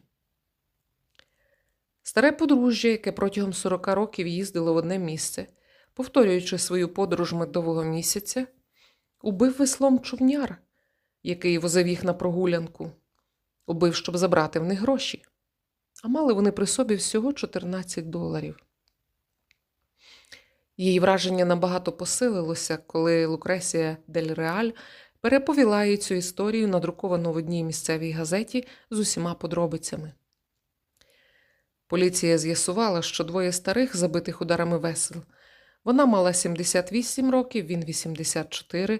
Старе подружжя, яке протягом 40 років їздило в одне місце, повторюючи свою подорож медового місяця, убив веслом човняр, який возив їх на прогулянку, убив, щоб забрати в них гроші. А мали вони при собі всього 14 доларів. Її враження набагато посилилося, коли Лукресія Дель Реаль переповіла їй цю історію, надруковану в одній місцевій газеті з усіма подробицями. Поліція з'ясувала, що двоє старих, забитих ударами весел, вона мала 78 років, він 84,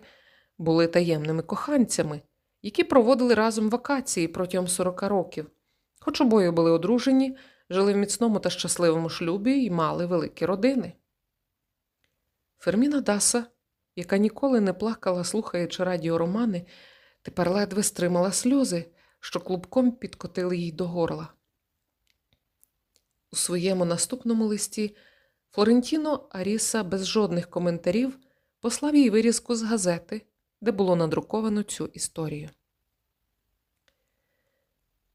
були таємними коханцями, які проводили разом вакації протягом 40 років, хоч обоє були одружені, жили в міцному та щасливому шлюбі і мали великі родини. Ферміна Даса яка ніколи не плакала, слухаючи радіоромани, тепер ледве стримала сльози, що клубком підкотили їй до горла. У своєму наступному листі Флорентіно Аріса без жодних коментарів послав їй вирізку з газети, де було надруковано цю історію.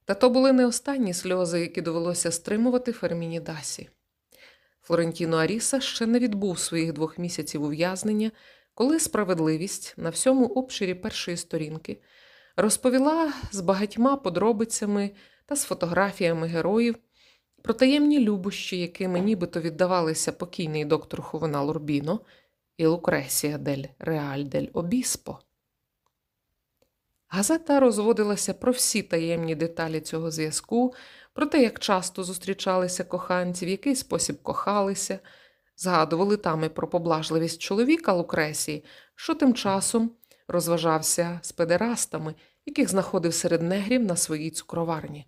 Та то були не останні сльози, які довелося стримувати Ферміні Дасі. Флорентіно Аріса ще не відбув своїх двох місяців ув'язнення коли справедливість на всьому обширі першої сторінки розповіла з багатьма подробицями та з фотографіями героїв про таємні любощі, якими нібито віддавалися покійний доктор Хувенал Урбіно і Лукресія дель Реаль дель Обіспо. Газета розводилася про всі таємні деталі цього зв'язку, про те, як часто зустрічалися коханці, в який спосіб кохалися, згадували там і про поблажливість чоловіка Лукресії, що тим часом розважався з педерастами, яких знаходив серед негрів на своїй цукроварні.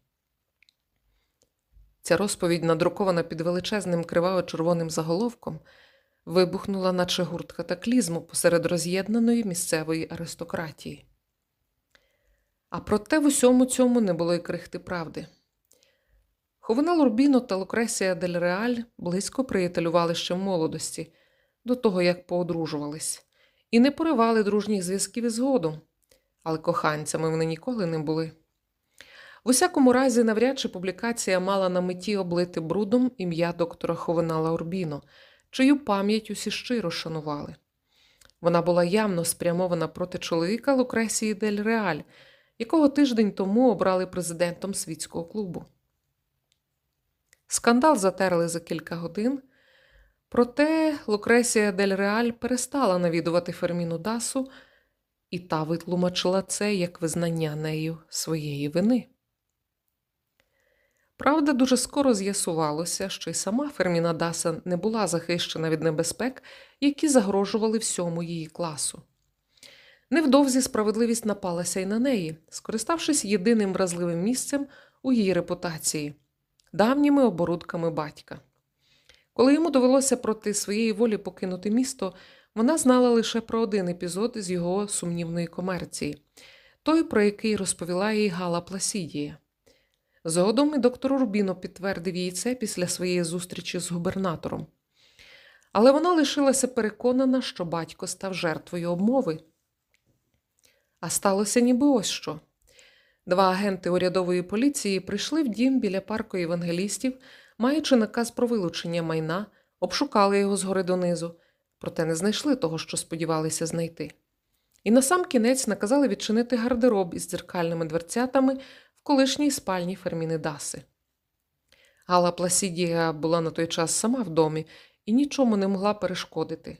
Ця розповідь, надрукована під величезним криваво-червоним заголовком, вибухнула, наче гурт катаклізму посеред роз'єднаної місцевої аристократії. А проте в усьому цьому не було й крихти правди. Ховина Лурбіно та Лукресія Дель Реаль близько приятелювали ще в молодості, до того як поодружувались, і не поривали дружніх зв'язків із згодом, але коханцями вони ніколи не були. В усякому разі, навряд чи публікація мала на меті облити брудом ім'я доктора Ховенала Урбіно, чию пам'ять усі щиро шанували. Вона була явно спрямована проти чоловіка Лукресії Дель Реаль, якого тиждень тому обрали президентом світського клубу. Скандал затерли за кілька годин, проте Лукресія Дель Реаль перестала навідувати Ферміну Дасу, і та витлумачила це як визнання нею своєї вини. Правда, дуже скоро з'ясувалося, що й сама Ферміна Даса не була захищена від небезпек, які загрожували всьому її класу. Невдовзі справедливість напалася й на неї, скориставшись єдиним вразливим місцем у її репутації давніми оборудками батька. Коли йому довелося проти своєї волі покинути місто, вона знала лише про один епізод з його сумнівної комерції той, про який розповіла їй Гала Пласідія. Згодом і доктор Рубіно підтвердив їй це після своєї зустрічі з губернатором. Але вона лишилася переконана, що батько став жертвою обмови. А сталося ніби ось що. Два агенти урядової поліції прийшли в дім біля парку євангелістів, маючи наказ про вилучення майна, обшукали його згори донизу, проте не знайшли того, що сподівалися знайти. І на сам кінець наказали відчинити гардероб із дзеркальними дверцятами в колишній спальні Ферміни Даси. Гала Пласідія була на той час сама в домі і нічому не могла перешкодити.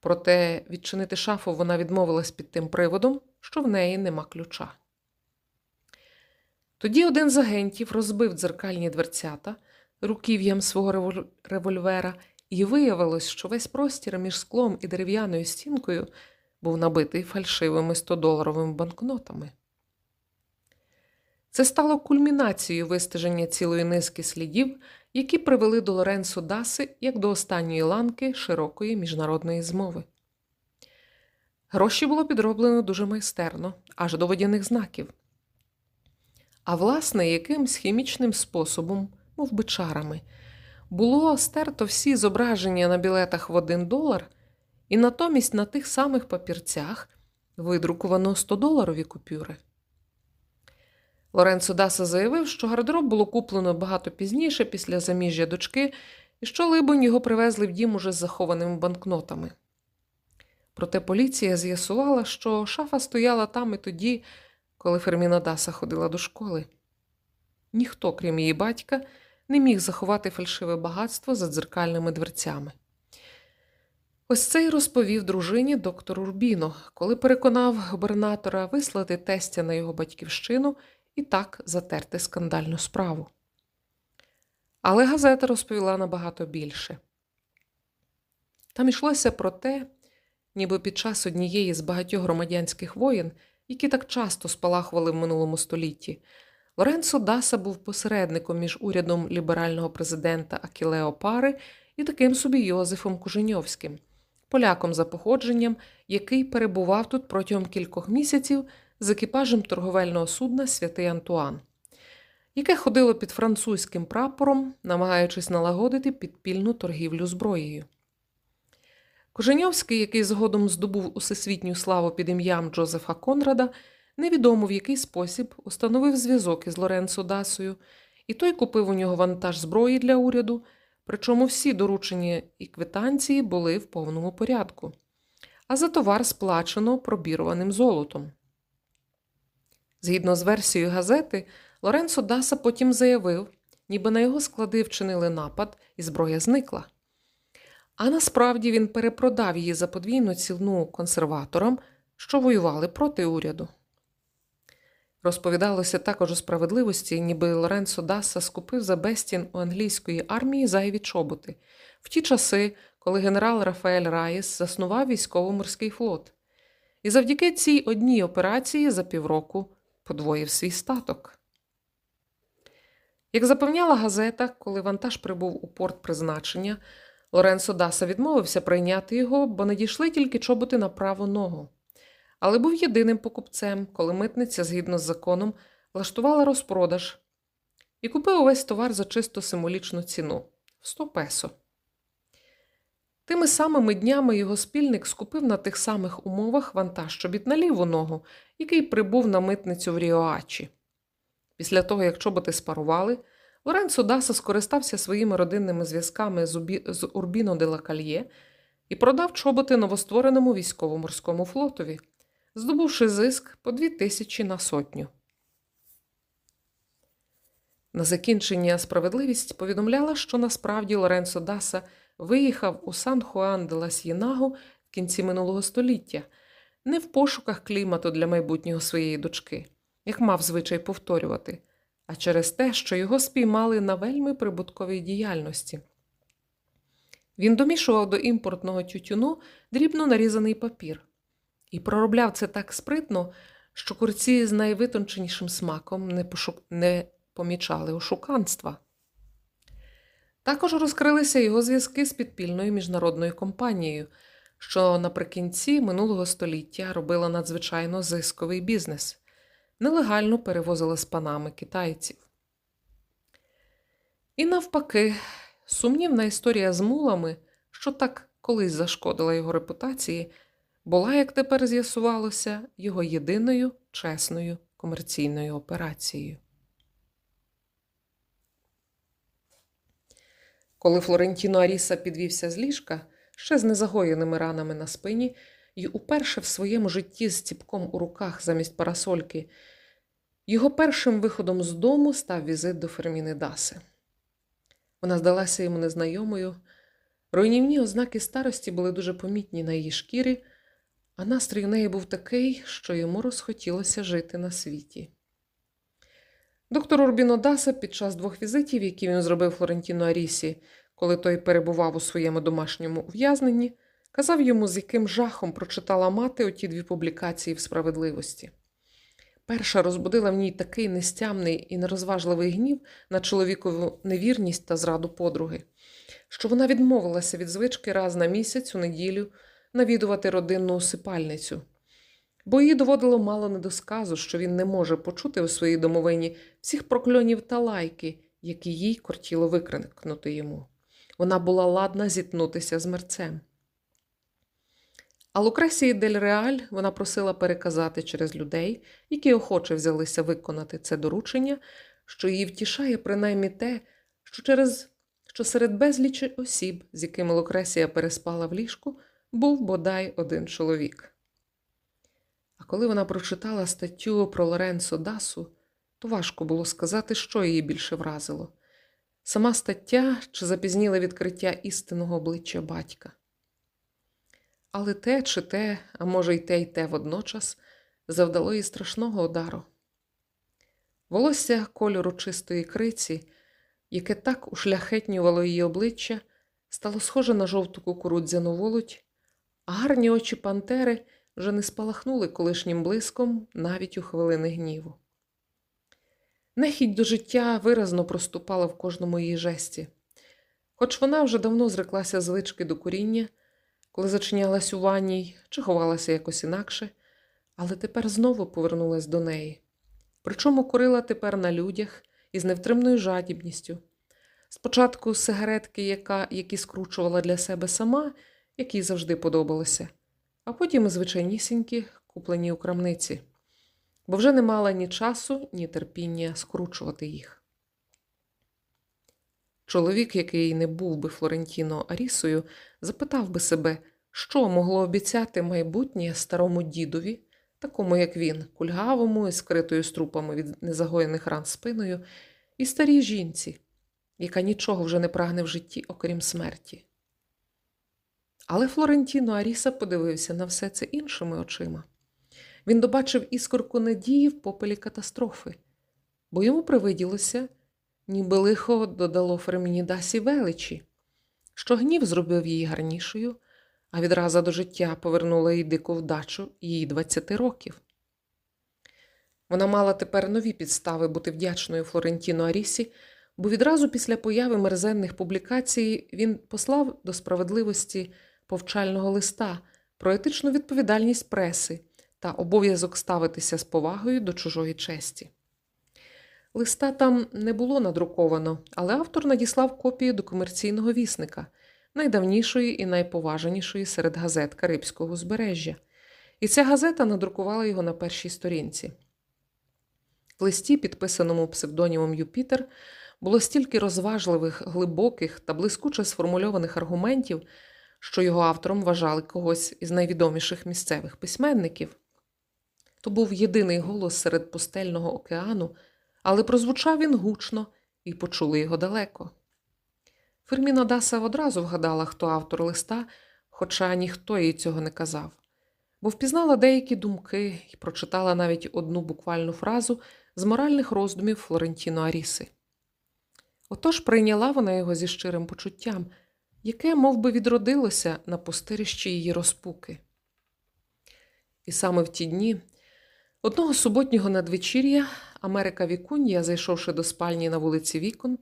Проте відчинити шафу вона відмовилась під тим приводом, що в неї нема ключа. Тоді один з агентів розбив дзеркальні дверцята руків'ям свого револьвера, і виявилось, що весь простір між склом і дерев'яною стінкою був набитий фальшивими 100-доларовими банкнотами. Це стало кульмінацією вистеження цілої низки слідів, які привели до Лоренцо Даси як до останньої ланки широкої міжнародної змови. Гроші було підроблено дуже майстерно, аж до водяних знаків. А власне, якимсь хімічним способом, мов би чарами, було стерто всі зображення на білетах в один долар, і натомість на тих самих папірцях видрукувано 100-доларові купюри. Лоренцо Даса заявив, що гардероб було куплено багато пізніше, після заміжжя дочки, і що, либонь, його привезли в дім уже з захованими банкнотами. Проте поліція з'ясувала, що шафа стояла там і тоді, коли Ферміна Даса ходила до школи. Ніхто, крім її батька, не міг заховати фальшиве багатство за дзеркальними дверцями. Ось це й розповів дружині доктор Урбіно, коли переконав губернатора вислати тестя на його батьківщину і так затерти скандальну справу. Але газета розповіла набагато більше. Там йшлося про те, ніби під час однієї з багатьох громадянських воєн, які так часто спалахували в минулому столітті, Лоренцо Даса був посередником між урядом ліберального президента Акілео Пари і таким собі Йозефом Коженьовським, поляком за походженням, який перебував тут протягом кількох місяців з екіпажем торговельного судна Святий Антуан, яке ходило під французьким прапором, намагаючись налагодити підпільну торгівлю зброєю. Коженьовський, який згодом здобув усесвітню славу під ім'ям Джозефа Конрада, невідомо в який спосіб установив зв'язок із Лоренцо Дасою, і той купив у нього вантаж зброї для уряду, причому всі доручення і квитанції були в повному порядку, а за товар сплачено пробіруваним золотом. Згідно з версією газети, Лоренцо Даса потім заявив, ніби на його склади вчинили напад і зброя зникла. А насправді він перепродав її за подвійну ціну консерваторам, що воювали проти уряду. Розповідалося також у справедливості, ніби Лоренцо Даса скупив за Бестін у англійської армії зайві чоботи в ті часи, коли генерал Рафаель Раїс заснував військово-морський флот. І завдяки цій одній операції за півроку подвоїв свій статок. Як запевняла газета, коли вантаж прибув у порт призначення, Лоренцо Даса відмовився прийняти його, бо не дійшли тільки чоботи на праву ногу. Але був єдиним покупцем, коли митниця, згідно з законом, влаштувала розпродаж і купив увесь товар за чисто символічну ціну в 100 песо. Тими самими днями його спільник скупив на тих самих умовах вантаж чобіт на ліву ногу, який прибув на митницю в Ріоачі. Після того, як чоботи спарували, Лоренцо Даса скористався своїми родинними зв'язками з, Убі... з Урбіно де ла Кальє і продав чоботи новоствореному військово-морському флотові, здобувши зиск по дві тисячі на сотню. На закінчення справедливість повідомляла, що насправді Лоренцо Даса виїхав у Сан Хуан де ла С'єнагу в кінці минулого століття, не в пошуках клімату для майбутнього своєї дочки, як мав звичай повторювати, а через те, що його спіймали на вельми прибутковій діяльності. Він домішував до імпортного тютюну дрібно нарізаний папір і проробляв це так спритно, що курці з найвитонченішим смаком не, пошук... не помічали ошуканства. Також розкрилися його зв'язки з підпільною міжнародною компанією, що наприкінці минулого століття робила надзвичайно зисковий бізнес, нелегально перевозила з панами китайців. І навпаки, сумнівна історія з мулами, що так колись зашкодила його репутації, була, як тепер з'ясувалося, його єдиною чесною комерційною операцією. Коли Флорентіно Аріса підвівся з ліжка, ще з незагоєними ранами на спині, і уперше в своєму житті з ціпком у руках замість парасольки, його першим виходом з дому став візит до Ферміни Даси. Вона здалася йому незнайомою. Руйнівні ознаки старості були дуже помітні на її шкірі, а настрій у неї був такий, що йому розхотілося жити на світі. Доктор Урбіно Даса під час двох візитів, які він зробив Флорентіно Арісі, коли той перебував у своєму домашньому ув'язненні, казав йому, з яким жахом прочитала мати оті дві публікації в справедливості. Перша розбудила в ній такий нестямний і нерозважливий гнів на чоловікову невірність та зраду подруги, що вона відмовилася від звички раз на місяць у неділю навідувати родинну усипальницю бо їй доводило мало не до сказу, що він не може почути у своїй домовині всіх прокльонів та лайки, які їй кортіло викрикнути йому. Вона була ладна зіткнутися з мерцем. А Лукресії Дель Реаль вона просила переказати через людей, які охоче взялися виконати це доручення, що її втішає принаймні те, що через що серед безлічі осіб, з якими Лукресія переспала в ліжку, був бодай один чоловік. А коли вона прочитала статтю про Лоренцо Дасу, то важко було сказати, що її більше вразило сама стаття чи запізніле відкриття істинного обличчя батька. Але те чи те, а може, й те, й те водночас, завдало їй страшного удару. Волосся кольору чистої криці, яке так ушляхетнювало її обличчя, стало схоже на жовту кукурудзяну волоть, а гарні очі Пантери вже не спалахнули колишнім блиском навіть у хвилини гніву. Нехідь до життя виразно проступала в кожному її жесті, хоч вона вже давно зреклася звички до куріння, коли зачинялась у ванній чи ховалася якось інакше, але тепер знову повернулась до неї. Причому курила тепер на людях із невтримною жадібністю. Спочатку сигаретки, яка, які скручувала для себе сама, якій завжди подобалося, а потім звичайнісінькі, куплені у крамниці, бо вже не мала ні часу, ні терпіння скручувати їх. Чоловік, який не був би Флорентіно Арісою, запитав би себе, що могло обіцяти майбутнє старому дідові, такому як він, кульгавому і скритою струпами від незагоєних ран спиною, і старій жінці, яка нічого вже не прагне в житті, окрім смерті. Але Флорентіно Аріса подивився на все це іншими очима. Він добачив іскорку надії в попелі катастрофи, бо йому привиділося, ніби лихо додало Фермінідасі величі, що гнів зробив її гарнішою, а відразу до життя повернула їй дику вдачу її 20 років. Вона мала тепер нові підстави бути вдячною Флорентіно Арісі, бо відразу після появи мерзенних публікацій він послав до справедливості повчального листа про етичну відповідальність преси та обов'язок ставитися з повагою до чужої честі. Листа там не було надруковано, але автор надіслав копію до комерційного вісника, найдавнішої і найповажанішої серед газет Карибського узбережжя, і ця газета надрукувала його на першій сторінці. В листі, підписаному псевдонімом Юпітер, було стільки розважливих, глибоких та блискуче сформульованих аргументів, що його автором вважали когось із найвідоміших місцевих письменників. То був єдиний голос серед пустельного океану, але прозвучав він гучно і почули його далеко. Ферміна Даса одразу вгадала, хто автор листа, хоча ніхто їй цього не казав, бо впізнала деякі думки і прочитала навіть одну буквальну фразу з моральних роздумів Флорентіно Аріси. Отож прийняла вона його зі щирим почуттям, яке мов би, відродилося на пустирищі її розпуки. І саме в ті дні, одного суботнього надвечір'я, Америка Вікунья, зайшовши до спальні на вулиці Вікон,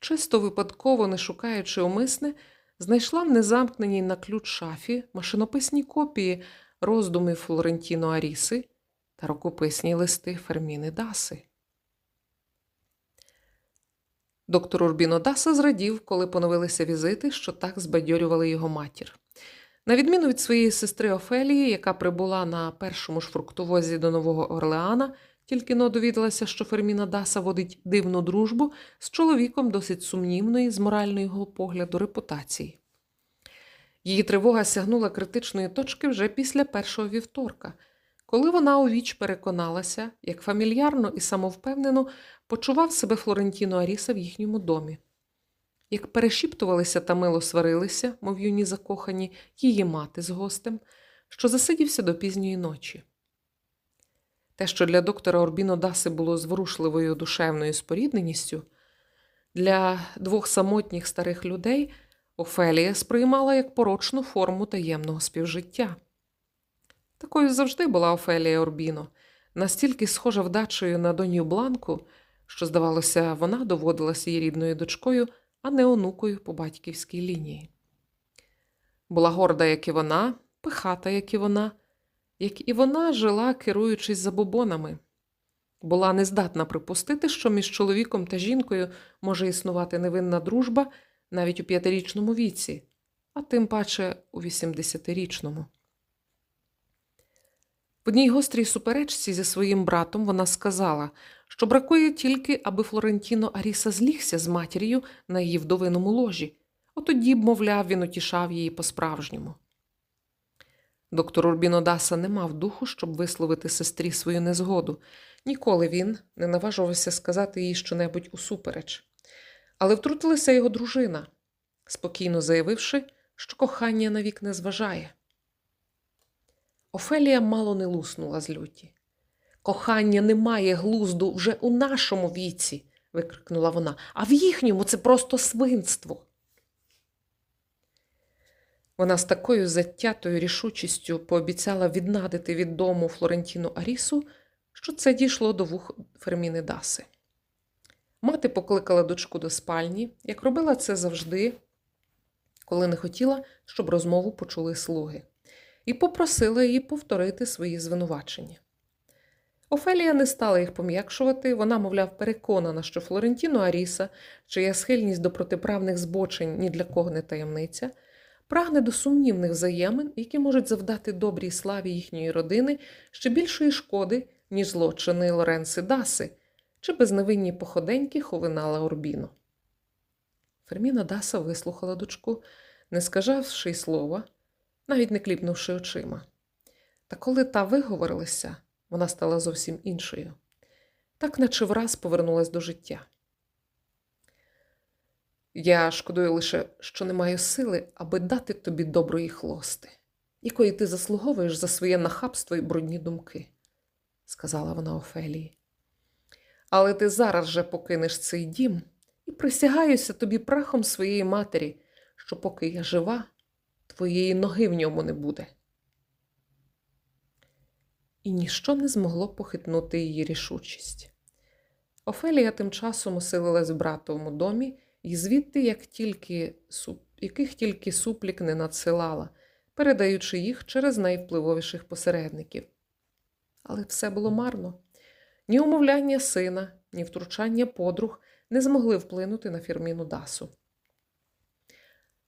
чисто випадково, не шукаючи умисне, знайшла в незамкненій на ключ шафі машинописні копії роздумів Флорентіно Аріси та рукописні листи Ферміни Даси. Доктор Урбіно Даса зрадів, коли поновилися візити, що так збадьорювали його матір. На відміну від своєї сестри Офелії, яка прибула на першому ж фруктовозі до Нового Орлеана, тільки но довідалася, що Ферміна Даса водить дивну дружбу з чоловіком досить сумнівної, з морального погляду репутації. Її тривога сягнула критичної точки вже після першого вівторка, коли вона у віч переконалася, як фамільярно і самовпевнено почував себе Флорентіно Аріса в їхньому домі. Як перешіптувалися та мило сварилися, мов юні закохані, її мати з гостем, що засидівся до пізньої ночі. Те, що для доктора Орбіно Даси було зворушливою душевною спорідненістю, для двох самотніх старих людей Офелія сприймала як порочну форму таємного співжиття. Такою завжди була Офелія Орбіно, настільки схожа вдачею на доню Бланку, що, здавалося, вона доводилася її рідною дочкою, а не онукою по батьківській лінії. Була горда, як і вона, пихата, як і вона, як і вона жила, керуючись забобонами, була нездатна припустити, що між чоловіком та жінкою може існувати невинна дружба навіть у п'ятирічному віці, а тим паче у 80-річному. В одній гострій суперечці зі своїм братом вона сказала, що бракує тільки, аби Флорентіно Аріса злігся з матір'ю на її вдовиному ложі, отоді б, мовляв, він утішав її по-справжньому. Доктор Урбіно Даса не мав духу, щоб висловити сестрі свою незгоду. Ніколи він не наважувався сказати їй щонебудь усупереч. Але втрутилася його дружина, спокійно заявивши, що кохання навік не зважає. Офелія мало не луснула з люті. Кохання не має глузду вже у нашому віці, викрикнула вона, а в їхньому це просто свинство. Вона з такою затятою рішучістю пообіцяла віднадити від дому Флорентіну Арісу, що це дійшло до вух Ферміни Даси. Мати покликала дочку до спальні, як робила це завжди, коли не хотіла, щоб розмову почули слуги, і попросила її повторити свої звинувачення. Офелія не стала їх пом'якшувати, вона, мовляв, переконана, що Флорентіно Аріса, чия схильність до протиправних збочень ні для кого не таємниця, прагне до сумнівних взаємин, які можуть завдати добрій славі їхньої родини ще більшої шкоди, ніж злочини Лоренси Даси чи безневинні походеньки Ховинала Орбіно. Ферміна Даса вислухала дочку, не скажавши й слова, навіть не кліпнувши очима. Та коли та виговорилася, вона стала зовсім іншою, так наче враз повернулась до життя. Я шкодую лише, що не маю сили, аби дати тобі доброї хлости, якої ти заслуговуєш за своє нахабство і брудні думки, сказала вона Офелії. Але ти зараз же покинеш цей дім і присягаюся тобі прахом своєї матері, що поки я жива, твоєї ноги в ньому не буде. І ніщо не змогло похитнути її рішучість. Офелія тим часом оселилась в братовому домі і звідти, як тільки, яких тільки суплік не надсилала, передаючи їх через найвпливовіших посередників. Але все було марно. Ні умовляння сина, ні втручання подруг не змогли вплинути на фірміну Дасу.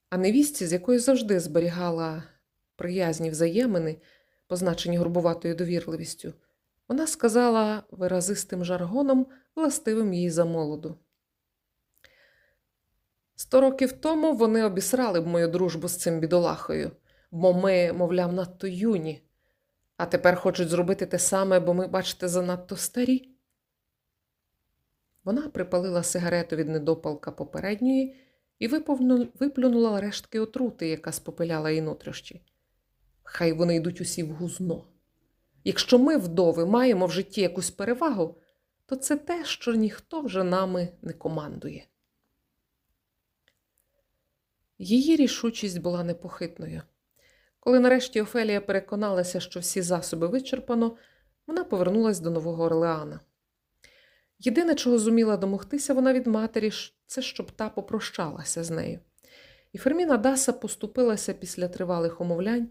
А невістці, з якою завжди зберігала приязні взаємини, позначені грубуватою довірливістю, вона сказала виразистим жаргоном, властивим їй за молоду. Сто років тому вони обісрали б мою дружбу з цим бідолахою, бо ми, мовляв, надто юні, а тепер хочуть зробити те саме, бо ми, бачите, занадто старі. Вона припалила сигарету від недопалка попередньої і виплюнула рештки отрути, яка спопиляла її нутрощі. Хай вони йдуть усі в гузно. Якщо ми, вдови, маємо в житті якусь перевагу, то це те, що ніхто вже нами не командує. Її рішучість була непохитною. Коли нарешті Офелія переконалася, що всі засоби вичерпано, вона повернулася до Нового Орлеана. Єдине, чого зуміла домогтися вона від матері, це щоб та попрощалася з нею. І Ферміна Даса поступилася після тривалих умовлянь,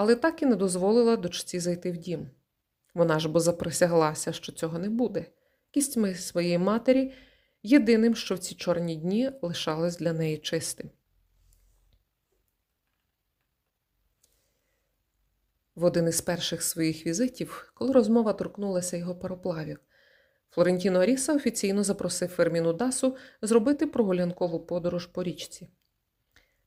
але так і не дозволила дочці зайти в дім. Вона ж бо заприсяглася, що цього не буде. Кістьми своєї матері єдиним, що в ці чорні дні лишалось для неї чистим. В один із перших своїх візитів, коли розмова торкнулася його пароплавів, Флорентіно Аріса офіційно запросив Ферміну Дасу зробити прогулянкову подорож по річці.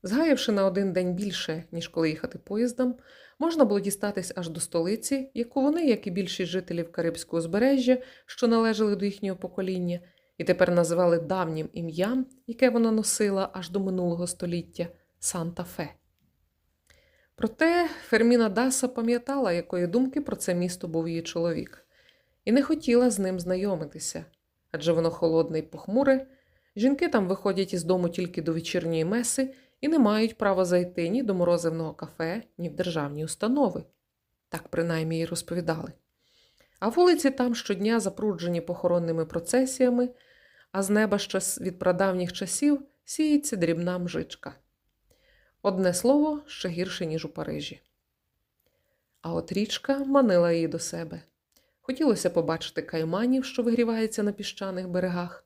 Згаявши на один день більше, ніж коли їхати поїздом, можна було дістатись аж до столиці, яку вони, як і більшість жителів Карибського узбережжя, що належали до їхнього покоління, і тепер називали давнім ім'ям, яке вона носила аж до минулого століття Санта-Фе. Проте Ферміна Даса пам'ятала, якої думки про це місто був її чоловік, і не хотіла з ним знайомитися адже воно холодне й похмуре. Жінки там виходять із дому тільки до вечірньої меси і не мають права зайти ні до морозивного кафе, ні в державні установи. Так принаймні й розповідали. А вулиці там щодня запруджені похоронними процесіями, а з неба ще від прадавніх часів сіється дрібна мжичка. Одне слово ще гірше, ніж у Парижі. А от річка манила її до себе. Хотілося побачити кайманів, що вигрівається на піщаних берегах.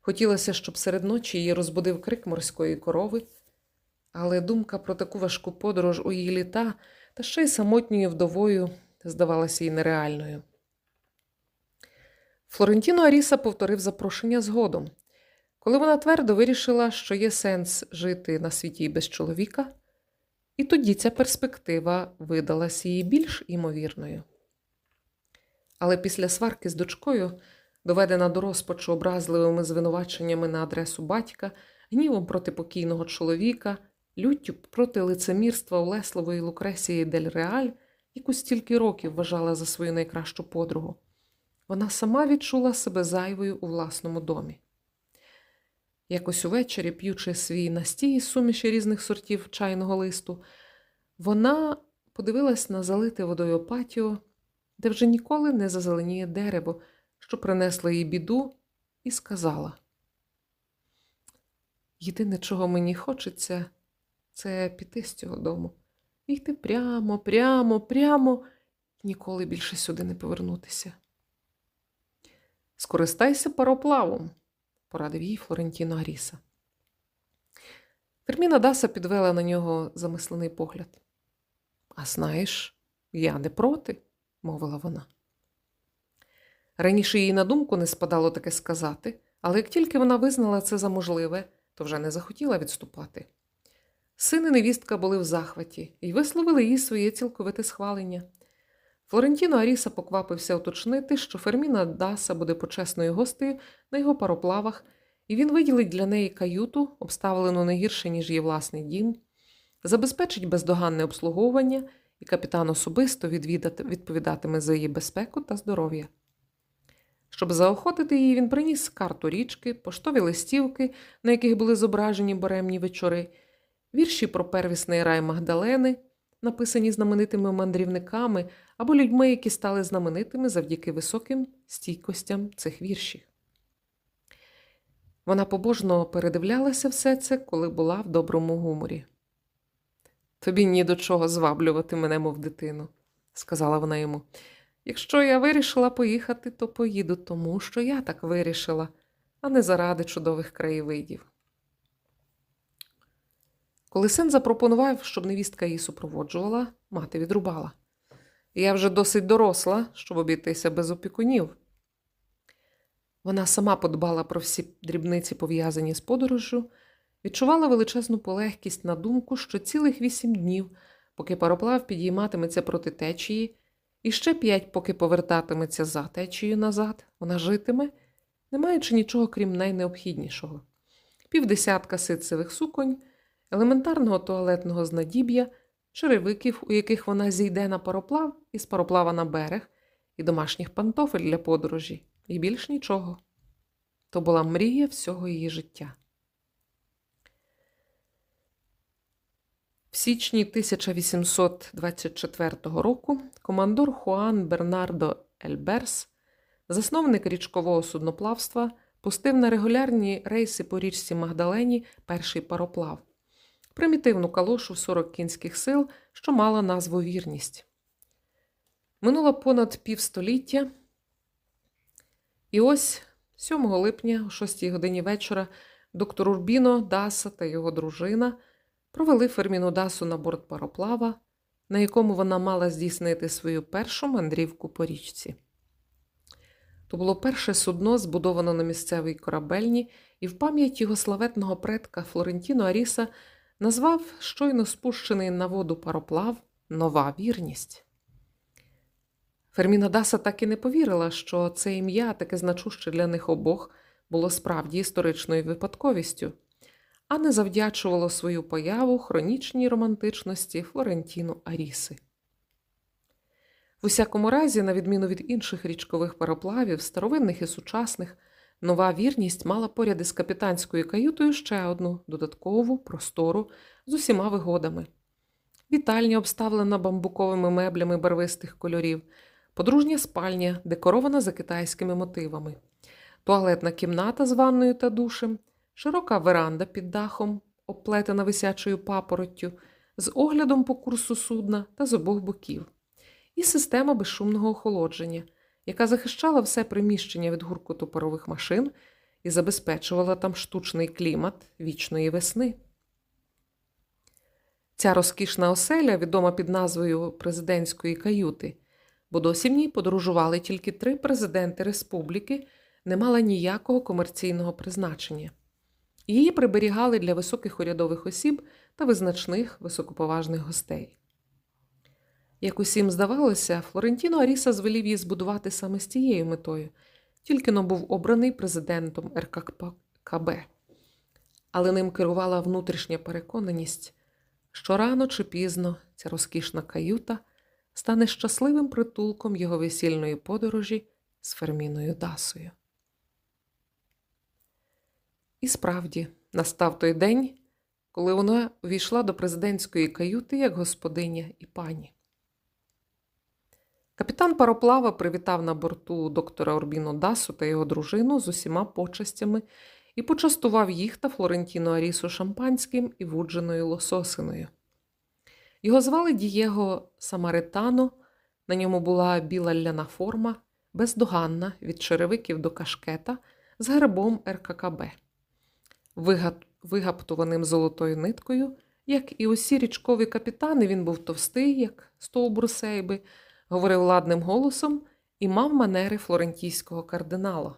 Хотілося, щоб серед ночі її розбудив крик морської корови, але думка про таку важку подорож у її літа та ще й самотньою вдовою здавалася їй нереальною. Флорентіно Аріса повторив запрошення згодом, коли вона твердо вирішила, що є сенс жити на світі без чоловіка, і тоді ця перспектива видалась їй більш імовірною. Але після сварки з дочкою, доведена до розпачу образливими звинуваченнями на адресу батька, гнівом проти покійного чоловіка, люттю проти лицемірства Олеслової Лукресії Дель Реаль, яку стільки років вважала за свою найкращу подругу, вона сама відчула себе зайвою у власному домі. Якось увечері, п'ючи свій настій із суміші різних сортів чайного листу, вона подивилась на залите водою патіо, де вже ніколи не зазеленіє дерево, що принесло їй біду, і сказала: Єдине, чого мені хочеться, це піти з цього дому, йти прямо, прямо, прямо ніколи більше сюди не повернутися. Скористайся пароплавом порадив їй Флорентіно Аріса. Ферміна Даса підвела на нього замислений погляд. А знаєш, я не проти, мовила вона. Раніше їй на думку не спадало таке сказати, але як тільки вона визнала це за можливе, то вже не захотіла відступати. Син і невістка були в захваті і висловили їй своє цілковите схвалення. Флорентіно Аріса поквапився уточнити, що Ферміна Даса буде почесною гостею на його пароплавах і він виділить для неї каюту, обставлену не гірше, ніж її власний дім, забезпечить бездоганне обслуговування, і капітан особисто відповідатиме за її безпеку та здоров'я. Щоб заохотити її, він приніс карту річки, поштові листівки, на яких були зображені боремні вечори, вірші про первісний рай Магдалени, написані знаменитими мандрівниками або людьми, які стали знаменитими завдяки високим стійкостям цих віршів. Вона побожно передивлялася все це, коли була в доброму гуморі. Тобі ні до чого зваблювати мене, мов дитину, сказала вона йому. Якщо я вирішила поїхати, то поїду тому, що я так вирішила, а не заради чудових краєвидів. Коли син запропонував, щоб невістка її супроводжувала, мати відрубала. Я вже досить доросла, щоб обійтися без опікунів. Вона сама подбала про всі дрібниці, пов'язані з подорожжю, відчувала величезну полегкість на думку, що цілих вісім днів, поки пароплав підійматиметься проти течії, і ще п'ять, поки повертатиметься за течією назад, вона житиме, не маючи нічого крім найнеобхіднішого: півдесятка ситцевих суконь, елементарного туалетного знадіб'я, черевиків, у яких вона зійде на пароплав і з пароплава на берег, і домашніх пантофель для подорожі, і більш нічого. То була мрія всього її життя. В січні 1824 року командор Хуан Бернардо Ельберс, засновник річкового судноплавства, пустив на регулярні рейси по річці Магдалені перший пароплав, примітивну калошу 40 кінських сил, що мала назву вірність. Минуло понад півстоліття, і ось 7 липня, о 6 годині вечора, доктор Урбіно Даса та його дружина провели Ферміну Дасу на борт пароплава, на якому вона мала здійснити свою першу мандрівку по річці. То було перше судно, збудовано на місцевій корабельні, і в пам'ять його славетного предка Флорентіно Аріса назвав щойно спущений на воду пароплав Нова вірність. Ферміна Даса так і не повірила, що це ім'я, таке значуще для них обох, було справді історичною випадковістю а не завдячувало свою появу хронічній романтичності Флорентіну Аріси. В усякому разі, на відміну від інших річкових пароплавів, старовинних і сучасних, нова вірність мала поряд із капітанською каютою ще одну додаткову простору з усіма вигодами. Вітальня обставлена бамбуковими меблями барвистих кольорів, подружня спальня, декорована за китайськими мотивами, туалетна кімната з ванною та душем, широка веранда під дахом, оплетена висячою папороттю, з оглядом по курсу судна та з обох боків, і система безшумного охолодження, яка захищала все приміщення від гуркоту парових машин і забезпечувала там штучний клімат вічної весни. Ця розкішна оселя, відома під назвою президентської каюти, бо досі в ній подорожували тільки три президенти республіки, не мала ніякого комерційного призначення. Її приберігали для високих урядових осіб та визначних високоповажних гостей. Як усім здавалося, Флорентіно Аріса звелів її збудувати саме з тією метою, тільки но був обраний президентом РККБ. Але ним керувала внутрішня переконаність, що рано чи пізно ця розкішна каюта стане щасливим притулком його весільної подорожі з Ферміною Дасою. І справді, настав той день, коли вона увійшла до президентської каюти як господиня і пані. Капітан пароплава привітав на борту доктора Орбіно Дасу та його дружину з усіма почастями і почастував їх та Флорентіно Арісу шампанським і вудженою лососиною. Його звали Дієго Самаритано, на ньому була біла ляна форма, бездоганна від черевиків до кашкета з гербом РККБ вигаптуваним золотою ниткою, як і усі річкові капітани, він був товстий, як стовбур сейби, говорив ладним голосом і мав манери флорентійського кардинала.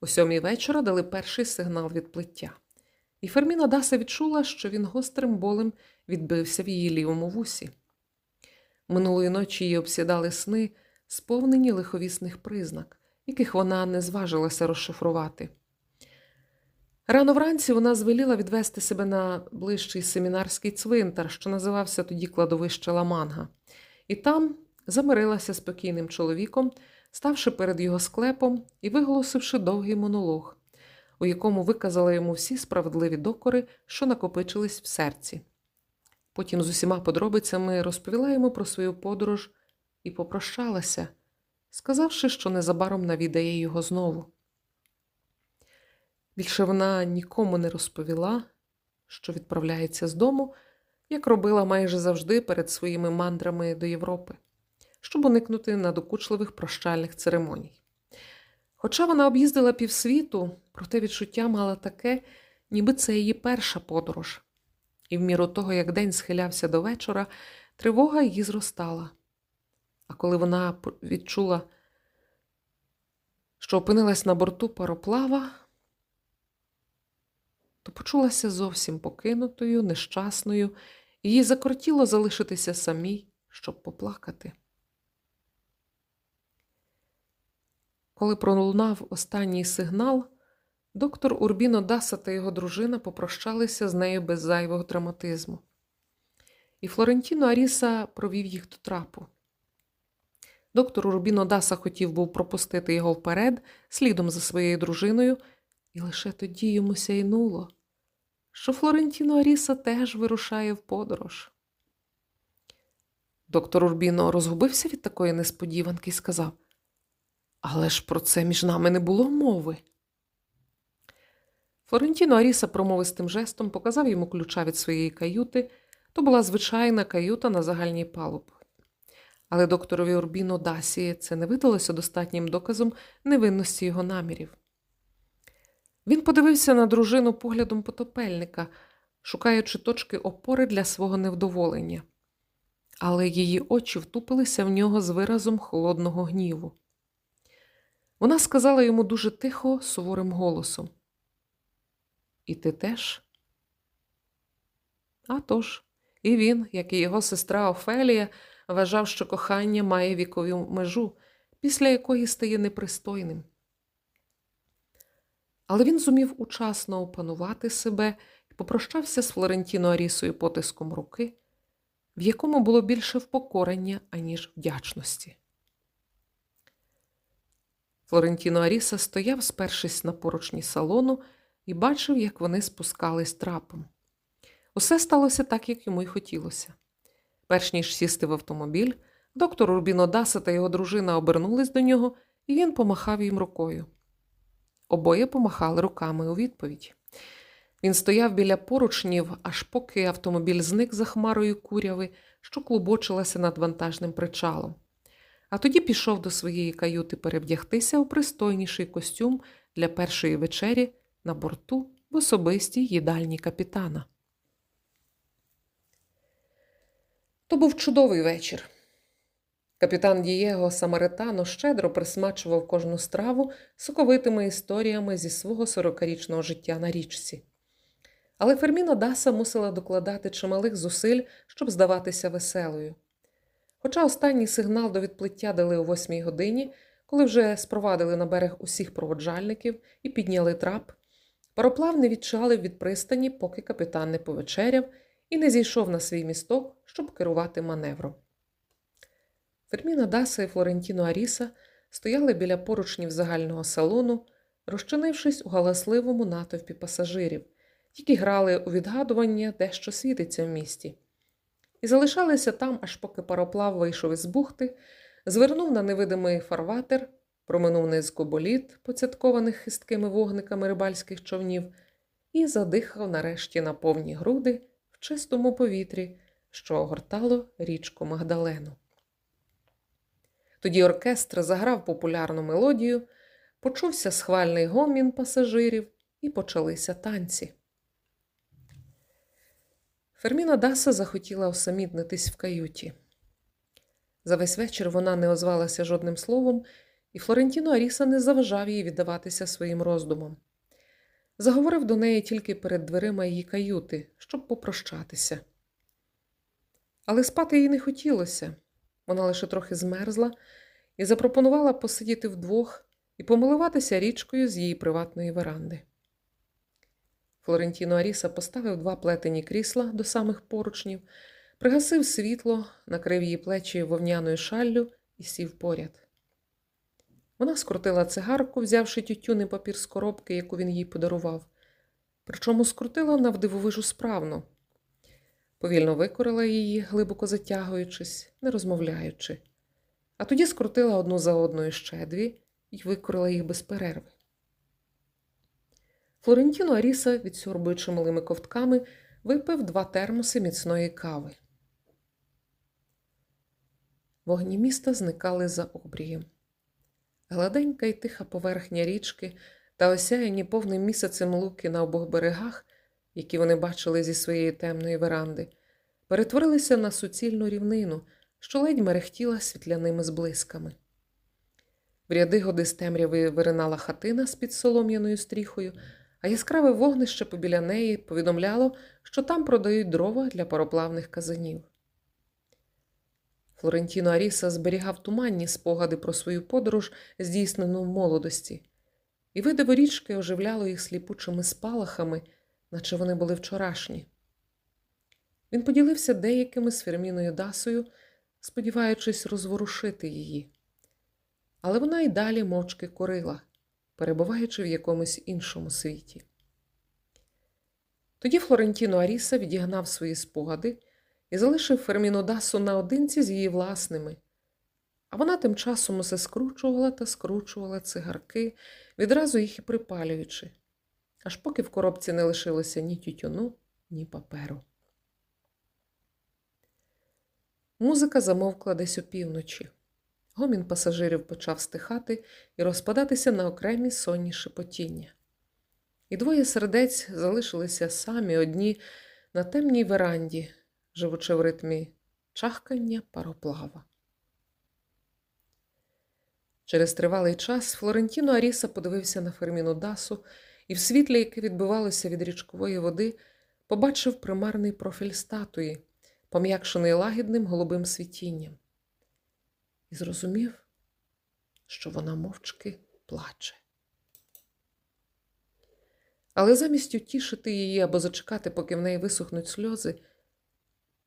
У сьомій вечора дали перший сигнал відплиття, і Ферміна Даса відчула, що він гострим болем відбився в її лівому вусі. Минулої ночі її обсідали сни, сповнені лиховісних признак, яких вона не зважилася розшифрувати. Рано вранці вона звеліла відвести себе на ближчий семінарський цвинтар, що називався тоді кладовище Ламанга, і там замирилася спокійним чоловіком, ставши перед його склепом і виголосивши довгий монолог, у якому виказала йому всі справедливі докори, що накопичились в серці. Потім з усіма подробицями розповіла йому про свою подорож і попрощалася, сказавши, що незабаром навідає його знову. Більше вона нікому не розповіла, що відправляється з дому, як робила майже завжди перед своїми мандрами до Європи, щоб уникнути надокучливих прощальних церемоній. Хоча вона об'їздила півсвіту, проте відчуття мала таке, ніби це її перша подорож, і в міру того, як день схилявся до вечора, тривога її зростала. А коли вона відчула, що опинилась на борту пароплава, то почулася зовсім покинутою, нещасною, і їй закортіло залишитися самій, щоб поплакати. Коли пролунав останній сигнал, доктор Урбіно Даса та його дружина попрощалися з нею без зайвого драматизму. І Флорентіно Аріса провів їх до трапу. Доктор Урбіно Даса хотів був пропустити його вперед, слідом за своєю дружиною, і лише тоді йому сяйнуло, що Флорентіно Аріса теж вирушає в подорож. Доктор Урбіно розгубився від такої несподіванки і сказав: Але ж про це між нами не було мови. Флорентіно Аріса промовистим жестом показав йому ключа від своєї каюти. То була звичайна каюта на загальній палубі. Але докторові Урбіно Дасі це не видалося достатнім доказом невинності його намірів. Він подивився на дружину поглядом потопельника, шукаючи точки опори для свого невдоволення, але її очі втупилися в нього з виразом холодного гніву. Вона сказала йому дуже тихо, суворим голосом: І ти теж? «А тож, і він, як і його сестра Офелія, вважав, що кохання має вікову межу, після якої стає непристойним. Але він зумів учасно опанувати себе і попрощався з Флорентіно Арісою потиском руки, в якому було більше впокорення, аніж вдячності. Флорентіно Аріса стояв, спершись на поручні салону, і бачив, як вони спускались трапом. Усе сталося так, як йому й хотілося. Перш ніж сісти в автомобіль, доктор Урбіно Даса та його дружина обернулись до нього, і він помахав їм рукою. Обоє помахали руками у відповідь. Він стояв біля поручнів, аж поки автомобіль зник за хмарою куряви, що клубочилася над вантажним причалом. А тоді пішов до своєї каюти перевдягтися у пристойніший костюм для першої вечері на борту в особистій їдальні капітана. То був чудовий вечір. Капітан Дієго Самаритано щедро присмачував кожну страву соковитими історіями зі свого сорокарічного життя на річці. Але Ферміна Даса мусила докладати чималих зусиль, щоб здаватися веселою. Хоча останній сигнал до відплиття дали о восьмій годині, коли вже спровадили на берег усіх проводжальників і підняли трап, пароплав не відчалив від пристані, поки капітан не повечеряв і не зійшов на свій місток, щоб керувати маневром. Ферміна Даса і Флорентіно Аріса стояли біля поручнів загального салону, розчинившись у галасливому натовпі пасажирів, які грали у відгадування, де що світиться в місті, і залишалися там, аж поки пароплав вийшов із бухти, звернув на невидимий фарватер, проминув низку боліт, поцяткованих хисткими вогниками рибальських човнів, і задихав нарешті на повні груди в чистому повітрі, що огортало річку Магдалену. Тоді оркестр заграв популярну мелодію, почувся схвальний гомін пасажирів і почалися танці. Ферміна Даса захотіла осамітнитись в каюті. За весь вечір вона не озвалася жодним словом, і Флорентіно Аріса не заважав їй віддаватися своїм роздумам. Заговорив до неї тільки перед дверима її каюти, щоб попрощатися. Але спати їй не хотілося. Вона лише трохи змерзла і запропонувала посидіти вдвох, і помилуватися річкою з її приватної веранди. Флорентіно Аріса поставив два плетені крісла до самих поручнів, пригасив світло, накрив її плечі вовняною шаллю і сів поряд. Вона скрутила цигарку, взявши тютюний папір з коробки, яку він їй подарував. Причому скрутила навдивовижу справно. Повільно викорила її, глибоко затягуючись, не розмовляючи. А тоді скрутила одну за одною ще дві і викорила їх без перерви. Флорентіно Аріса, відсьорбуючи малими ковтками, випив два термоси міцної кави. Вогні міста зникали за обрієм. Гладенька й тиха поверхня річки та осяяні повним місяцем луки на обох берегах, які вони бачили зі своєї темної веранди, перетворилися на суцільну рівнину, що ледь мерехтіла світляними зблисками. В ряди годи з темряви виринала хатина з під солом'яною стріхою, а яскраве вогнище побіля неї повідомляло, що там продають дрова для пароплавних казанів. Флорентіно Аріса зберігав туманні спогади про свою подорож, здійснену в молодості, і видиво річки оживляло їх сліпучими спалахами, наче вони були вчорашні. Він поділився деякими з Ферміною Дасою, сподіваючись розворушити її. Але вона й далі мовчки корила, перебуваючи в якомусь іншому світі. Тоді Флорентіно Аріса відігнав свої спогади і залишив Ферміну Дасу наодинці з її власними. А вона тим часом усе скручувала та скручувала цигарки, відразу їх і припалюючи, аж поки в коробці не лишилося ні тютюну, ні паперу. Музика замовкла десь опівночі. Гомін пасажирів почав стихати і розпадатися на окремі сонні шепотіння. І двоє сердець залишилися самі одні на темній веранді, живучи в ритмі чахкання пароплава. Через тривалий час Флорентіно Аріса подивився на Ферміну Дасу і в світлі, яке відбивалося від річкової води, побачив примарний профіль статуї, пом'якшений лагідним голубим світінням, і зрозумів, що вона мовчки плаче. Але замість утішити її або зачекати, поки в неї висохнуть сльози,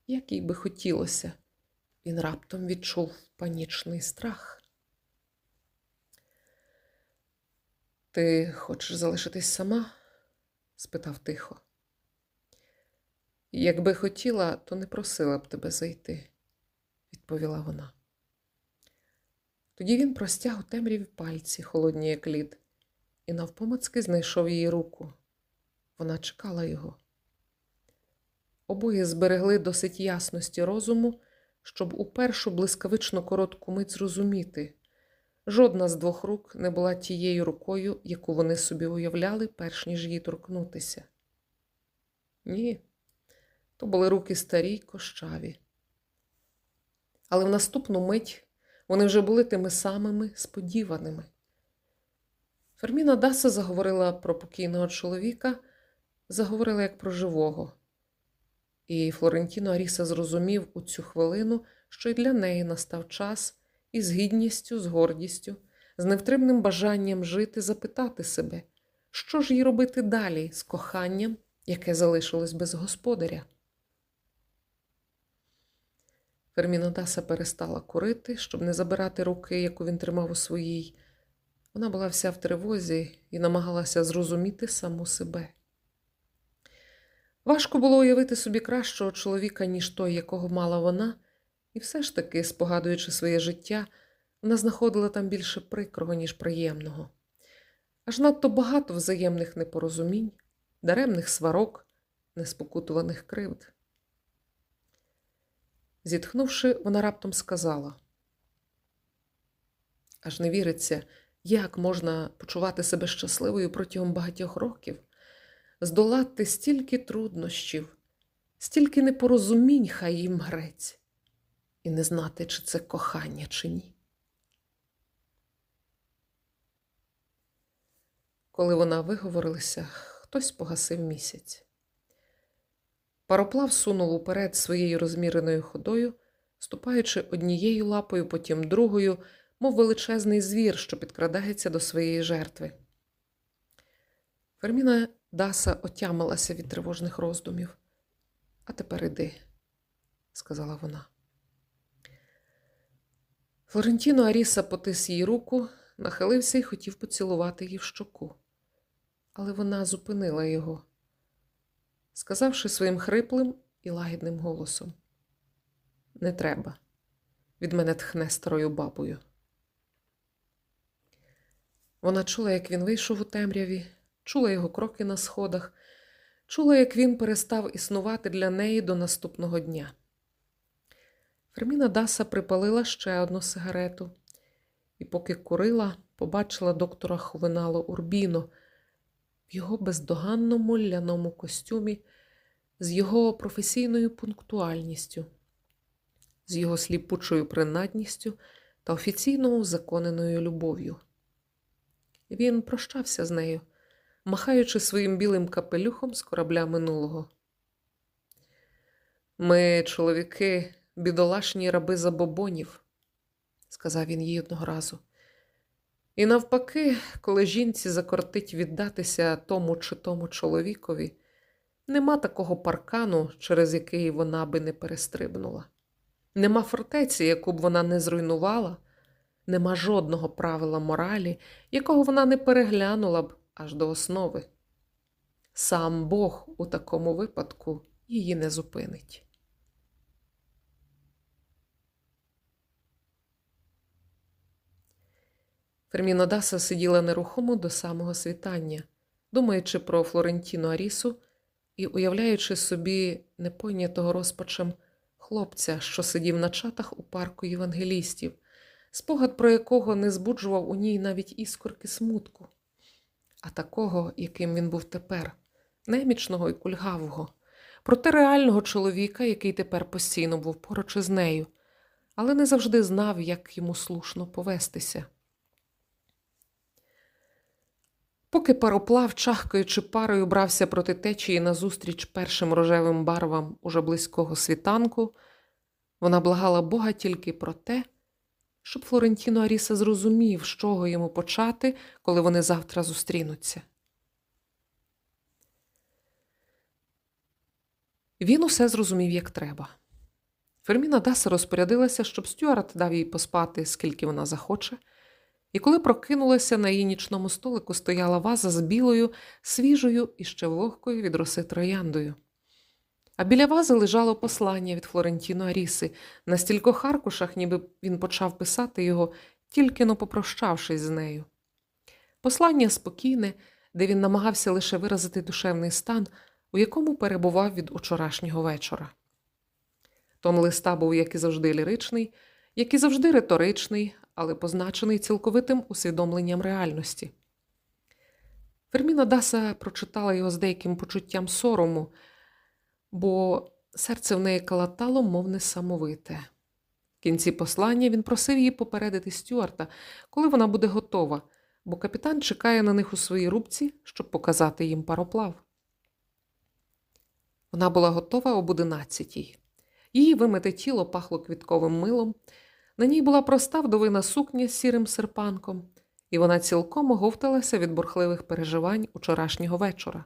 як їй би хотілося, він раптом відчув панічний страх. Ти хочеш залишитись сама? спитав тихо. Якби хотіла, то не просила б тебе зайти, відповіла вона. Тоді він простяг у темряві пальці, холодні, як лід, і навпомацки знайшов її руку. Вона чекала його. Обоє зберегли досить ясності розуму, щоб у першу блискавично коротку мить зрозуміти. Жодна з двох рук не була тією рукою, яку вони собі уявляли, перш ніж її торкнутися. Ні, то були руки старі й кощаві. Але в наступну мить вони вже були тими самими сподіваними. Ферміна Даса заговорила про покійного чоловіка, заговорила як про живого. І Флорентіно Аріса зрозумів у цю хвилину, що й для неї настав час і з гідністю, з гордістю, з невтримним бажанням жити, запитати себе, що ж їй робити далі з коханням, яке залишилось без господаря. Ферміна Даса перестала курити, щоб не забирати руки, яку він тримав у своїй. Вона була вся в тривозі і намагалася зрозуміти саму себе. Важко було уявити собі кращого чоловіка, ніж той, якого мала вона, і все ж таки, спогадуючи своє життя, вона знаходила там більше прикрого, ніж приємного. Аж надто багато взаємних непорозумінь, даремних сварок, неспокутуваних кривд. Зітхнувши, вона раптом сказала: аж не віриться, як можна почувати себе щасливою протягом багатьох років, здолати стільки труднощів, стільки непорозумінь хай їм грець, і не знати, чи це кохання, чи ні. Коли вона виговорилася, хтось погасив місяць. Пароплав сунув уперед своєю розміреною ходою, ступаючи однією лапою, потім другою, мов величезний звір, що підкрадається до своєї жертви. Ферміна Даса отямилася від тривожних роздумів. А тепер іди, сказала вона. Флорентіно Аріса потис їй руку, нахилився і хотів поцілувати її в щоку, але вона зупинила його, сказавши своїм хриплим і лагідним голосом: Не треба, від мене тхне старою бабою. Вона чула, як він вийшов у темряві, чула його кроки на сходах, чула, як він перестав існувати для неї до наступного дня. Ферміна Даса припалила ще одну сигарету і, поки курила, побачила доктора Ховенало Урбіно в його бездоганному ляному костюмі, з його професійною пунктуальністю, з його сліпучою принадністю та офіційно узаконеною любов'ю. Він прощався з нею, махаючи своїм білим капелюхом з корабля минулого. Ми, чоловіки, бідолашні раби забобонів, сказав він їй одного разу. І навпаки, коли жінці закортить віддатися тому чи тому чоловікові, нема такого паркану, через який вона би не перестрибнула. Нема фортеці, яку б вона не зруйнувала, нема жодного правила моралі, якого вона не переглянула б аж до основи. Сам Бог у такому випадку її не зупинить. Ферміна Даса сиділа нерухомо до самого світання, думаючи про Флорентіну Арісу і уявляючи собі непойнятого розпачем хлопця, що сидів на чатах у парку євангелістів, спогад про якого не збуджував у ній навіть іскорки смутку, а такого, яким він був тепер, немічного і кульгавого, проте реального чоловіка, який тепер постійно був поруч із нею, але не завжди знав, як йому слушно повестися. Поки пароплав, чахкаючи парою, брався проти течії назустріч першим рожевим барвам уже близького світанку, вона благала Бога тільки про те, щоб Флорентіно Аріса зрозумів, з чого йому почати, коли вони завтра зустрінуться. Він усе зрозумів, як треба. Ферміна Даса розпорядилася, щоб Стюарт дав їй поспати, скільки вона захоче. І коли прокинулася, на її нічному столику стояла ваза з білою, свіжою і ще вогкою від роси трояндою. А біля вази лежало послання від Флорентіно Аріси на стількох аркушах, ніби він почав писати його, тільки но попрощавшись з нею. Послання спокійне, де він намагався лише виразити душевний стан, у якому перебував від учорашнього вечора. Тон листа був, як і завжди, ліричний, як і завжди риторичний, але позначений цілковитим усвідомленням реальності. Ферміна Даса прочитала його з деяким почуттям сорому, бо серце в неї калатало, мов несамовите. В кінці послання він просив її попередити Стюарта, коли вона буде готова, бо капітан чекає на них у своїй рубці, щоб показати їм пароплав. Вона була готова об одинадцятій. Її вимите тіло пахло квітковим милом. На ній була проста вдовина сукня з сірим серпанком, і вона цілком оговталася від бурхливих переживань учорашнього вечора.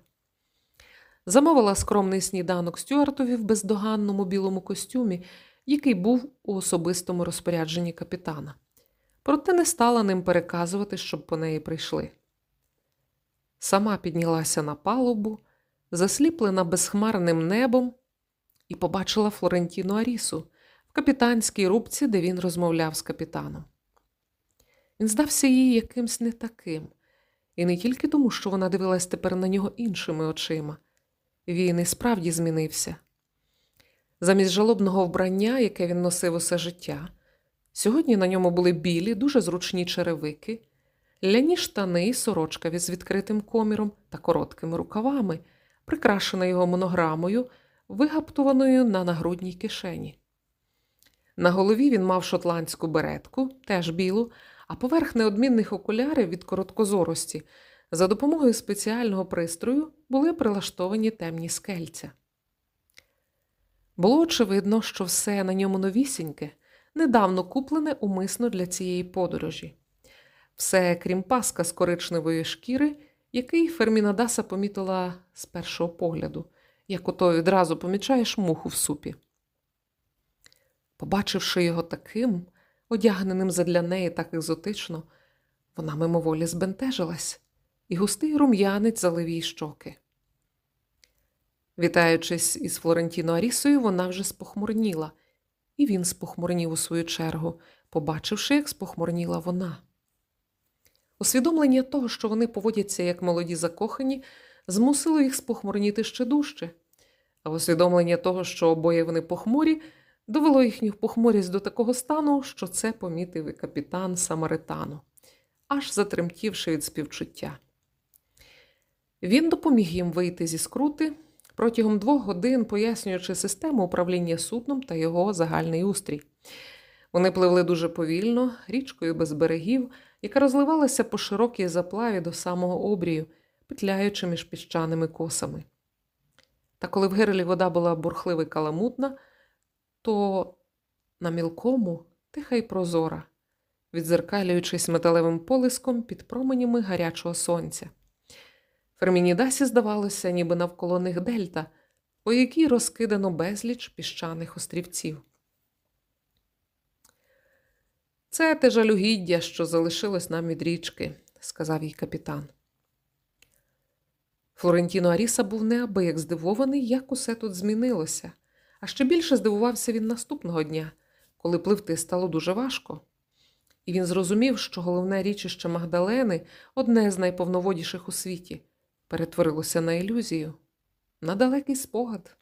Замовила скромний сніданок Стюартові в бездоганному білому костюмі, який був у особистому розпорядженні капітана, проте не стала ним переказувати, щоб по неї прийшли. Сама піднялася на палубу, засліплена безхмарним небом, і побачила Флорентіну Арісу в капітанській рубці, де він розмовляв з капітаном. Він здався їй якимсь не таким, і не тільки тому, що вона дивилась тепер на нього іншими очима. Він і справді змінився. Замість жалобного вбрання, яке він носив усе життя, сьогодні на ньому були білі, дуже зручні черевики, ляні штани і сорочка з відкритим коміром та короткими рукавами, прикрашена його монограмою, вигаптованою на нагрудній кишені. На голові він мав шотландську беретку, теж білу, а поверх неодмінних окулярів від короткозорості за допомогою спеціального пристрою були прилаштовані темні скельця. Було очевидно, що все на ньому новісіньке, недавно куплене умисно для цієї подорожі. Все крім паска з коричневої шкіри, який Фермінадаса помітила з першого погляду, як ото відразу помічаєш муху в супі. Побачивши його таким, одягненим задля неї так екзотично, вона мимоволі збентежилась, і густий рум'янець залив їй щоки. Вітаючись із Флорентіно Арісою, вона вже спохмурніла, і він спохмурнів у свою чергу, побачивши, як спохмурніла вона. Усвідомлення того, що вони поводяться як молоді закохані, змусило їх спохмурніти ще дужче, а усвідомлення того, що обоє вони похмурі, довело їхню похмурість до такого стану, що це помітив і капітан Самаритану, аж затремтівши від співчуття. Він допоміг їм вийти зі скрути протягом двох годин, пояснюючи систему управління судном та його загальний устрій. Вони пливли дуже повільно, річкою без берегів, яка розливалася по широкій заплаві до самого обрію, петляючи між піщаними косами. Та коли в гирлі вода була бурхлива й каламутна, то на мілкому тиха й прозора, відзеркалюючись металевим полиском під променями гарячого сонця. Фермінідасі здавалося, ніби навколо них дельта, по якій розкидано безліч піщаних острівців. Це те жалюгіддя, що залишилось нам від річки, сказав їй капітан. Флорентіно Аріса був неабияк здивований, як усе тут змінилося, а ще більше здивувався він наступного дня, коли пливти стало дуже важко. І він зрозумів, що головне річище Магдалени, одне з найповноводіших у світі, перетворилося на ілюзію, на далекий спогад.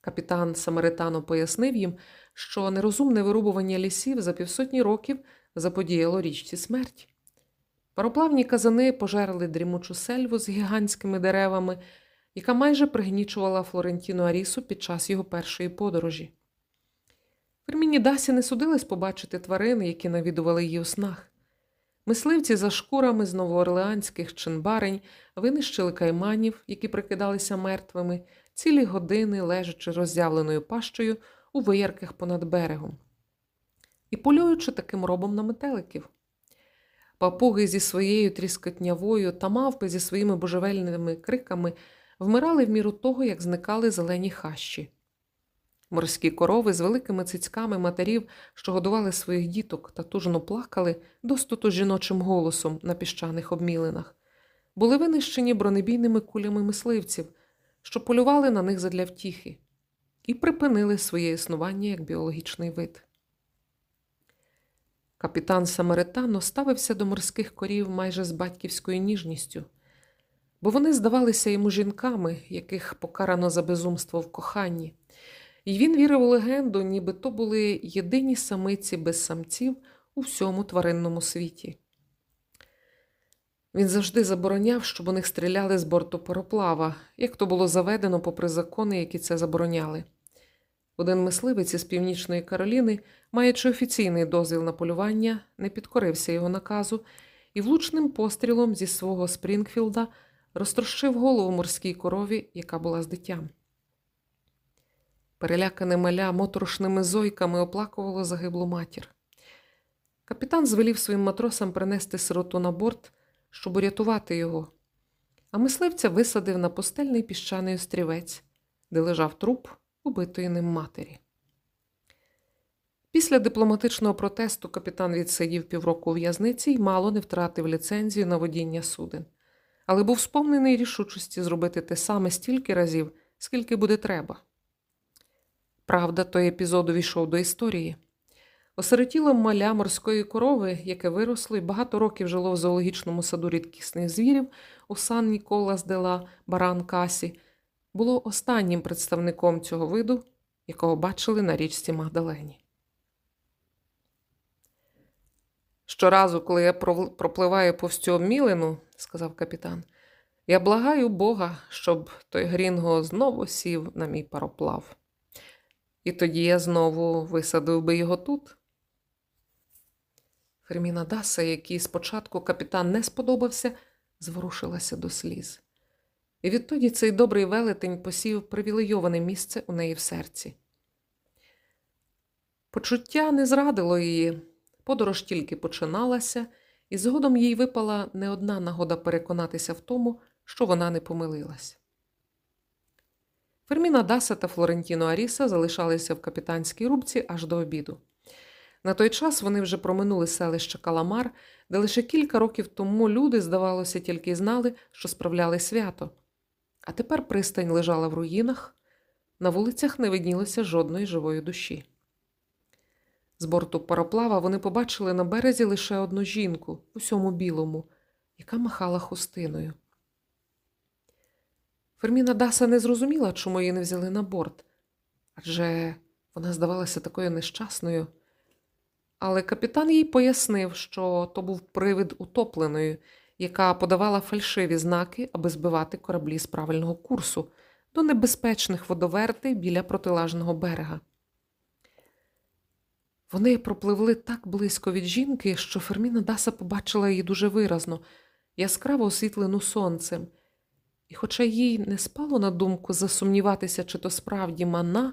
Капітан Самаритано пояснив їм, що нерозумне вирубування лісів за півсотні років заподіяло річці смерть. Пароплавні казани пожерли дрімучу сельву з гігантськими деревами, яка майже пригнічувала Флорентіну Арісу під час його першої подорожі. Ферміні Дасі не судилось побачити тварини, які навідували її у снах. Мисливці за шкурами з новоорлеанських чинбарень винищили кайманів, які прикидалися мертвими, цілі години лежачи роззявленою пащею у виярках понад берегом. І полюючи таким робом на метеликів. Папуги зі своєю тріскотнявою та мавпи зі своїми божевельними криками вмирали в міру того, як зникали зелені хащі. Морські корови з великими цицьками матерів, що годували своїх діток та тужно плакали достуто жіночим голосом на піщаних обмілинах, були винищені бронебійними кулями мисливців, що полювали на них задля втіхи, і припинили своє існування як біологічний вид. Капітан Самаритано ставився до морських корів майже з батьківською ніжністю, бо вони здавалися йому жінками, яких покарано за безумство в коханні. І він вірив у легенду, ніби то були єдині самиці без самців у всьому тваринному світі. Він завжди забороняв, щоб у них стріляли з борту пароплава, як то було заведено попри закони, які це забороняли. Один мисливець із Північної Кароліни, маючи офіційний дозвіл на полювання, не підкорився його наказу і влучним пострілом зі свого Спрінгфілда розтрощив голову морській корові, яка була з дитям. Перелякане маля моторошними зойками оплакувало загиблу матір. Капітан звелів своїм матросам принести сироту на борт, щоб урятувати його, а мисливця висадив на постельний піщаний острівець, де лежав труп убитої ним матері. Після дипломатичного протесту капітан відсидів півроку в'язниці і мало не втратив ліцензію на водіння суден, але був сповнений рішучості зробити те саме стільки разів, скільки буде треба. Правда, той епізод увійшов до історії. Осиротіло маля морської корови, яке виросло і багато років жило в зоологічному саду рідкісних звірів у Сан Ніколас дела Баран Касі, було останнім представником цього виду, якого бачили на річці Магдалені. Щоразу, коли я пропливаю повз цю обмілину, сказав капітан, я благаю Бога, щоб той Грінго знову сів на мій пароплав. І тоді я знову висадив би його тут. Ферміна Даса, якій спочатку капітан не сподобався, зворушилася до сліз. І відтоді цей добрий велетень посів привілейоване місце у неї в серці. Почуття не зрадило її, подорож тільки починалася, і згодом їй випала не одна нагода переконатися в тому, що вона не помилилась. Ферміна Даса та Флорентіно Аріса залишалися в капітанській рубці аж до обіду. На той час вони вже проминули селище Каламар, де лише кілька років тому люди, здавалося, тільки й знали, що справляли свято. А тепер пристань лежала в руїнах, на вулицях не виднілося жодної живої душі. З борту пароплава вони побачили на березі лише одну жінку, усьому білому, яка махала хустиною. Ферміна Даса не зрозуміла, чому її не взяли на борт, адже вона здавалася такою нещасною. Але капітан їй пояснив, що то був привид утопленої, яка подавала фальшиві знаки, аби збивати кораблі з правильного курсу до небезпечних водовертей біля протилежного берега. Вони пропливли так близько від жінки, що Ферміна Даса побачила її дуже виразно, яскраво освітлену сонцем. І, хоча їй не спало на думку засумніватися, чи то справді мана,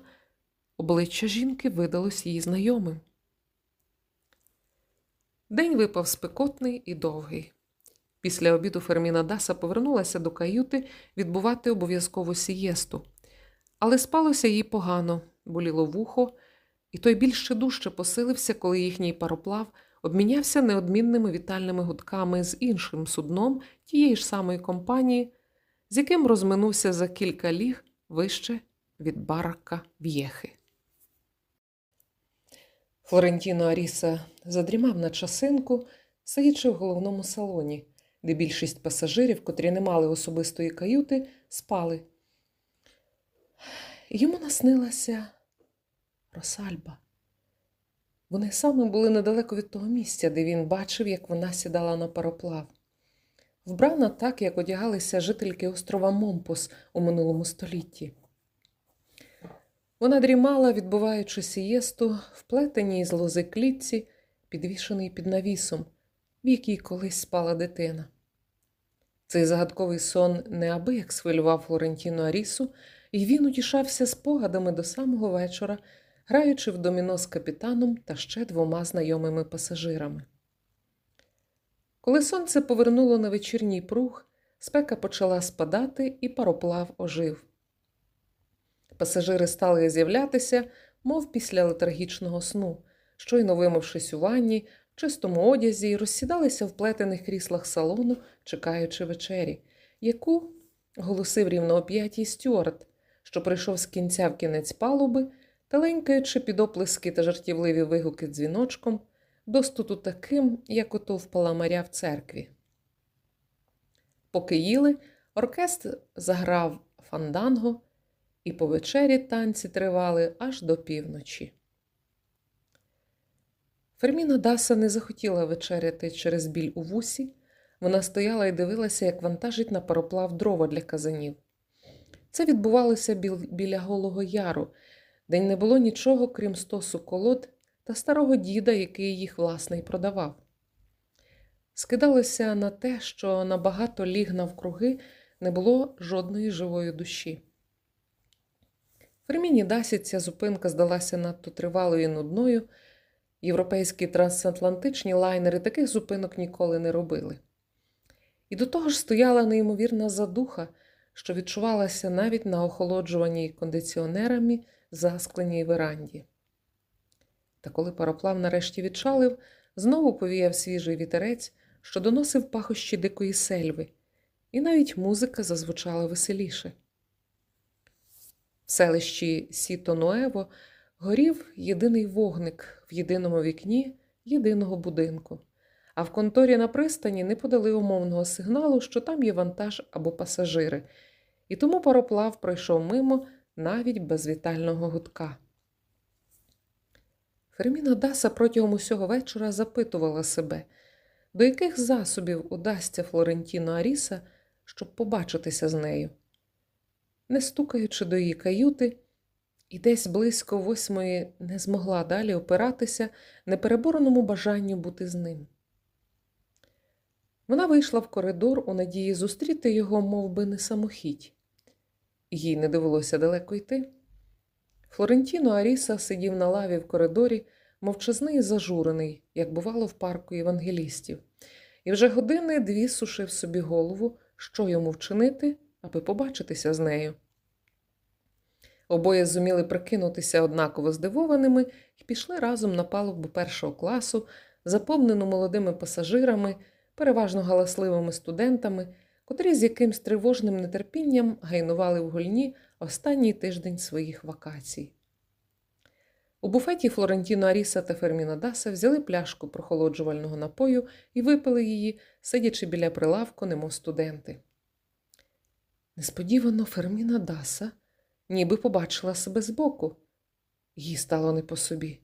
обличчя жінки видалось їй знайомим. День випав спекотний і довгий. Після обіду Ферміна Даса повернулася до каюти відбувати обов'язкову сієсту. Але спалося їй погано, боліло вухо, і той більше дужче посилився, коли їхній пароплав обмінявся неодмінними вітальними гудками з іншим судном тієї ж самої компанії, з яким розминувся за кілька ліг вище від барака в'єхи. Флорентіно Аріса задрімав на часинку, сидячи в головному салоні, де більшість пасажирів, котрі не мали особистої каюти, спали. Йому наснилася Росальба. Вони саме були недалеко від того місця, де він бачив, як вона сідала на пароплав. Вбрана так, як одягалися жительки острова Момпос у минулому столітті. Вона дрімала, відбуваючи сієсту, вплетеній з лози клітці, підвішений під навісом, в якій колись спала дитина. Цей загадковий сон неабияк схвилював Флорентіну Арісу, і він утішався спогадами до самого вечора, граючи в доміно з капітаном та ще двома знайомими пасажирами. Коли сонце повернуло на вечірній пруг, спека почала спадати, і пароплав ожив. Пасажири стали з'являтися, мов після летаргічного сну, щойно вимившись у ванні, в чистому одязі, розсідалися в плетених кріслах салону, чекаючи вечері, яку голосив рівно о п'ятій стюарт, що прийшов з кінця в кінець палуби, таленькаючи під оплески та жартівливі вигуки дзвіночком, достуту таким, як ото в паламаря в церкві. Поки їли, оркестр заграв фанданго і по вечері танці тривали аж до півночі. Ферміна Даса не захотіла вечеряти через біль у вусі. Вона стояла і дивилася, як вантажить на пароплав дрова для казанів. Це відбувалося біля Голого Яру, де не було нічого, крім стосу колод та старого діда, який їх власне й продавав. Скидалося на те, що на багато ліг навкруги не було жодної живої душі. Ферміні Дасі ця зупинка здалася надто тривалою і нудною. Європейські трансатлантичні лайнери таких зупинок ніколи не робили. І до того ж стояла неймовірна задуха, що відчувалася навіть на охолоджуваній кондиціонерами заскленій веранді. Та коли пароплав нарешті відчалив, знову повіяв свіжий вітерець, що доносив пахощі дикої сельви, і навіть музика зазвучала веселіше. В селищі Сіто Ноево горів єдиний вогник в єдиному вікні єдиного будинку, а в конторі на пристані не подали умовного сигналу, що там є вантаж або пасажири, і тому пароплав пройшов мимо навіть без вітального гудка. Ферміна Даса протягом усього вечора запитувала себе, до яких засобів удасться Флорентіно Аріса, щоб побачитися з нею не стукаючи до її каюти, і десь близько восьмої не змогла далі опиратися неперебореному бажанню бути з ним. Вона вийшла в коридор у надії зустріти його, мов би, не самохідь. Їй не довелося далеко йти. Флорентіно Аріса сидів на лаві в коридорі, мовчазний і зажурений, як бувало в парку євангелістів, і вже години дві сушив собі голову, що йому вчинити, аби побачитися з нею. Обоє зуміли прикинутися однаково здивованими і пішли разом на палубу першого класу, заповнену молодими пасажирами, переважно галасливими студентами, котрі з якимсь тривожним нетерпінням гайнували в гульні останній тиждень своїх вакацій. У буфеті Флорентіно Аріса та Ферміна Даса взяли пляшку прохолоджувального напою і випили її, сидячи біля прилавку, немов студенти. Несподівано Ферміна Даса ніби побачила себе збоку. Їй стало не по собі.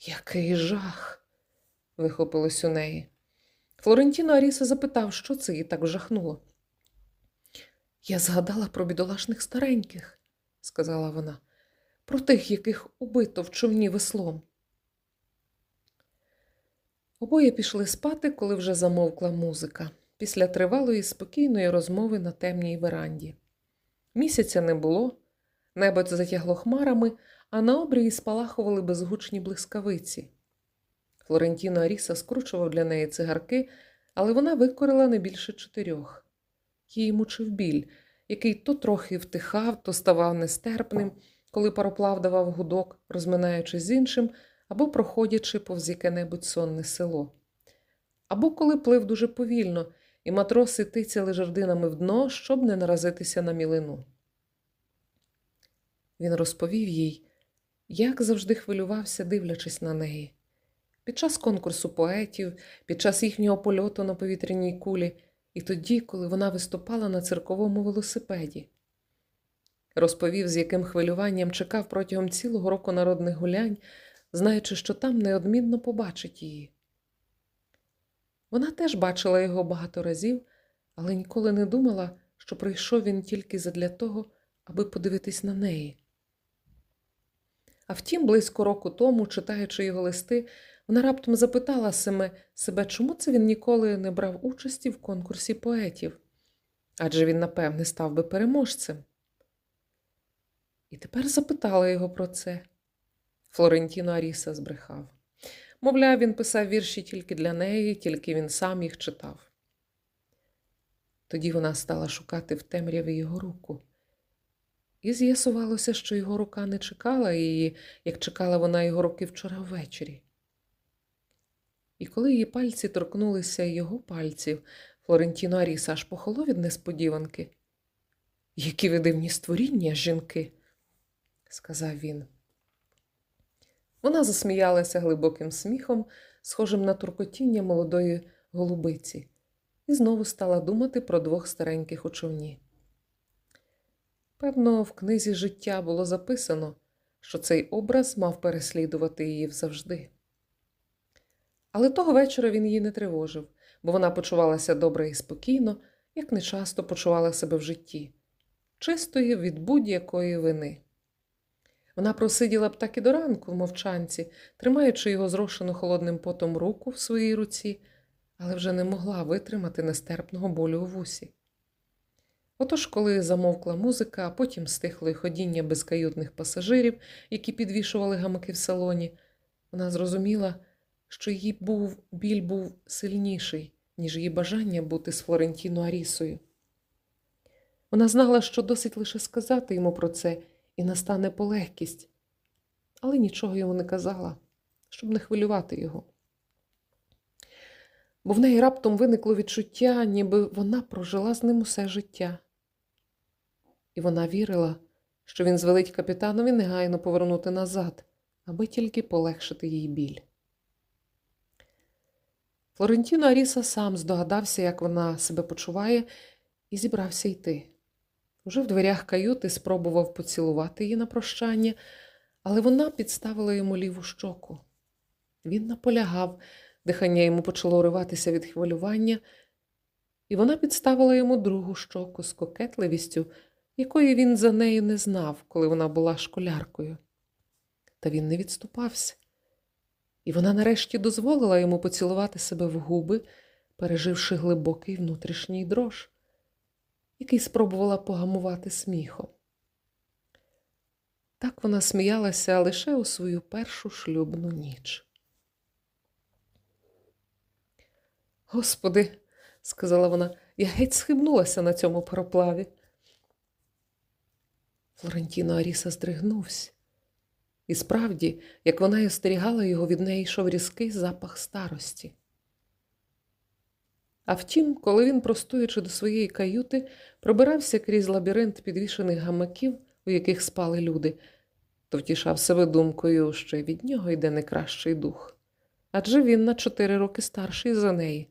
Який жах! вихопилось у неї. Флорентіно Аріса запитав, що це її так вжахнуло. Я згадала про бідолашних стареньких, сказала вона, про тих, яких убито в човні веслом. Обоє пішли спати, коли вже замовкла музика, після тривалої спокійної розмови на темній веранді. Місяця не було, небо затягло хмарами, а на обрії спалахували безгучні блискавиці. Флорентіно Аріса скручував для неї цигарки, але вона викорила не більше чотирьох. Її мучив біль, який то трохи втихав, то ставав нестерпним, коли пароплав давав гудок, розминаючись з іншим, або проходячи повз яке-небудь сонне село. Або коли плив дуже повільно, і матроси тицяли жердинами в дно, щоб не наразитися на мілину. Він розповів їй, як завжди хвилювався, дивлячись на неї. Під час конкурсу поетів, під час їхнього польоту на повітряній кулі і тоді, коли вона виступала на цирковому велосипеді. Розповів, з яким хвилюванням чекав протягом цілого року народних гулянь, знаючи, що там неодмінно побачить її. Вона теж бачила його багато разів, але ніколи не думала, що прийшов він тільки задля того, аби подивитись на неї. А втім, близько року тому, читаючи його листи, вона раптом запитала себе, чому це він ніколи не брав участі в конкурсі поетів, адже він, напевне, став би переможцем. І тепер запитала його про це. Флорентіно Аріса збрехав. Мовляв, він писав вірші тільки для неї, тільки він сам їх читав. Тоді вона стала шукати в темряві його руку. І з'ясувалося, що його рука не чекала її, як чекала вона його руки вчора ввечері. І коли її пальці торкнулися його пальців, Флорентіно Аріса аж похоло від несподіванки. Які ви дивні створіння, жінки, сказав він. Вона засміялася глибоким сміхом, схожим на туркотіння молодої голубиці, і знову стала думати про двох стареньких у човні. Певно, в книзі життя було записано, що цей образ мав переслідувати її завжди. Але того вечора він її не тривожив, бо вона почувалася добре і спокійно, як не часто почувала себе в житті, чистої від будь-якої вини. Вона просиділа б так і до ранку в мовчанці, тримаючи його зрошену холодним потом руку в своїй руці, але вже не могла витримати нестерпного болю у вусі. Отож, коли замовкла музика, а потім стихло й ходіння безкаютних пасажирів, які підвішували гамаки в салоні, вона зрозуміла, що її був, біль був сильніший, ніж її бажання бути з Флорентіно Арісою. Вона знала, що досить лише сказати йому про це і настане полегкість, але нічого йому не казала, щоб не хвилювати його. Бо в неї раптом виникло відчуття, ніби вона прожила з ним усе життя. І вона вірила, що він звелить капітанові негайно повернути назад, аби тільки полегшити їй біль. Флорентіно Аріса сам здогадався, як вона себе почуває, і зібрався йти. Уже в дверях каюти спробував поцілувати її на прощання, але вона підставила йому ліву щоку. Він наполягав, дихання йому почало уриватися від хвилювання, і вона підставила йому другу щоку з кокетливістю, якої він за нею не знав, коли вона була школяркою. Та він не відступався і вона нарешті дозволила йому поцілувати себе в губи, переживши глибокий внутрішній дрож, який спробувала погамувати сміхом. Так вона сміялася лише у свою першу шлюбну ніч. Господи, сказала вона, я геть схибнулася на цьому пароплаві. Флорентіно Аріса здригнувся. І справді, як вона й остерігала його, від неї йшов різкий запах старості. А втім, коли він, простуючи до своєї каюти, пробирався крізь лабіринт підвішених гамаків, у яких спали люди, то втішав себе думкою, що від нього йде не кращий дух. Адже він на чотири роки старший за неї,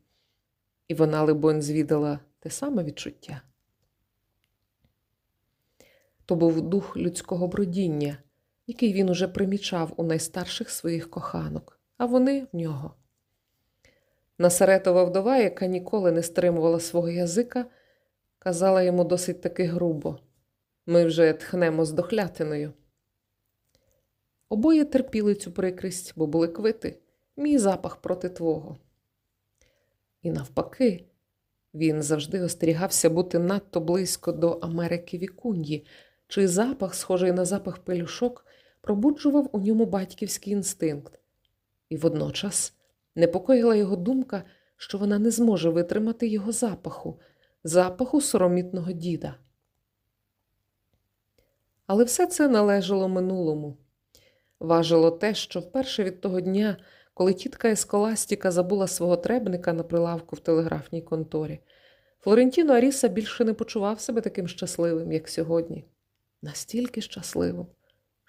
і вона, либонь, звідала те саме відчуття. То був дух людського бродіння, який він уже примічав у найстарших своїх коханок, а вони в нього. Насаретова вдова, яка ніколи не стримувала свого язика, казала йому досить таки грубо ми вже тхнемо з дохлятиною. Обоє терпіли цю прикрість, бо були квити, мій запах проти твого. І навпаки, він завжди остерігався бути надто близько до Америки Вікуньї, чий запах, схожий на запах пелюшок, пробуджував у ньому батьківський інстинкт, і водночас непокоїла його думка, що вона не зможе витримати його запаху, запаху соромітного діда. Але все це належало минулому. Важило те, що вперше від того дня, коли тітка Есколастіка забула свого требника на прилавку в телеграфній конторі, Флорентіно Аріса більше не почував себе таким щасливим, як сьогодні, настільки щасливим,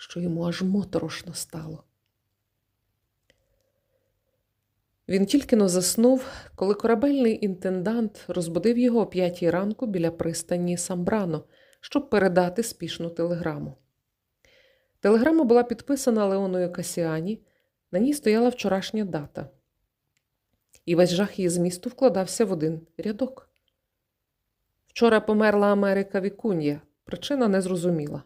що йому аж моторошно стало. Він тільки но заснув, коли корабельний інтендант розбудив його о п'ятій ранку біля пристані Самбрано, щоб передати спішну телеграму. Телеграма була підписана Леоною Касіані, на ній стояла вчорашня дата. І весь жах її змісту вкладався в один рядок. Вчора померла Америка Вікунья, причина незрозуміла.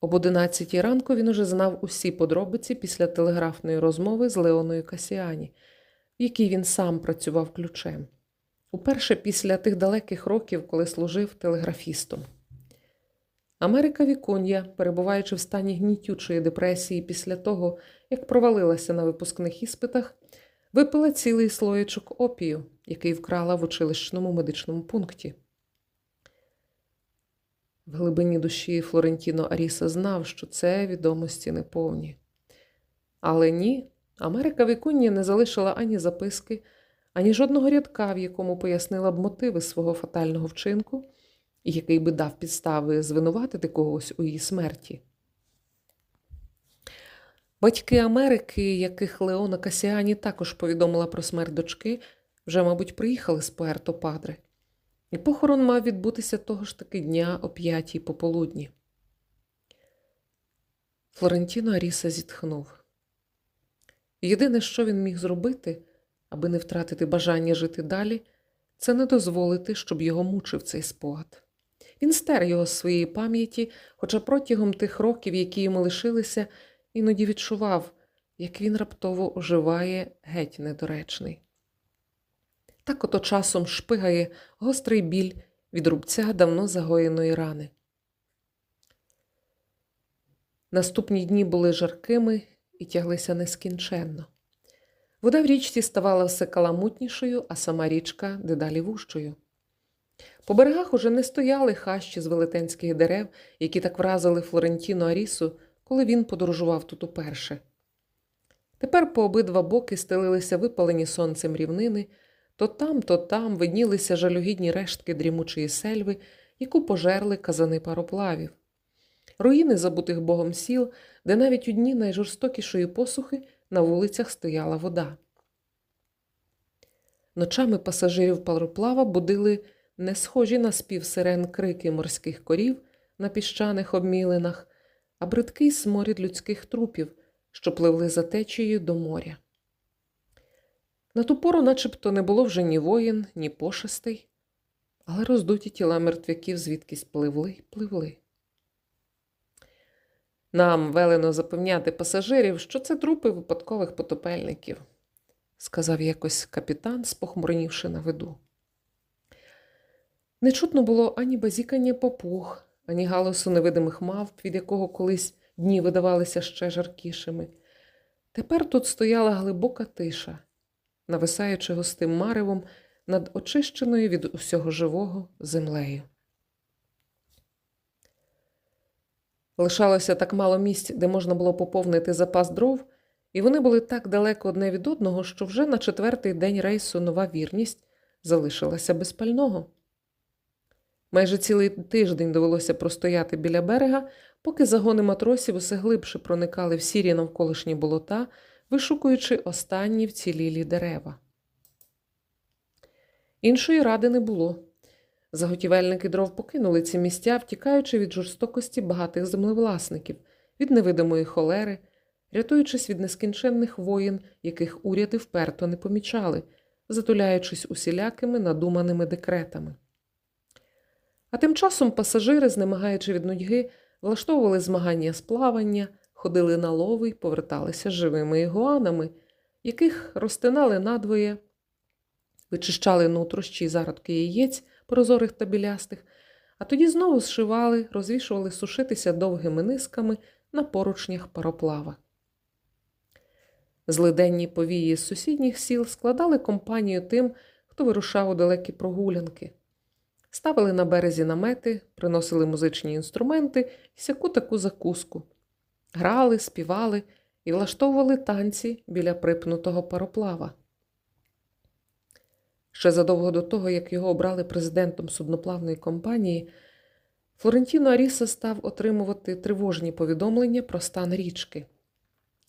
Об одинадцятій ранку він уже знав усі подробиці після телеграфної розмови з Леоною Касіані, в якій він сам працював ключем. Уперше після тих далеких років, коли служив телеграфістом. Америка Вікунья, перебуваючи в стані гнітючої депресії після того, як провалилася на випускних іспитах, випила цілий слоєчок опію, який вкрала в училищному медичному пункті. В глибині душі Флорентіно Аріса знав, що це відомості неповні. Але ні, Америка Вікунья не залишила ані записки, ані жодного рядка, в якому пояснила б мотиви свого фатального вчинку, який би дав підстави звинуватити когось у її смерті. Батьки Америки, яких Леона Касіані також повідомила про смерть дочки, вже, мабуть, приїхали з Пуерто Падре. І похорон мав відбутися того ж таки дня о п'ятій пополудні. Флорентіно Аріса зітхнув. Єдине, що він міг зробити, аби не втратити бажання жити далі, це не дозволити, щоб його мучив цей спогад. Він стер його з своєї пам'яті, хоча протягом тих років, які йому лишилися, іноді відчував, як він раптово оживає геть недоречний. Так ото часом шпигає гострий біль від рубця давно загоєної рани. Наступні дні були жаркими і тяглися нескінченно. Вода в річці ставала все каламутнішою, а сама річка дедалі вущою. По берегах уже не стояли хащі з велетенських дерев, які так вразили Флорентіно Арісу, коли він подорожував тут уперше. Тепер по обидва боки стелилися випалені сонцем рівнини, то там, то там виднілися жалюгідні рештки дрімучої сельви, яку пожерли казани пароплавів. Руїни забутих богом сіл, де навіть у дні найжорстокішої посухи на вулицях стояла вода. Ночами пасажирів пароплава будили не схожі на спів сирен крики морських корів на піщаних обмілинах, а бридкий сморід людських трупів, що пливли за течією до моря. На ту пору начебто не було вже ні воїн, ні пошестей, але роздуті тіла мертвяків звідкись пливли й пливли. Нам велено запевняти пасажирів, що це трупи випадкових потопельників, сказав якось капітан, спохмурнівши на виду. Не чутно було ані базікання попуг, ані галасу невидимих мавп, від якого колись дні видавалися ще жаркішими. Тепер тут стояла глибока тиша, нависаючи густим маревом над очищеною від усього живого землею. Лишалося так мало місць, де можна було поповнити запас дров, і вони були так далеко одне від одного, що вже на четвертий день рейсу нова вірність залишилася без пального. Майже цілий тиждень довелося простояти біля берега, поки загони матросів усе глибше проникали в сірі навколишні болота, вишукуючи останні вцілілі дерева. Іншої ради не було. Заготівельники дров покинули ці місця, втікаючи від жорстокості багатих землевласників, від невидимої холери, рятуючись від нескінченних воїн, яких уряди вперто не помічали, затуляючись усілякими надуманими декретами. А тим часом пасажири, знемагаючи від нудьги, влаштовували змагання з плавання, ходили на лови й поверталися живими ігуанами, яких розтинали надвоє, вичищали нутрощі й зародки яєць прозорих та білястих, а тоді знову зшивали, розвішували сушитися довгими низками на поручнях пароплава. Злиденні повії з сусідніх сіл складали компанію тим, хто вирушав у далекі прогулянки. Ставили на березі намети, приносили музичні інструменти і сяку таку закуску. Грали, співали і влаштовували танці біля припнутого пароплава. Ще задовго до того, як його обрали президентом судноплавної компанії, Флорентіно Аріса став отримувати тривожні повідомлення про стан річки,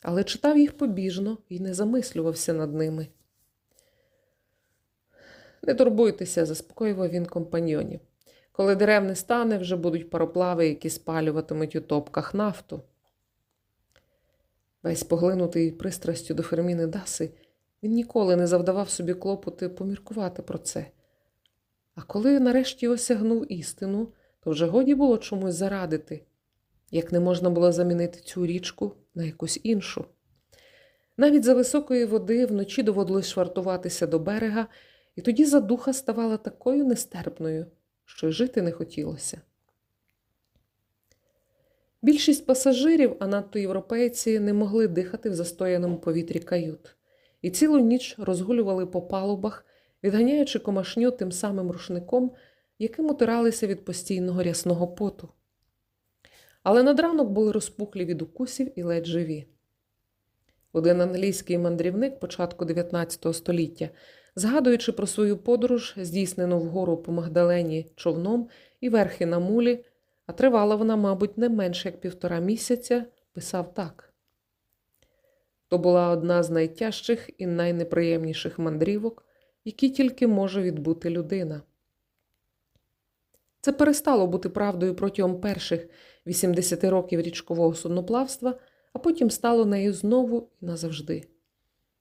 але читав їх побіжно і не замислювався над ними. Не турбуйтеся, заспокоював він компаньйонів. Коли дерев не стане, вже будуть пароплави, які спалюватимуть у топках нафту. Весь поглинутий пристрастю до Ферміни Даси, він ніколи не завдавав собі клопоти поміркувати про це. А коли нарешті осягнув істину, то вже годі було чомусь зарадити, як не можна було замінити цю річку на якусь іншу. Навіть за високої води вночі доводилось швартуватися до берега, і тоді задуха ставала такою нестерпною, що й жити не хотілося. Більшість пасажирів, а надто європейці, не могли дихати в застояному повітрі кают, і цілу ніч розгулювали по палубах, відганяючи комашню тим самим рушником, яким утиралися від постійного рясного поту. Але над ранок були розпухлі від укусів і ледь живі. Один англійський мандрівник початку 19 століття, згадуючи про свою подорож, здійснену вгору по Магдалені човном і верхи на мулі, а тривала вона, мабуть, не менше як півтора місяця, писав так. То була одна з найтяжчих і найнеприємніших мандрівок, які тільки може відбути людина. Це перестало бути правдою протягом перших 80 років річкового судноплавства, а потім стало нею знову і назавжди.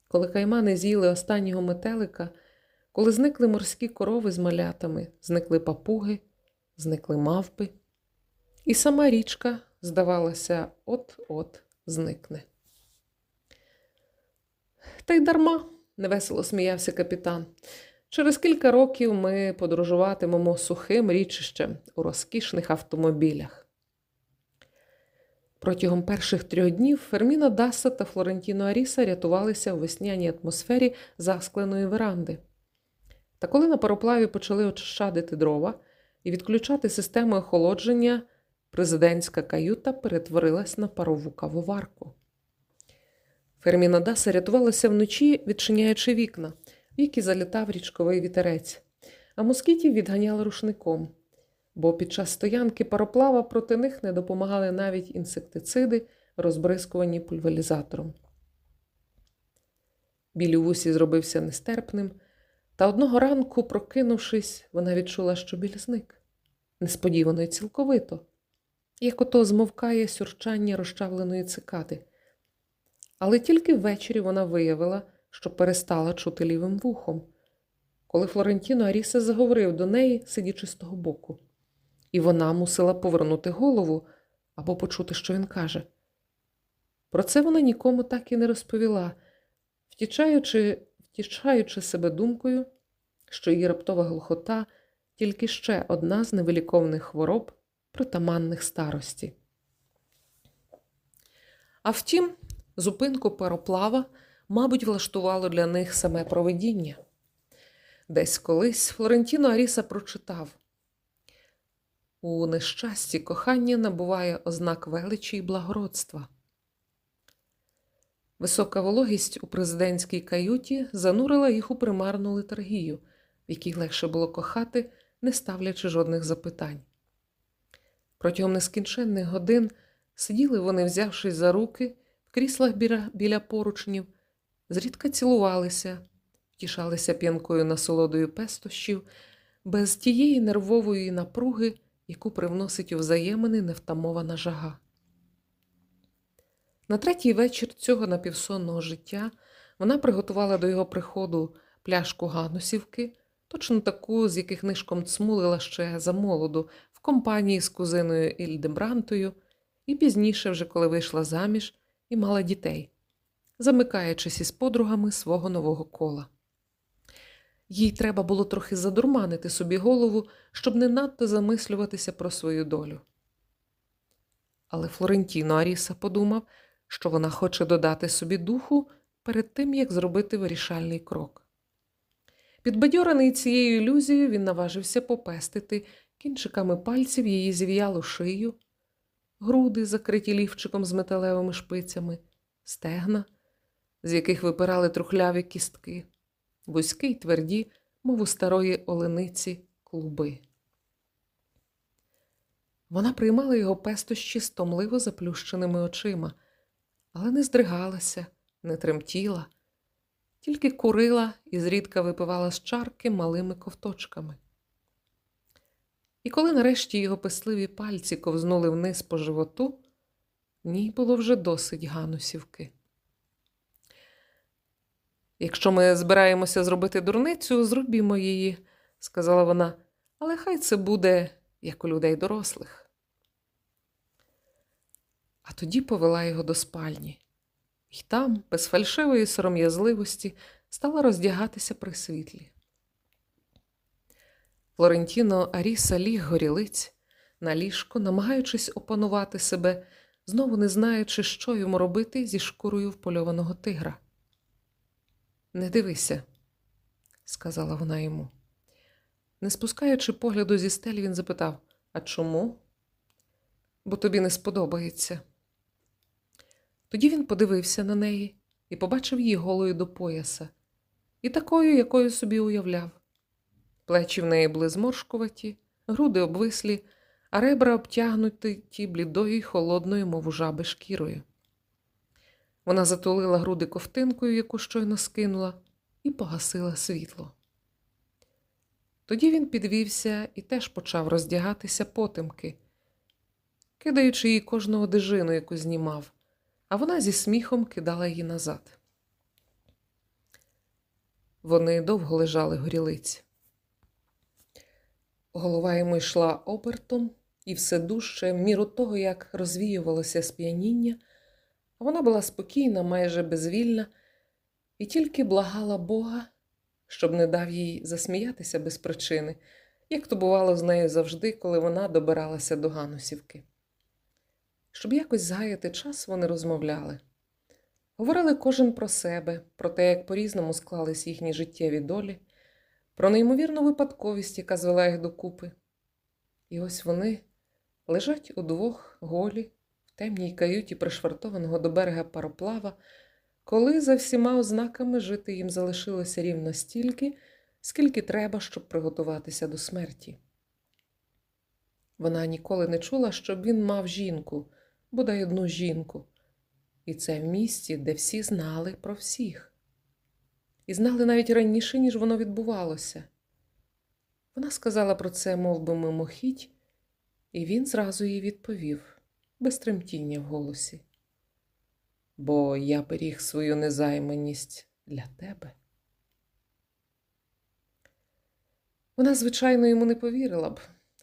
Коли каймани з'їли останнього метелика, коли зникли морські корови з малятами, зникли папуги, зникли мавпи, і сама річка, здавалося, от-от зникне. Та й дарма, невесело сміявся капітан. Через кілька років ми подорожуватимемо сухим річищем у розкішних автомобілях. Протягом перших трьох днів Ферміна Даса та Флорентіно Аріса рятувалися у весняній атмосфері заскленої веранди. Та коли на пароплаві почали очищадити дрова і відключати систему охолодження, президентська каюта перетворилась на парову кавоварку. Ферміна Даса рятувалася вночі, відчиняючи вікна, в які залітав річковий вітерець, а москітів відганяли рушником бо під час стоянки пароплава проти них не допомагали навіть інсектициди, розбризкувані пульверізатором. Біль у вусі зробився нестерпним, та одного ранку, прокинувшись, вона відчула, що біль зник, несподівано й цілковито, як ото змовкає сюрчання розчавленої цикади. Але тільки ввечері вона виявила, що перестала чути лівим вухом, коли Флорентіно Аріса заговорив до неї, сидячи з того боку і вона мусила повернути голову або почути, що він каже. Про це вона нікому так і не розповіла, втічаючи, втішаючи себе думкою, що її раптова глухота тільки ще одна з невиліковних хвороб, притаманних старості. А втім, зупинку пароплава, мабуть, влаштувало для них саме провидіння. Десь колись Флорентіно Аріса прочитав у нещасті кохання набуває ознак величі й благородства. Висока вологість у президентській каюті занурила їх у примарну литургію, в якій легше було кохати, не ставлячи жодних запитань. Протягом нескінченних годин сиділи вони, взявшись за руки, в кріслах біля, біля поручнів, зрідка цілувалися, втішалися п'янкою насолодою пестощів, без тієї нервової напруги, яку привносить у взаємини невтамована жага. На третій вечір цього напівсонного життя вона приготувала до його приходу пляшку ганусівки, точно таку, з яких нишком цмулила ще за молоду, в компанії з кузиною Ільдебрантою, і пізніше, вже коли вийшла заміж і мала дітей, замикаючись із подругами свого нового кола. Їй треба було трохи задурманити собі голову, щоб не надто замислюватися про свою долю. Але Флорентіно Аріса подумав, що вона хоче додати собі духу перед тим, як зробити вирішальний крок. Підбадьорений цією ілюзією, він наважився попестити кінчиками пальців її зів'ялу шию, груди, закриті лівчиком з металевими шпицями, стегна, з яких випирали трухляві кістки, вузькі й тверді, мов у старої олениці, клуби. Вона приймала його пестощі стомливо заплющеними очима, але не здригалася, не тремтіла, тільки курила і зрідка випивала з чарки малими ковточками. І коли нарешті його писливі пальці ковзнули вниз по животу, ній було вже досить ганусівки. Якщо ми збираємося зробити дурницю, зробімо її, сказала вона, але хай це буде, як у людей дорослих. А тоді повела його до спальні, І там, без фальшивої сором'язливості, стала роздягатися при світлі. Флорентіно Аріса ліг горілиць на ліжко, намагаючись опанувати себе, знову не знаючи, що йому робити зі шкурою впольованого тигра. Не дивися, сказала вона йому. Не спускаючи погляду зі стелі, він запитав А чому? Бо тобі не сподобається. Тоді він подивився на неї і побачив її голою до пояса, і такою, якою собі уявляв. Плечі в неї були зморшкуваті, груди обвислі, а ребра обтягнуті ті блідою й холодною, мов жаби шкірою. Вона затулила груди ковтинкою, яку щойно скинула, і погасила світло. Тоді він підвівся і теж почав роздягатися потемки, кидаючи їй кожного дежину, яку знімав, а вона зі сміхом кидала її назад. Вони довго лежали горілиць. Голова йому йшла обертом, і все дужче, в міру того, як розвіювалося сп'яніння, вона була спокійна, майже безвільна, і тільки благала Бога, щоб не дав їй засміятися без причини, як то бувало з нею завжди, коли вона добиралася до Ганусівки. Щоб якось згаяти час, вони розмовляли. Говорили кожен про себе, про те, як по-різному склались їхні життєві долі, про неймовірну випадковість, яка звела їх докупи. І ось вони лежать удвох голі в темній каюті пришвартованого до берега пароплава, коли за всіма ознаками жити їм залишилося рівно стільки, скільки треба, щоб приготуватися до смерті. Вона ніколи не чула, щоб він мав жінку, бодай одну жінку, і це в місті, де всі знали про всіх. І знали навіть раніше, ніж воно відбувалося. Вона сказала про це, мов би, мимохідь, і він зразу їй відповів, без тремтіння в голосі. Бо я беріг свою незайманість для тебе. Вона, звичайно, йому не повірила б,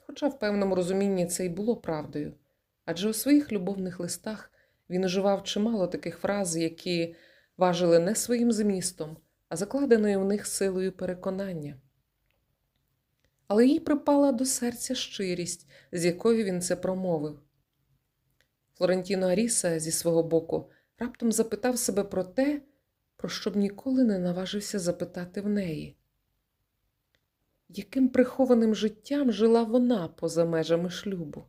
хоча в певному розумінні це й було правдою, адже у своїх любовних листах він уживав чимало таких фраз, які важили не своїм змістом, а закладеною в них силою переконання. але їй припала до серця щирість, з якою він це промовив. Флорентіно Аріса зі свого боку раптом запитав себе про те, про що б ніколи не наважився запитати в неї. Яким прихованим життям жила вона поза межами шлюбу?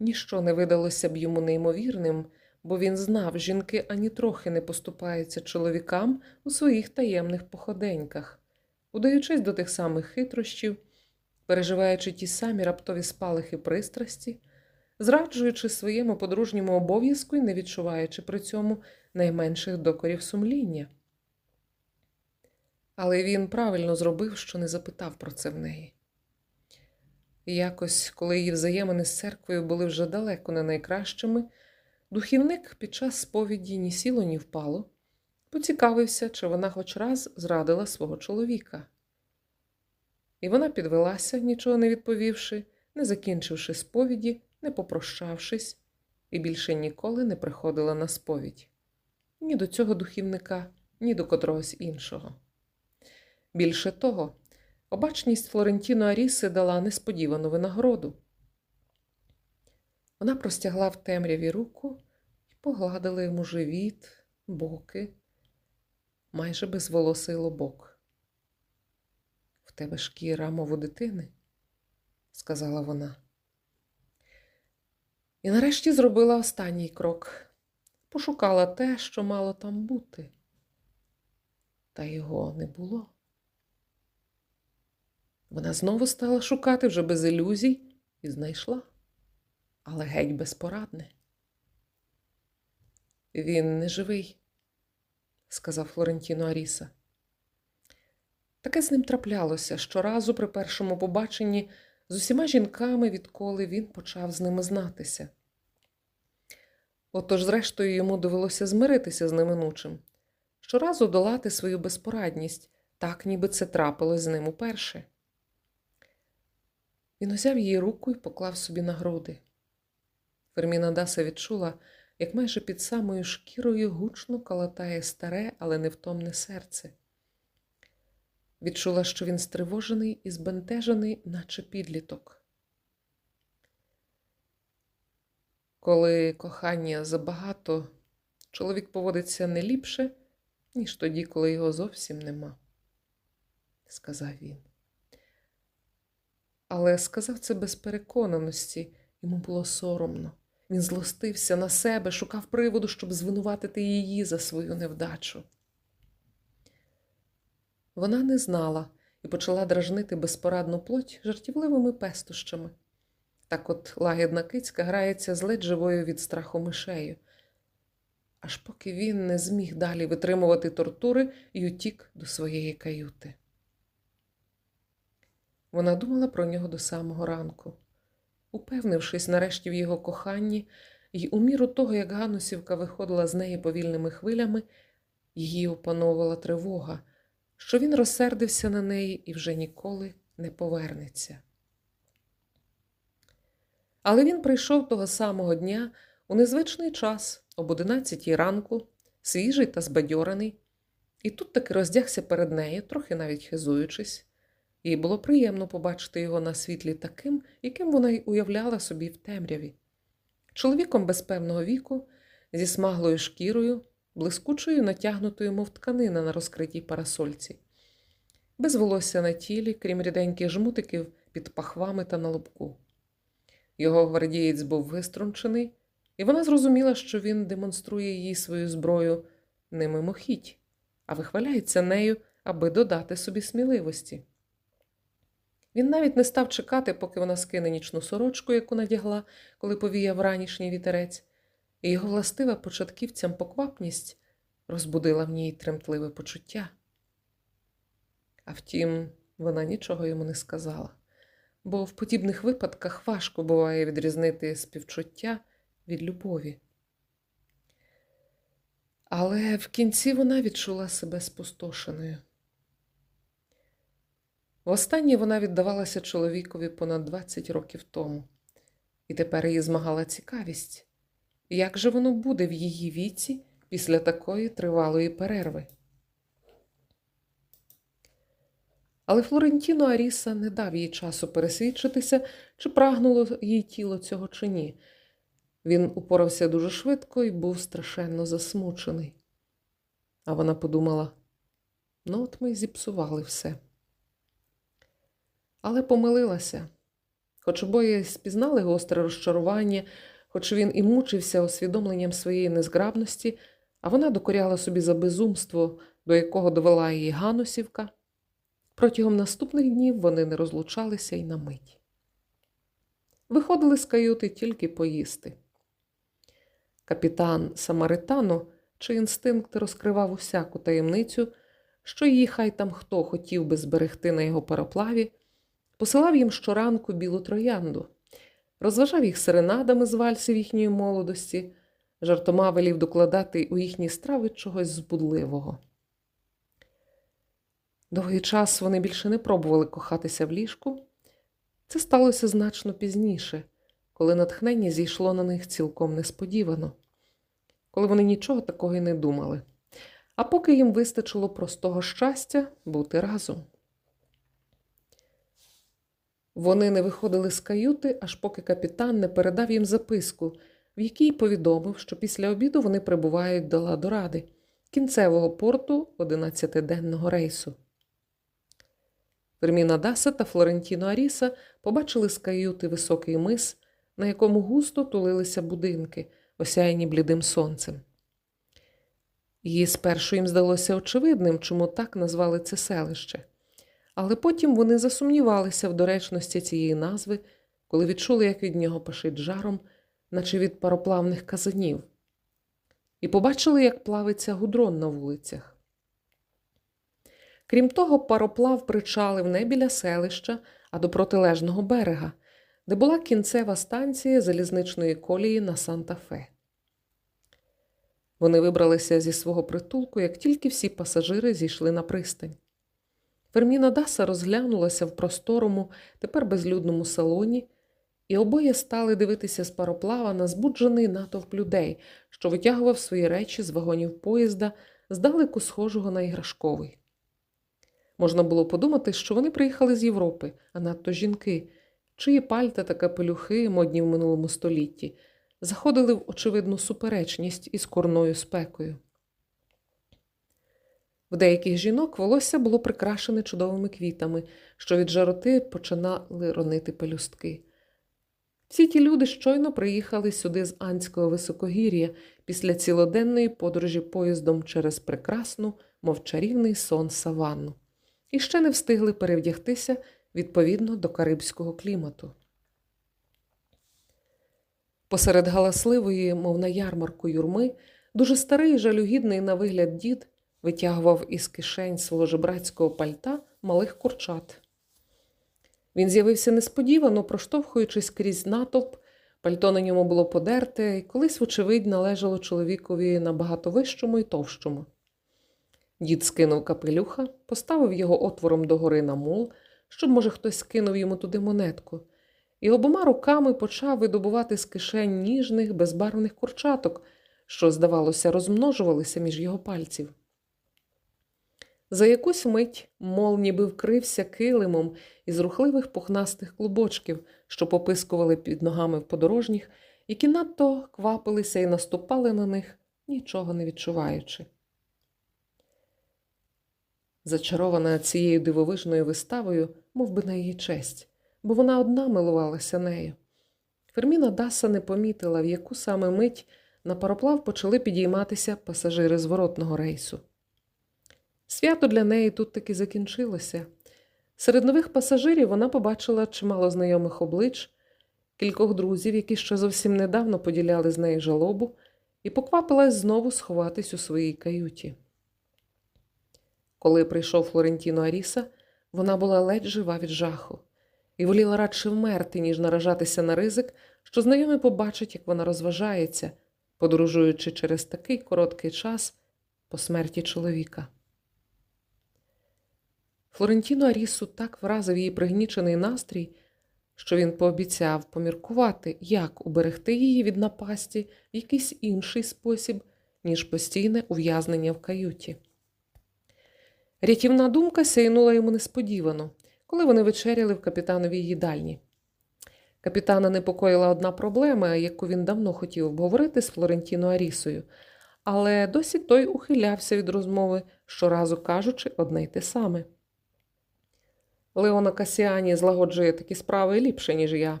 Ніщо не видалося б йому неймовірним, бо він знав, жінки ані трохи не поступаються чоловікам у своїх таємних походеньках, удаючись до тих самих хитрощів, переживаючи ті самі раптові спалахи пристрасті, зраджуючи своєму подружньому обов'язку і не відчуваючи при цьому найменших докорів сумління. Але він правильно зробив, що не запитав про це в неї. Якось, коли її взаємини з церквою були вже далеко не найкращими, духівник під час сповіді ні сіло, ні впало, поцікавився, чи вона хоч раз зрадила свого чоловіка. І вона підвелася, нічого не відповівши, не закінчивши сповіді, не попрощавшись, і більше ніколи не приходила на сповідь ні до цього духівника, ні до котрогось іншого. Більше того, обачність Флорентіно Аріси дала несподівану винагороду. Вона простягла в темряві руку і погладила йому живіт, боки, майже безволосий лобок. В тебе шкіра, мов у дитини, сказала вона. І нарешті зробила останній крок пошукала те, що мало там бути, та його не було. Вона знову стала шукати вже без ілюзій і знайшла, але геть безпорадне. Він не живий, сказав Флорентіно Аріса. Таке з ним траплялося щоразу при першому побаченні з усіма жінками, відколи він почав з ними знатися. Отож, зрештою, йому довелося змиритися з неминучим, щоразу долати свою безпорадність, так ніби це трапилось з ним уперше. Він узяв її руку і поклав собі на груди. Ферміна Даса відчула, як майже під самою шкірою гучно калатає старе, але невтомне серце. Відчула, що він стривожений і збентежений, наче підліток. Коли кохання забагато, чоловік поводиться не ліпше, ніж тоді, коли його зовсім нема, сказав він. Але сказав це без переконаності, йому було соромно. Він злостився на себе, шукав приводу, щоб звинуватити її за свою невдачу. Вона не знала і почала дражнити безпорадну плоть жартівливими пестощами. Так от лагідна кицька грається з ледь живою від страху мишею, аж поки він не зміг далі витримувати тортури і утік до своєї каюти. Вона думала про нього до самого ранку, упевнившись нарешті в його коханні, і у міру того, як Ганусівка виходила з неї повільними хвилями, її опановувала тривога, що він розсердився на неї і вже ніколи не повернеться. Але він прийшов того самого дня у незвичний час, об одинадцятій ранку, свіжий та збадьорений, і тут таки роздягся перед нею, трохи навіть хизуючись. Їй було приємно побачити його на світлі таким, яким вона й уявляла собі в темряві. Чоловіком без певного віку, зі смаглою шкірою, блискучою, натягнутою, мов тканина на розкритій парасольці, без волосся на тілі, крім ріденьких жмутиків під пахвами та на лобку. Його гвардієць був виструнчений, і вона зрозуміла, що він демонструє їй свою зброю не мимохідь, а вихваляється нею, аби додати собі сміливості. Він навіть не став чекати, поки вона скине нічну сорочку, яку надягла, коли повіяв ранішній вітерець, і його властива початківцям поквапність розбудила в ній тремтливе почуття. А втім, вона нічого йому не сказала бо в подібних випадках важко буває відрізнити співчуття від любові. Але в кінці вона відчула себе спустошеною. Востаннє вона віддавалася чоловікові понад 20 років тому, і тепер її змагала цікавість, як же воно буде в її віці після такої тривалої перерви. Але Флорентіно Аріса не дав їй часу пересвідчитися, чи прагнуло їй тіло цього чи ні. Він упорався дуже швидко і був страшенно засмучений. А вона подумала: ну, от ми зіпсували все. Але помилилася. Хоч обоє спізнали гостре розчарування, хоч він і мучився усвідомленням своєї незграбності, а вона докоряла собі за безумство, до якого довела її Ганусівка. Протягом наступних днів вони не розлучалися й на мить. Виходили з каюти тільки поїсти. Капітан Самаритано, чий інстинкт розкривав усяку таємницю, що її хай там хто хотів би зберегти на його пароплаві, посилав їм щоранку білу троянду, розважав їх серенадами з вальсів їхньої молодості, жартома велів докладати у їхні страви чогось збудливого. Довгий час вони більше не пробували кохатися в ліжку. Це сталося значно пізніше, коли натхнення зійшло на них цілком несподівано, коли вони нічого такого й не думали, а поки їм вистачило простого щастя бути разом. Вони не виходили з каюти, аж поки капітан не передав їм записку, в якій повідомив, що після обіду вони прибувають до Ладоради, кінцевого порту 11-денного рейсу. Ферміна Даса та Флорентіно Аріса побачили з каюти високий мис, на якому густо тулилися будинки, осяяні блідим сонцем. Її спершу їм здалося очевидним, чому так назвали це селище, але потім вони засумнівалися в доречності цієї назви, коли відчули, як від нього пашить жаром, наче від пароплавних казанів, і побачили, як плавиться гудрон на вулицях. Крім того, пароплав причалив не біля селища, а до протилежного берега, де була кінцева станція залізничної колії на Санта-Фе. Вони вибралися зі свого притулку, як тільки всі пасажири зійшли на пристань. Ферміна Даса розглянулася в просторому, тепер безлюдному салоні, і обоє стали дивитися з пароплава на збуджений натовп людей, що витягував свої речі з вагонів поїзда, здалеку схожого на іграшковий. Можна було подумати, що вони приїхали з Європи, а надто жінки, чиї пальта та капелюхи, модні в минулому столітті, заходили в очевидну суперечність із корною спекою. В деяких жінок волосся було прикрашене чудовими квітами, що від жароти починали ронити пелюстки. Всі ті люди щойно приїхали сюди з Анського високогір'я після цілоденної подорожі поїздом через прекрасну, мов чарівний сон саванну і ще не встигли перевдягтися відповідно до карибського клімату. Посеред галасливої, мов на ярмарку юрми, дуже старий жалюгідний на вигляд дід витягував із кишень свого жебрацького пальта малих курчат. Він з'явився несподівано, проштовхуючись крізь натовп, пальто на ньому було подерте, і колись, вочевидь, належало чоловікові набагато вищому і товщому. Дід скинув капелюха, поставив його отвором догори на мул, щоб, може, хтось скинув йому туди монетку, і обома руками почав видобувати з кишень ніжних, безбарвних курчаток, що, здавалося, розмножувалися між його пальців. За якусь мить мол ніби вкрився килимом із рухливих пухнастих клубочків, що попискували під ногами в подорожніх, які надто квапилися і наступали на них, нічого не відчуваючи. Зачарована цією дивовижною виставою, мов би на її честь, бо вона одна милувалася нею. Ферміна Даса не помітила, в яку саме мить на пароплав почали підійматися пасажири зворотного рейсу. Свято для неї тут таки закінчилося. Серед нових пасажирів вона побачила чимало знайомих облич, кількох друзів, які ще зовсім недавно поділяли з нею жалобу, і поквапилась знову сховатись у своїй каюті. Коли прийшов Флорентіно Аріса, вона була ледь жива від жаху і воліла радше вмерти, ніж наражатися на ризик, що знайомі побачать, як вона розважається, подорожуючи через такий короткий час по смерті чоловіка. Флорентіно Арісу так вразив її пригнічений настрій, що він пообіцяв поміркувати, як уберегти її від напасті в якийсь інший спосіб, ніж постійне ув'язнення в каюті. Рятівна думка сяйнула йому несподівано, коли вони вечеряли в капітановій їдальні. Капітана непокоїла одна проблема, яку він давно хотів обговорити з Флорентіно Арісою, але досі той ухилявся від розмови, щоразу кажучи одне й те саме. Леона Касіані злагоджує такі справи ліпше, ніж я.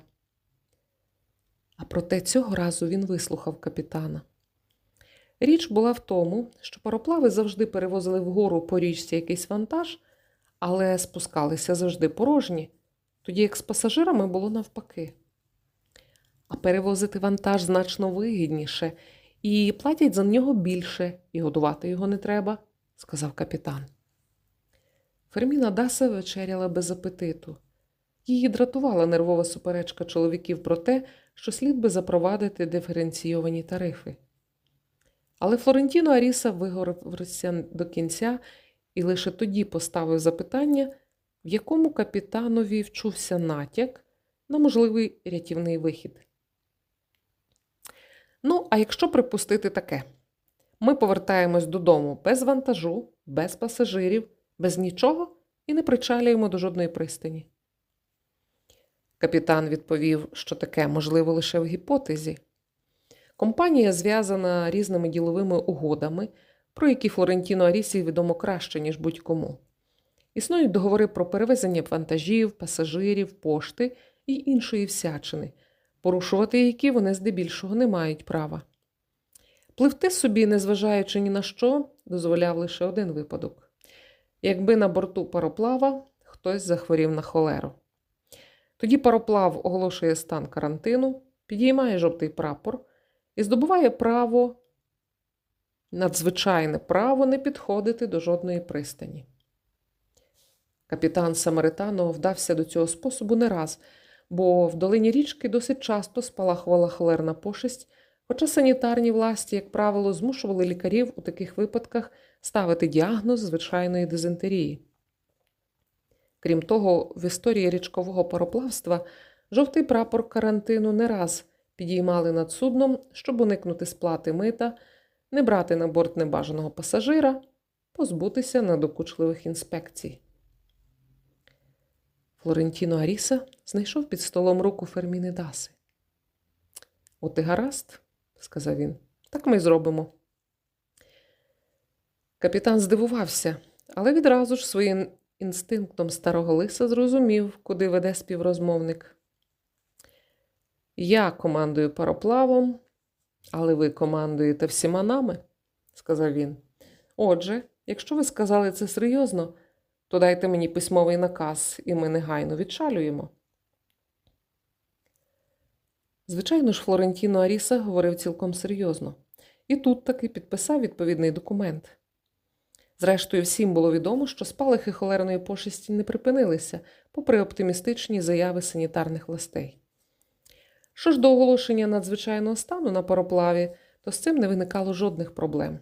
А проте цього разу він вислухав капітана. Річ була в тому, що пароплави завжди перевозили вгору по річці якийсь вантаж, але спускалися завжди порожні, тоді як з пасажирами було навпаки. А перевозити вантаж значно вигідніше, і платять за нього більше, і годувати його не треба, сказав капітан. Ферміна Даса вечеряла без апетиту. Її дратувала нервова суперечка чоловіків про те, що слід би запровадити диференційовані тарифи. Але Флорентіно Аріса вигорився до кінця і лише тоді поставив запитання, в якому капітанові вчувся натяк на можливий рятівний вихід. Ну, а якщо припустити таке, ми повертаємось додому без вантажу, без пасажирів, без нічого і не причалюємо до жодної пристані. Капітан відповів, що таке можливо лише в гіпотезі. Компанія зв'язана різними діловими угодами, про які Флорентіно Арісі відомо краще, ніж будь-кому. Існують договори про перевезення вантажів, пасажирів, пошти і іншої всячини, порушувати які вони здебільшого не мають права. Пливти собі, незважаючи ні на що, дозволяв лише один випадок якби на борту пароплава хтось захворів на холеру. Тоді пароплав оголошує стан карантину, підіймає жовтий прапор і здобуває право, надзвичайне право не підходити до жодної пристані. Капітан Самаритано вдався до цього способу не раз, бо в долині річки досить часто спалахувала холерна пошесть, хоча санітарні власті, як правило, змушували лікарів у таких випадках ставити діагноз звичайної дизентерії. Крім того, в історії річкового пароплавства жовтий прапор карантину не раз підіймали над судном, щоб уникнути сплати мита, не брати на борт небажаного пасажира, позбутися надокучливих інспекцій. Флорентіно Аріса знайшов під столом руку Ферміни Даси. От і гаразд, сказав він, так ми й зробимо. Капітан здивувався, але відразу ж своїм інстинктом старого лиса зрозумів, куди веде співрозмовник. Я командую пароплавом, але ви командуєте всіма нами, сказав він. Отже, якщо ви сказали це серйозно, то дайте мені письмовий наказ, і ми негайно відчалюємо. Звичайно ж, Флорентіно Аріса говорив цілком серйозно, і тут таки підписав відповідний документ. Зрештою, всім було відомо, що спалахи холерної пошесті не припинилися, попри оптимістичні заяви санітарних властей. Що ж до оголошення надзвичайного стану на пароплаві, то з цим не виникало жодних проблем.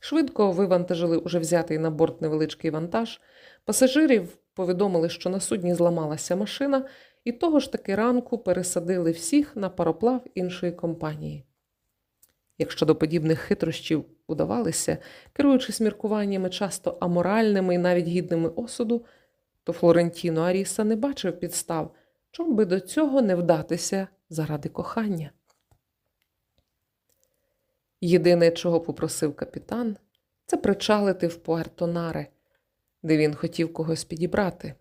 Швидко вивантажили уже взятий на борт невеличкий вантаж, пасажирів повідомили, що на судні зламалася машина, і того ж таки ранку пересадили всіх на пароплав іншої компанії. Якщо до подібних хитрощів удавалися, керуючись міркуваннями часто аморальними і навіть гідними осуду, то Флорентіно Аріса не бачив підстав, чому би до цього не вдатися заради кохання. Єдине, чого попросив капітан, це причалити в Пуерто-Наре, де він хотів когось підібрати.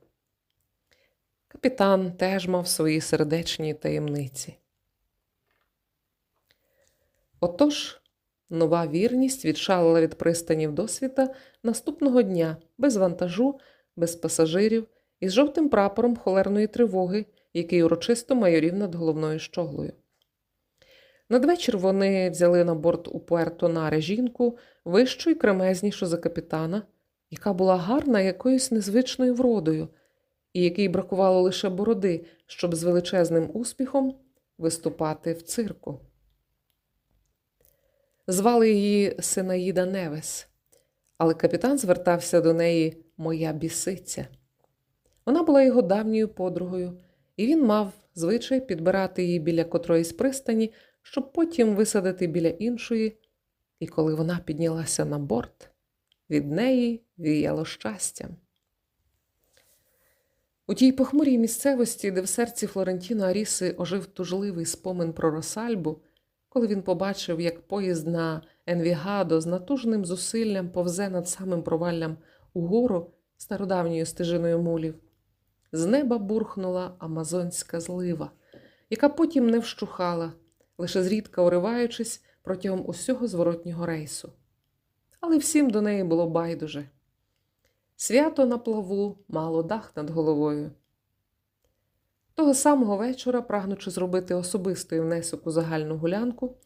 Капітан теж мав свої сердечні таємниці. Отож, нова вірність відшалила від пристанів досвіта наступного дня без вантажу, без пасажирів і з жовтим прапором холерної тривоги, який урочисто майорів над головною щоглою. Надвечір вони взяли на борт у Пуерто Наре жінку вищу і кремезнішу за капітана, яка була гарна якоюсь незвичною вродою, і якій бракувало лише бороди, щоб з величезним успіхом виступати в цирку. Звали її Синаїда Невес, але капітан звертався до неї Моя бісиця. Вона була його давньою подругою, і він мав звичай підбирати її біля котроїсь пристані, щоб потім висадити біля іншої, і коли вона піднялася на борт, від неї віяло щастям. У тій похмурій місцевості, де в серці Флорентіно Аріси ожив тужливий спомин про Росальбу, коли він побачив, як поїзд на Енвігадо з натужним зусиллям повзе над самим проваллям угору стародавньою стежиною мулів, з неба бурхнула амазонська злива, яка потім не вщухала, лише зрідка уриваючись протягом усього зворотнього рейсу. Але всім до неї було байдуже. Свято на плаву мало дах над головою. Того самого вечора, прагнучи зробити особистий внесок у загальну гулянку,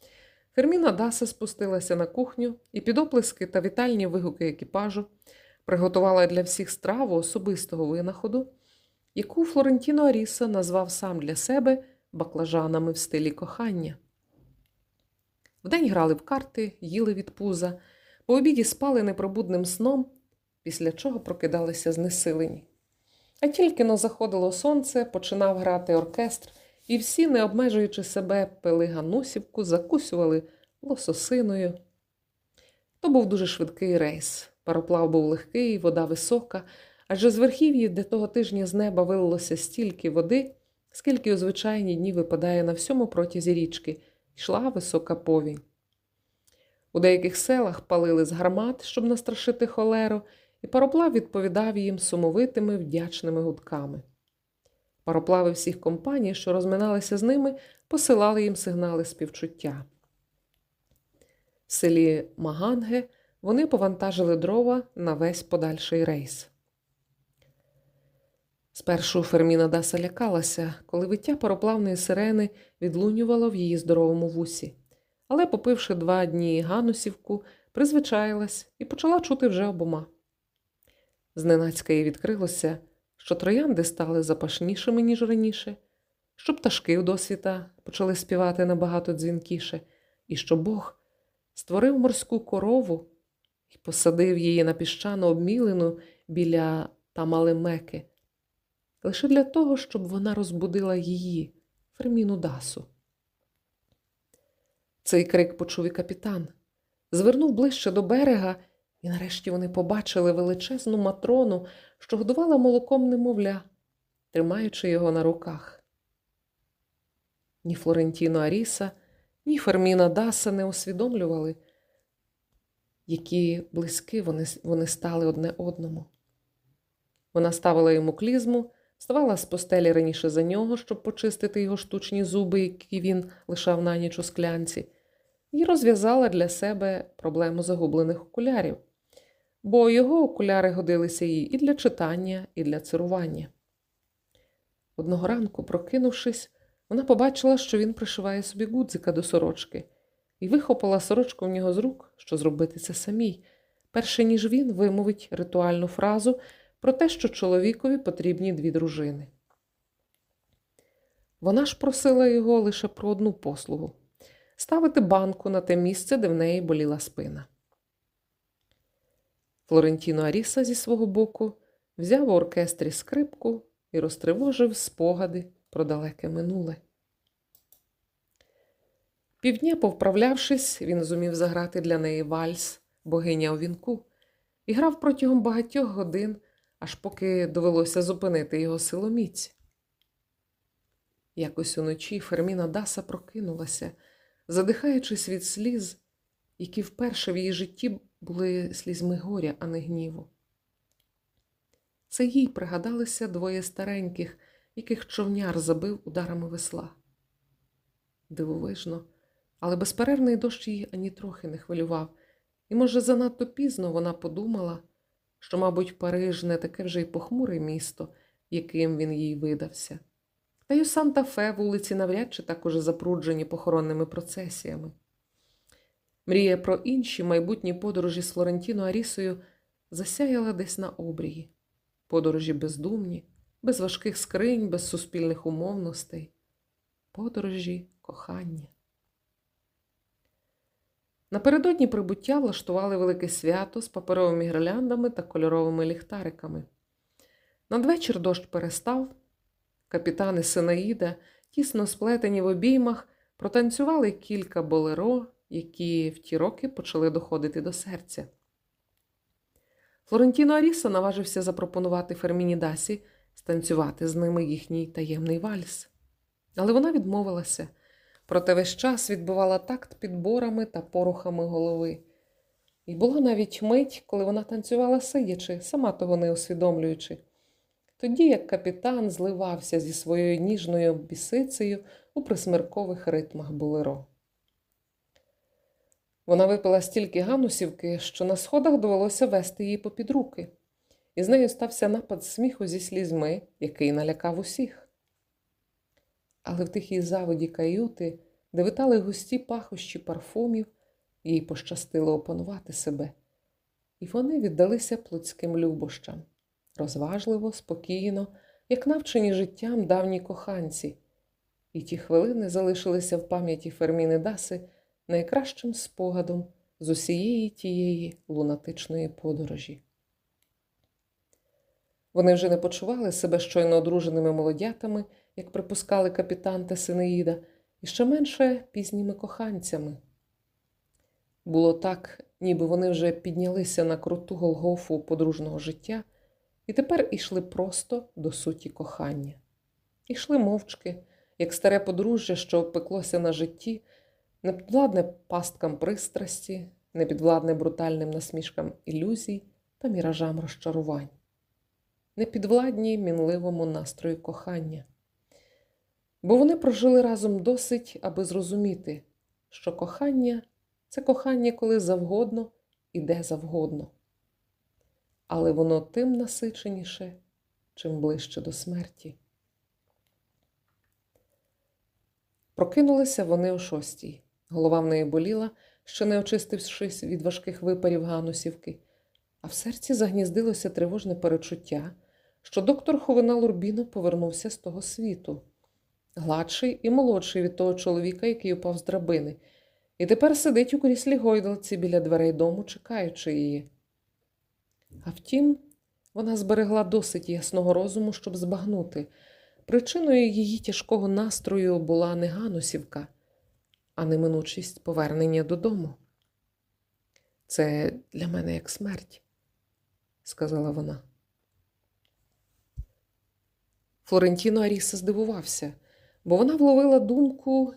Ферміна Даса спустилася на кухню і під оплески та вітальні вигуки екіпажу приготувала для всіх страву особистого винаходу, яку Флорентіно Аріса назвав сам для себе баклажанами в стилі кохання. Вдень грали в карти, їли від пуза, по обіді спали непробудним сном, після чого прокидалися знесилені. А тільки но заходило сонце, починав грати оркестр, і всі, не обмежуючи себе, пили ганусівку, закусювали лососиною. То був дуже швидкий рейс. Пароплав був легкий, вода висока, адже з верхів'ї, де того тижня з неба вилилося стільки води, скільки у звичайні дні випадає на всьому протязі річки, йшла висока повінь. У деяких селах палили з гармат, щоб настрашити холеру, і пароплав відповідав їм сумовитими вдячними гудками. Пароплави всіх компаній, що розминалися з ними, посилали їм сигнали співчуття. В селі Маганге вони повантажили дрова на весь подальший рейс. Спершу Ферміна Даса лякалася, коли виття пароплавної сирени відлунювало в її здоровому вусі, але, попивши два дні ганусівку, призвичаїлась і почала чути вже обома. Зненацька їй відкрилося, що троянди стали запашнішими, ніж раніше, що пташки у досвіта почали співати набагато дзвінкіше, і що Бог створив морську корову і посадив її на піщану обмілину біля Тамалемеки, лише для того, щоб вона розбудила її, Ферміну Дасу. Цей крик почув і капітан, звернув ближче до берега, і нарешті вони побачили величезну матрону, що годувала молоком немовля, тримаючи його на руках. Ні Флорентіно Аріса, ні Ферміна Даса не усвідомлювали, які близькі вони, вони стали одне одному. Вона ставила йому клізму, ставала з постелі раніше за нього, щоб почистити його штучні зуби, які він лишав на ніч у склянці, і розв'язала для себе проблему загублених окулярів, бо його окуляри годилися їй і для читання, і для цирування. Одного ранку, прокинувшись, вона побачила, що він пришиває собі гудзика до сорочки, і вихопила сорочку в нього з рук, що зробити це самій, перше ніж він вимовить ритуальну фразу про те, що чоловікові потрібні дві дружини. Вона ж просила його лише про одну послугу ставити банку на те місце, де в неї боліла спина. Флорентіно Аріса зі свого боку взяв у оркестрі скрипку і розтривожив спогади про далеке минуле. Півдня, повправлявшись, він зумів заграти для неї вальс, богиня у вінку, і грав протягом багатьох годин, аж поки довелося зупинити його силоміць. Якось уночі Ферміна Даса прокинулася, задихаючись від сліз, які вперше в її житті були слізьми горя, а не гніву. Це їй пригадалися двоє стареньких, яких човняр забив ударами весла. Дивовижно, але безперервний дощ її ані трохи не хвилював, і, може, занадто пізно вона подумала, що, мабуть, Париж не таке вже й похмуре місто, яким він їй видався. Та й у Санта-Фе вулиці навряд чи так уже запруджені похоронними процесіями. Мрія про інші майбутні подорожі з Флорентіно Арісою засяяла десь на обрії, подорожі бездумні, без важких скринь, без суспільних умовностей, подорожі кохання. Напередодні прибуття влаштували велике свято з паперовими гірляндами та кольоровими ліхтариками. Надвечір дощ перестав, капітани Синаїда, тісно сплетені в обіймах, протанцювали кілька болеро, які в ті роки почали доходити до серця. Флорентіно Аріса наважився запропонувати Ферміні Дасі станцювати з ними їхній таємний вальс. Але вона відмовилася, проте весь час відбивала такт підборами та порухами голови. І була навіть мить, коли вона танцювала сидячи, сама того не усвідомлюючи. Тоді як капітан зливався зі своєю ніжною бісицею у присмеркових ритмах болеро. Вона випила стільки ганусівки, що на сходах довелося вести її попід руки, і з нею стався напад сміху зі слізьми, який налякав усіх. Але в тихій заводі каюти, де витали густі пахощі парфумів, їй пощастило опанувати себе, і вони віддалися плотським любощам, розважливо, спокійно, як навчені життям давні коханці, і ті хвилини залишилися в пам'яті Ферміни Даси найкращим спогадом з усієї тієї лунатичної подорожі. Вони вже не почували себе щойно одруженими молодятами, як припускали капітан та Синеїда, і ще менше пізніми коханцями. Було так, ніби вони вже піднялися на круту голгофу подружного життя і тепер ішли просто до суті кохання. Ішли мовчки, як старе подружжя, що пеклося на житті, непідвладне пасткам пристрасті, непідвладне брутальним насмішкам ілюзій та міражам розчарувань, непідвладні мінливому настрою кохання. Бо вони прожили разом досить, аби зрозуміти, що кохання це кохання коли завгодно і де завгодно. Але воно тим насиченіше, чим ближче до смерті. Прокинулися вони о шостій. Голова в неї боліла, ще не очистившись від важких випарів Ганусівки, а в серці загніздилося тривожне перечуття, що доктор Ховина Лурбіно повернувся з того світу, гладший і молодший від того чоловіка, який упав з драбини, і тепер сидить у кріслі гойдалці біля дверей дому, чекаючи її. А втім, вона зберегла досить ясного розуму, щоб збагнути. Причиною її тяжкого настрою була не Ганусівка, а неминучість повернення додому. Це для мене як смерть, сказала вона. Флорентіно Аріса здивувався, бо вона вловила думку,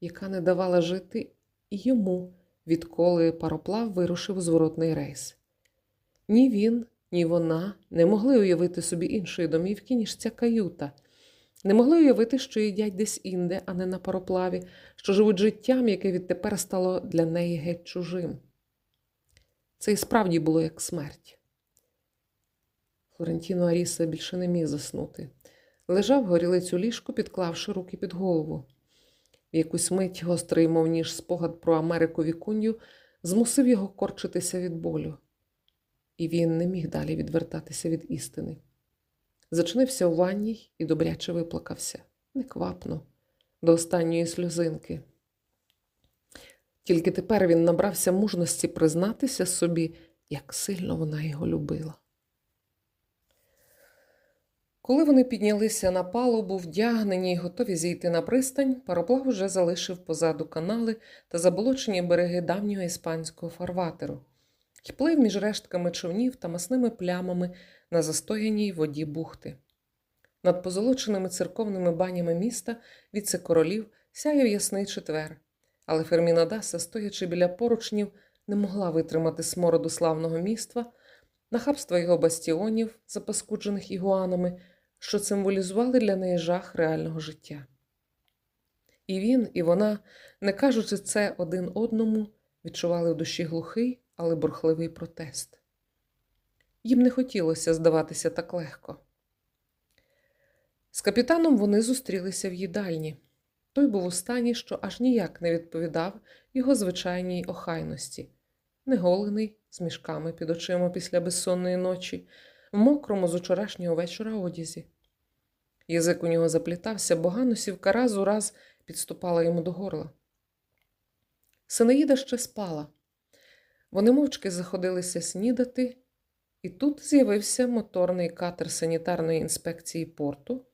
яка не давала жити і йому, відколи пароплав вирушив зворотний рейс. Ні він, ні вона не могли уявити собі іншої домівки, ніж ця каюта, не могли уявити, що їдять десь інде, а не на пароплаві, що живуть життям, яке відтепер стало для неї геть чужим. Це і справді було як смерть. Флорентіно Аріса більше не міг заснути. Лежав горілиць у ліжку, підклавши руки під голову. В якусь мить гострий, мов ніж спогад про Америку вікунью, змусив його корчитися від болю, і він не міг далі відвертатися від істини. Зачинився у ванній і добряче виплакався, неквапно, до останньої сльозинки. Тільки тепер він набрався мужності признатися собі, як сильно вона його любила. Коли вони піднялися на палубу, вдягнені й готові зійти на пристань, пароплав уже залишив позаду канали та заболочені береги давнього іспанського фарватеру й плив між рештками човнів та масними плямами на застояній воді бухти. Над позолоченими церковними банями міста віце-королів сяяв ясний четвер, але Ферміна Даса, стоячи біля поручнів, не могла витримати смороду славного міства, нахабства його бастіонів, запаскуджених ігуанами, що символізували для неї жах реального життя. І він, і вона, не кажучи це один одному, відчували в душі глухий, але бурхливий протест. Їм не хотілося здаватися так легко. З капітаном вони зустрілися в їдальні. Той був у стані, що аж ніяк не відповідав його звичайній охайності, неголений, з мішками під очима після безсонної ночі, в мокрому з учорашнього вечора одязі. Язик у нього заплітався, бо Ганусівка раз у раз підступала йому до горла. Синеїда ще спала. Вони мовчки заходилися снідати, і тут з'явився моторний катер санітарної інспекції порту,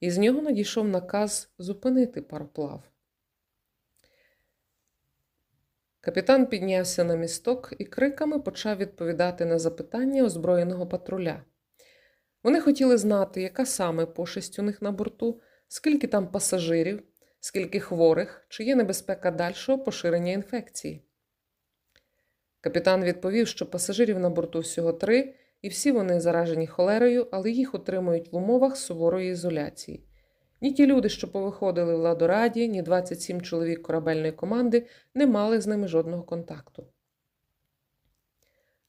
і з нього надійшов наказ зупинити пароплав. Капітан піднявся на місток і криками почав відповідати на запитання озброєного патруля. Вони хотіли знати, яка саме пошесть у них на борту, скільки там пасажирів, скільки хворих, чи є небезпека дальшого поширення інфекції. Капітан відповів, що пасажирів на борту всього три, і всі вони заражені холерою, але їх утримують в умовах суворої ізоляції. Ні ті люди, що повиходили в Ладораді, ні 27 чоловік корабельної команди не мали з ними жодного контакту.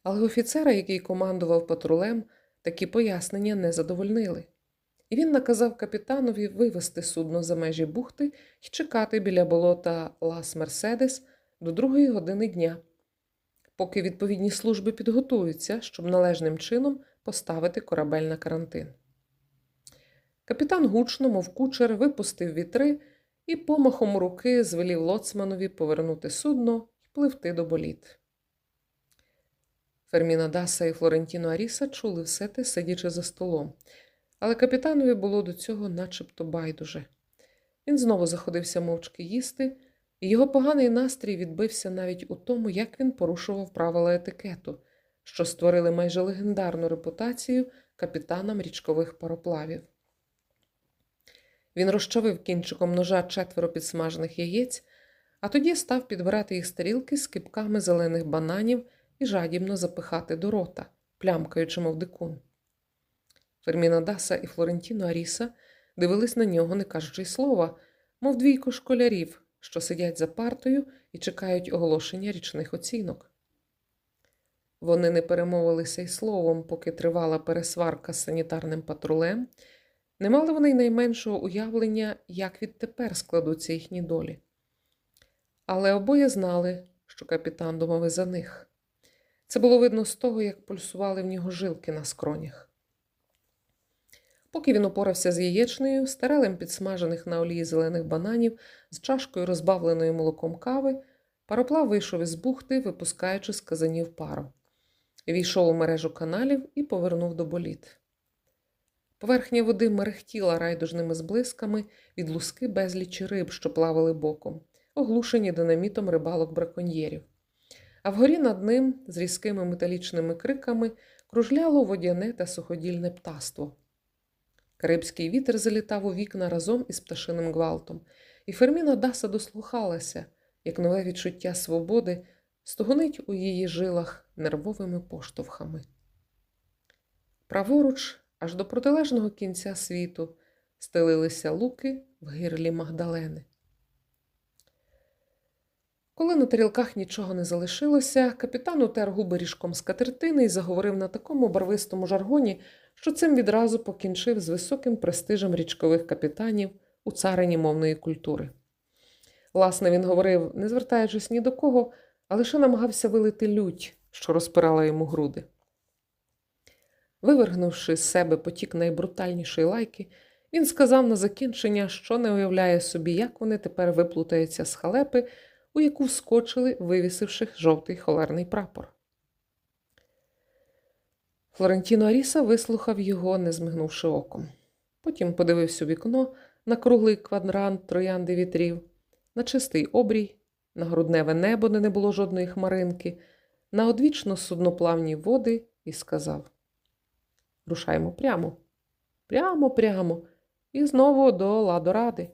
Але офіцера, який командував патрулем, такі пояснення не задовольнили. І він наказав капітанові вивести судно за межі бухти і чекати біля болота Лас Мерседес до другої години дня, поки відповідні служби підготуються, щоб належним чином поставити корабель на карантин. Капітан гучно, мов кучер, випустив вітри і помахом руки звелів лоцманові повернути судно і пливти до боліт. Ферміна Даса і Флорентіно Аріса чули все те, сидячи за столом, але капітанові було до цього начебто байдуже. Він знову заходився мовчки їсти, його поганий настрій відбився навіть у тому, як він порушував правила етикету, що створили майже легендарну репутацію капітанам річкових пароплавів. Він розчавив кінчиком ножа четверо підсмажених яєць, а тоді став підбирати їх з тарілки з кипками зелених бананів і жадібно запихати до рота, плямкаючи, мов дикун. Ферміна Даса і Флорентіно Аріса дивились на нього, не кажучи й слова, мов двійко школярів, що сидять за партою і чекають оголошення річних оцінок. Вони не перемовилися й словом, поки тривала пересварка з санітарним патрулем. Не мали вони й найменшого уявлення, як відтепер складуться їхні долі. Але обоє знали, що капітан думав за них. Це було видно з того, як пульсували в нього жилки на скронях. Поки він упорався з яєчнею, старелем підсмажених на олії зелених бананів, з чашкою розбавленої молоком кави, пароплав вийшов із бухти, випускаючи з казанів пару. Війшов у мережу каналів і повернув до боліт. Поверхня води мерехтіла райдужними зблисками від луски безлічі риб, що плавали боком, оглушені динамітом рибалок браконьєрів. А вгорі над ним, з різкими металічними криками, кружляло водяне та суходільне птаство. Карибський вітер залітав у вікна разом із пташиним гвалтом, і Ферміна Даса дослухалася, як нове відчуття свободи стогонить у її жилах нервовими поштовхами. Праворуч аж до протилежного кінця світу стелилися луки в гирлі Магдалени. Коли на тарілках нічого не залишилося, капітан утер губи ріжком з катертини і заговорив на такому барвистому жаргоні, що цим відразу покінчив з високим престижем річкових капітанів у царині мовної культури. Власне, він говорив, не звертаючись ні до кого, а лише намагався вилити лють, що розпирала йому груди. Вивергнувши з себе потік найбрутальнішої лайки, він сказав на закінчення, що не уявляє собі, як вони тепер виплутаються з халепи, у яку вскочили, вивісивши жовтий холерний прапор. Флорентіно Аріса вислухав його, не змигнувши оком. Потім подивився у вікно на круглий квадрант троянди вітрів, на чистий обрій, на грудневе небо, де не було жодної хмаринки, на одвічно судноплавні води і сказав Рушаємо прямо, прямо, прямо, і знову до Ладоради.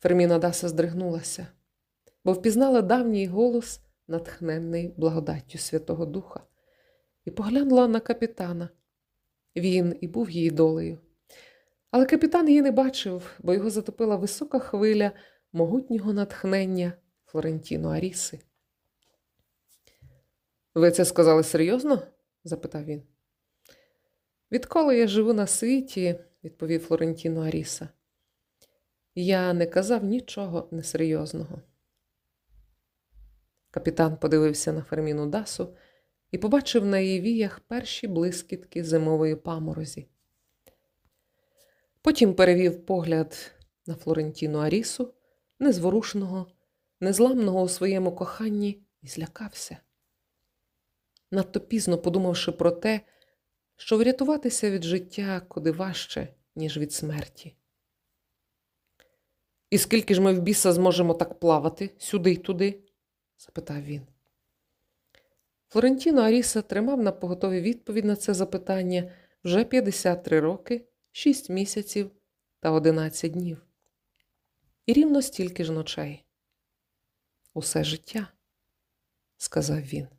Ферміна Даса здригнулася, бо впізнала давній голос, натхненний благодаттю Святого Духа, і поглянула на капітана. Він і був її долею. Але капітан її не бачив, бо його затопила висока хвиля могутнього натхнення Флорентіно Аріси. Ви це сказали серйозно? запитав він. Відколи я живу на світі, відповів Флорентіно Аріса, я не казав нічого несерйозного. Капітан подивився на Ферміну Дасу і побачив на її віях перші блискітки зимової паморозі. Потім перевів погляд на Флорентіну Арісу, незворушного, незламного у своєму коханні, і злякався надто пізно подумавши про те, що врятуватися від життя куди важче, ніж від смерті. І скільки ж ми в біса зможемо так плавати сюди й туди? запитав він. Флорентіно Аріса тримав на поготові відповідь на це запитання вже 53 роки, 6 місяців та 11 днів. І рівно стільки ж ночей. Усе життя, сказав він.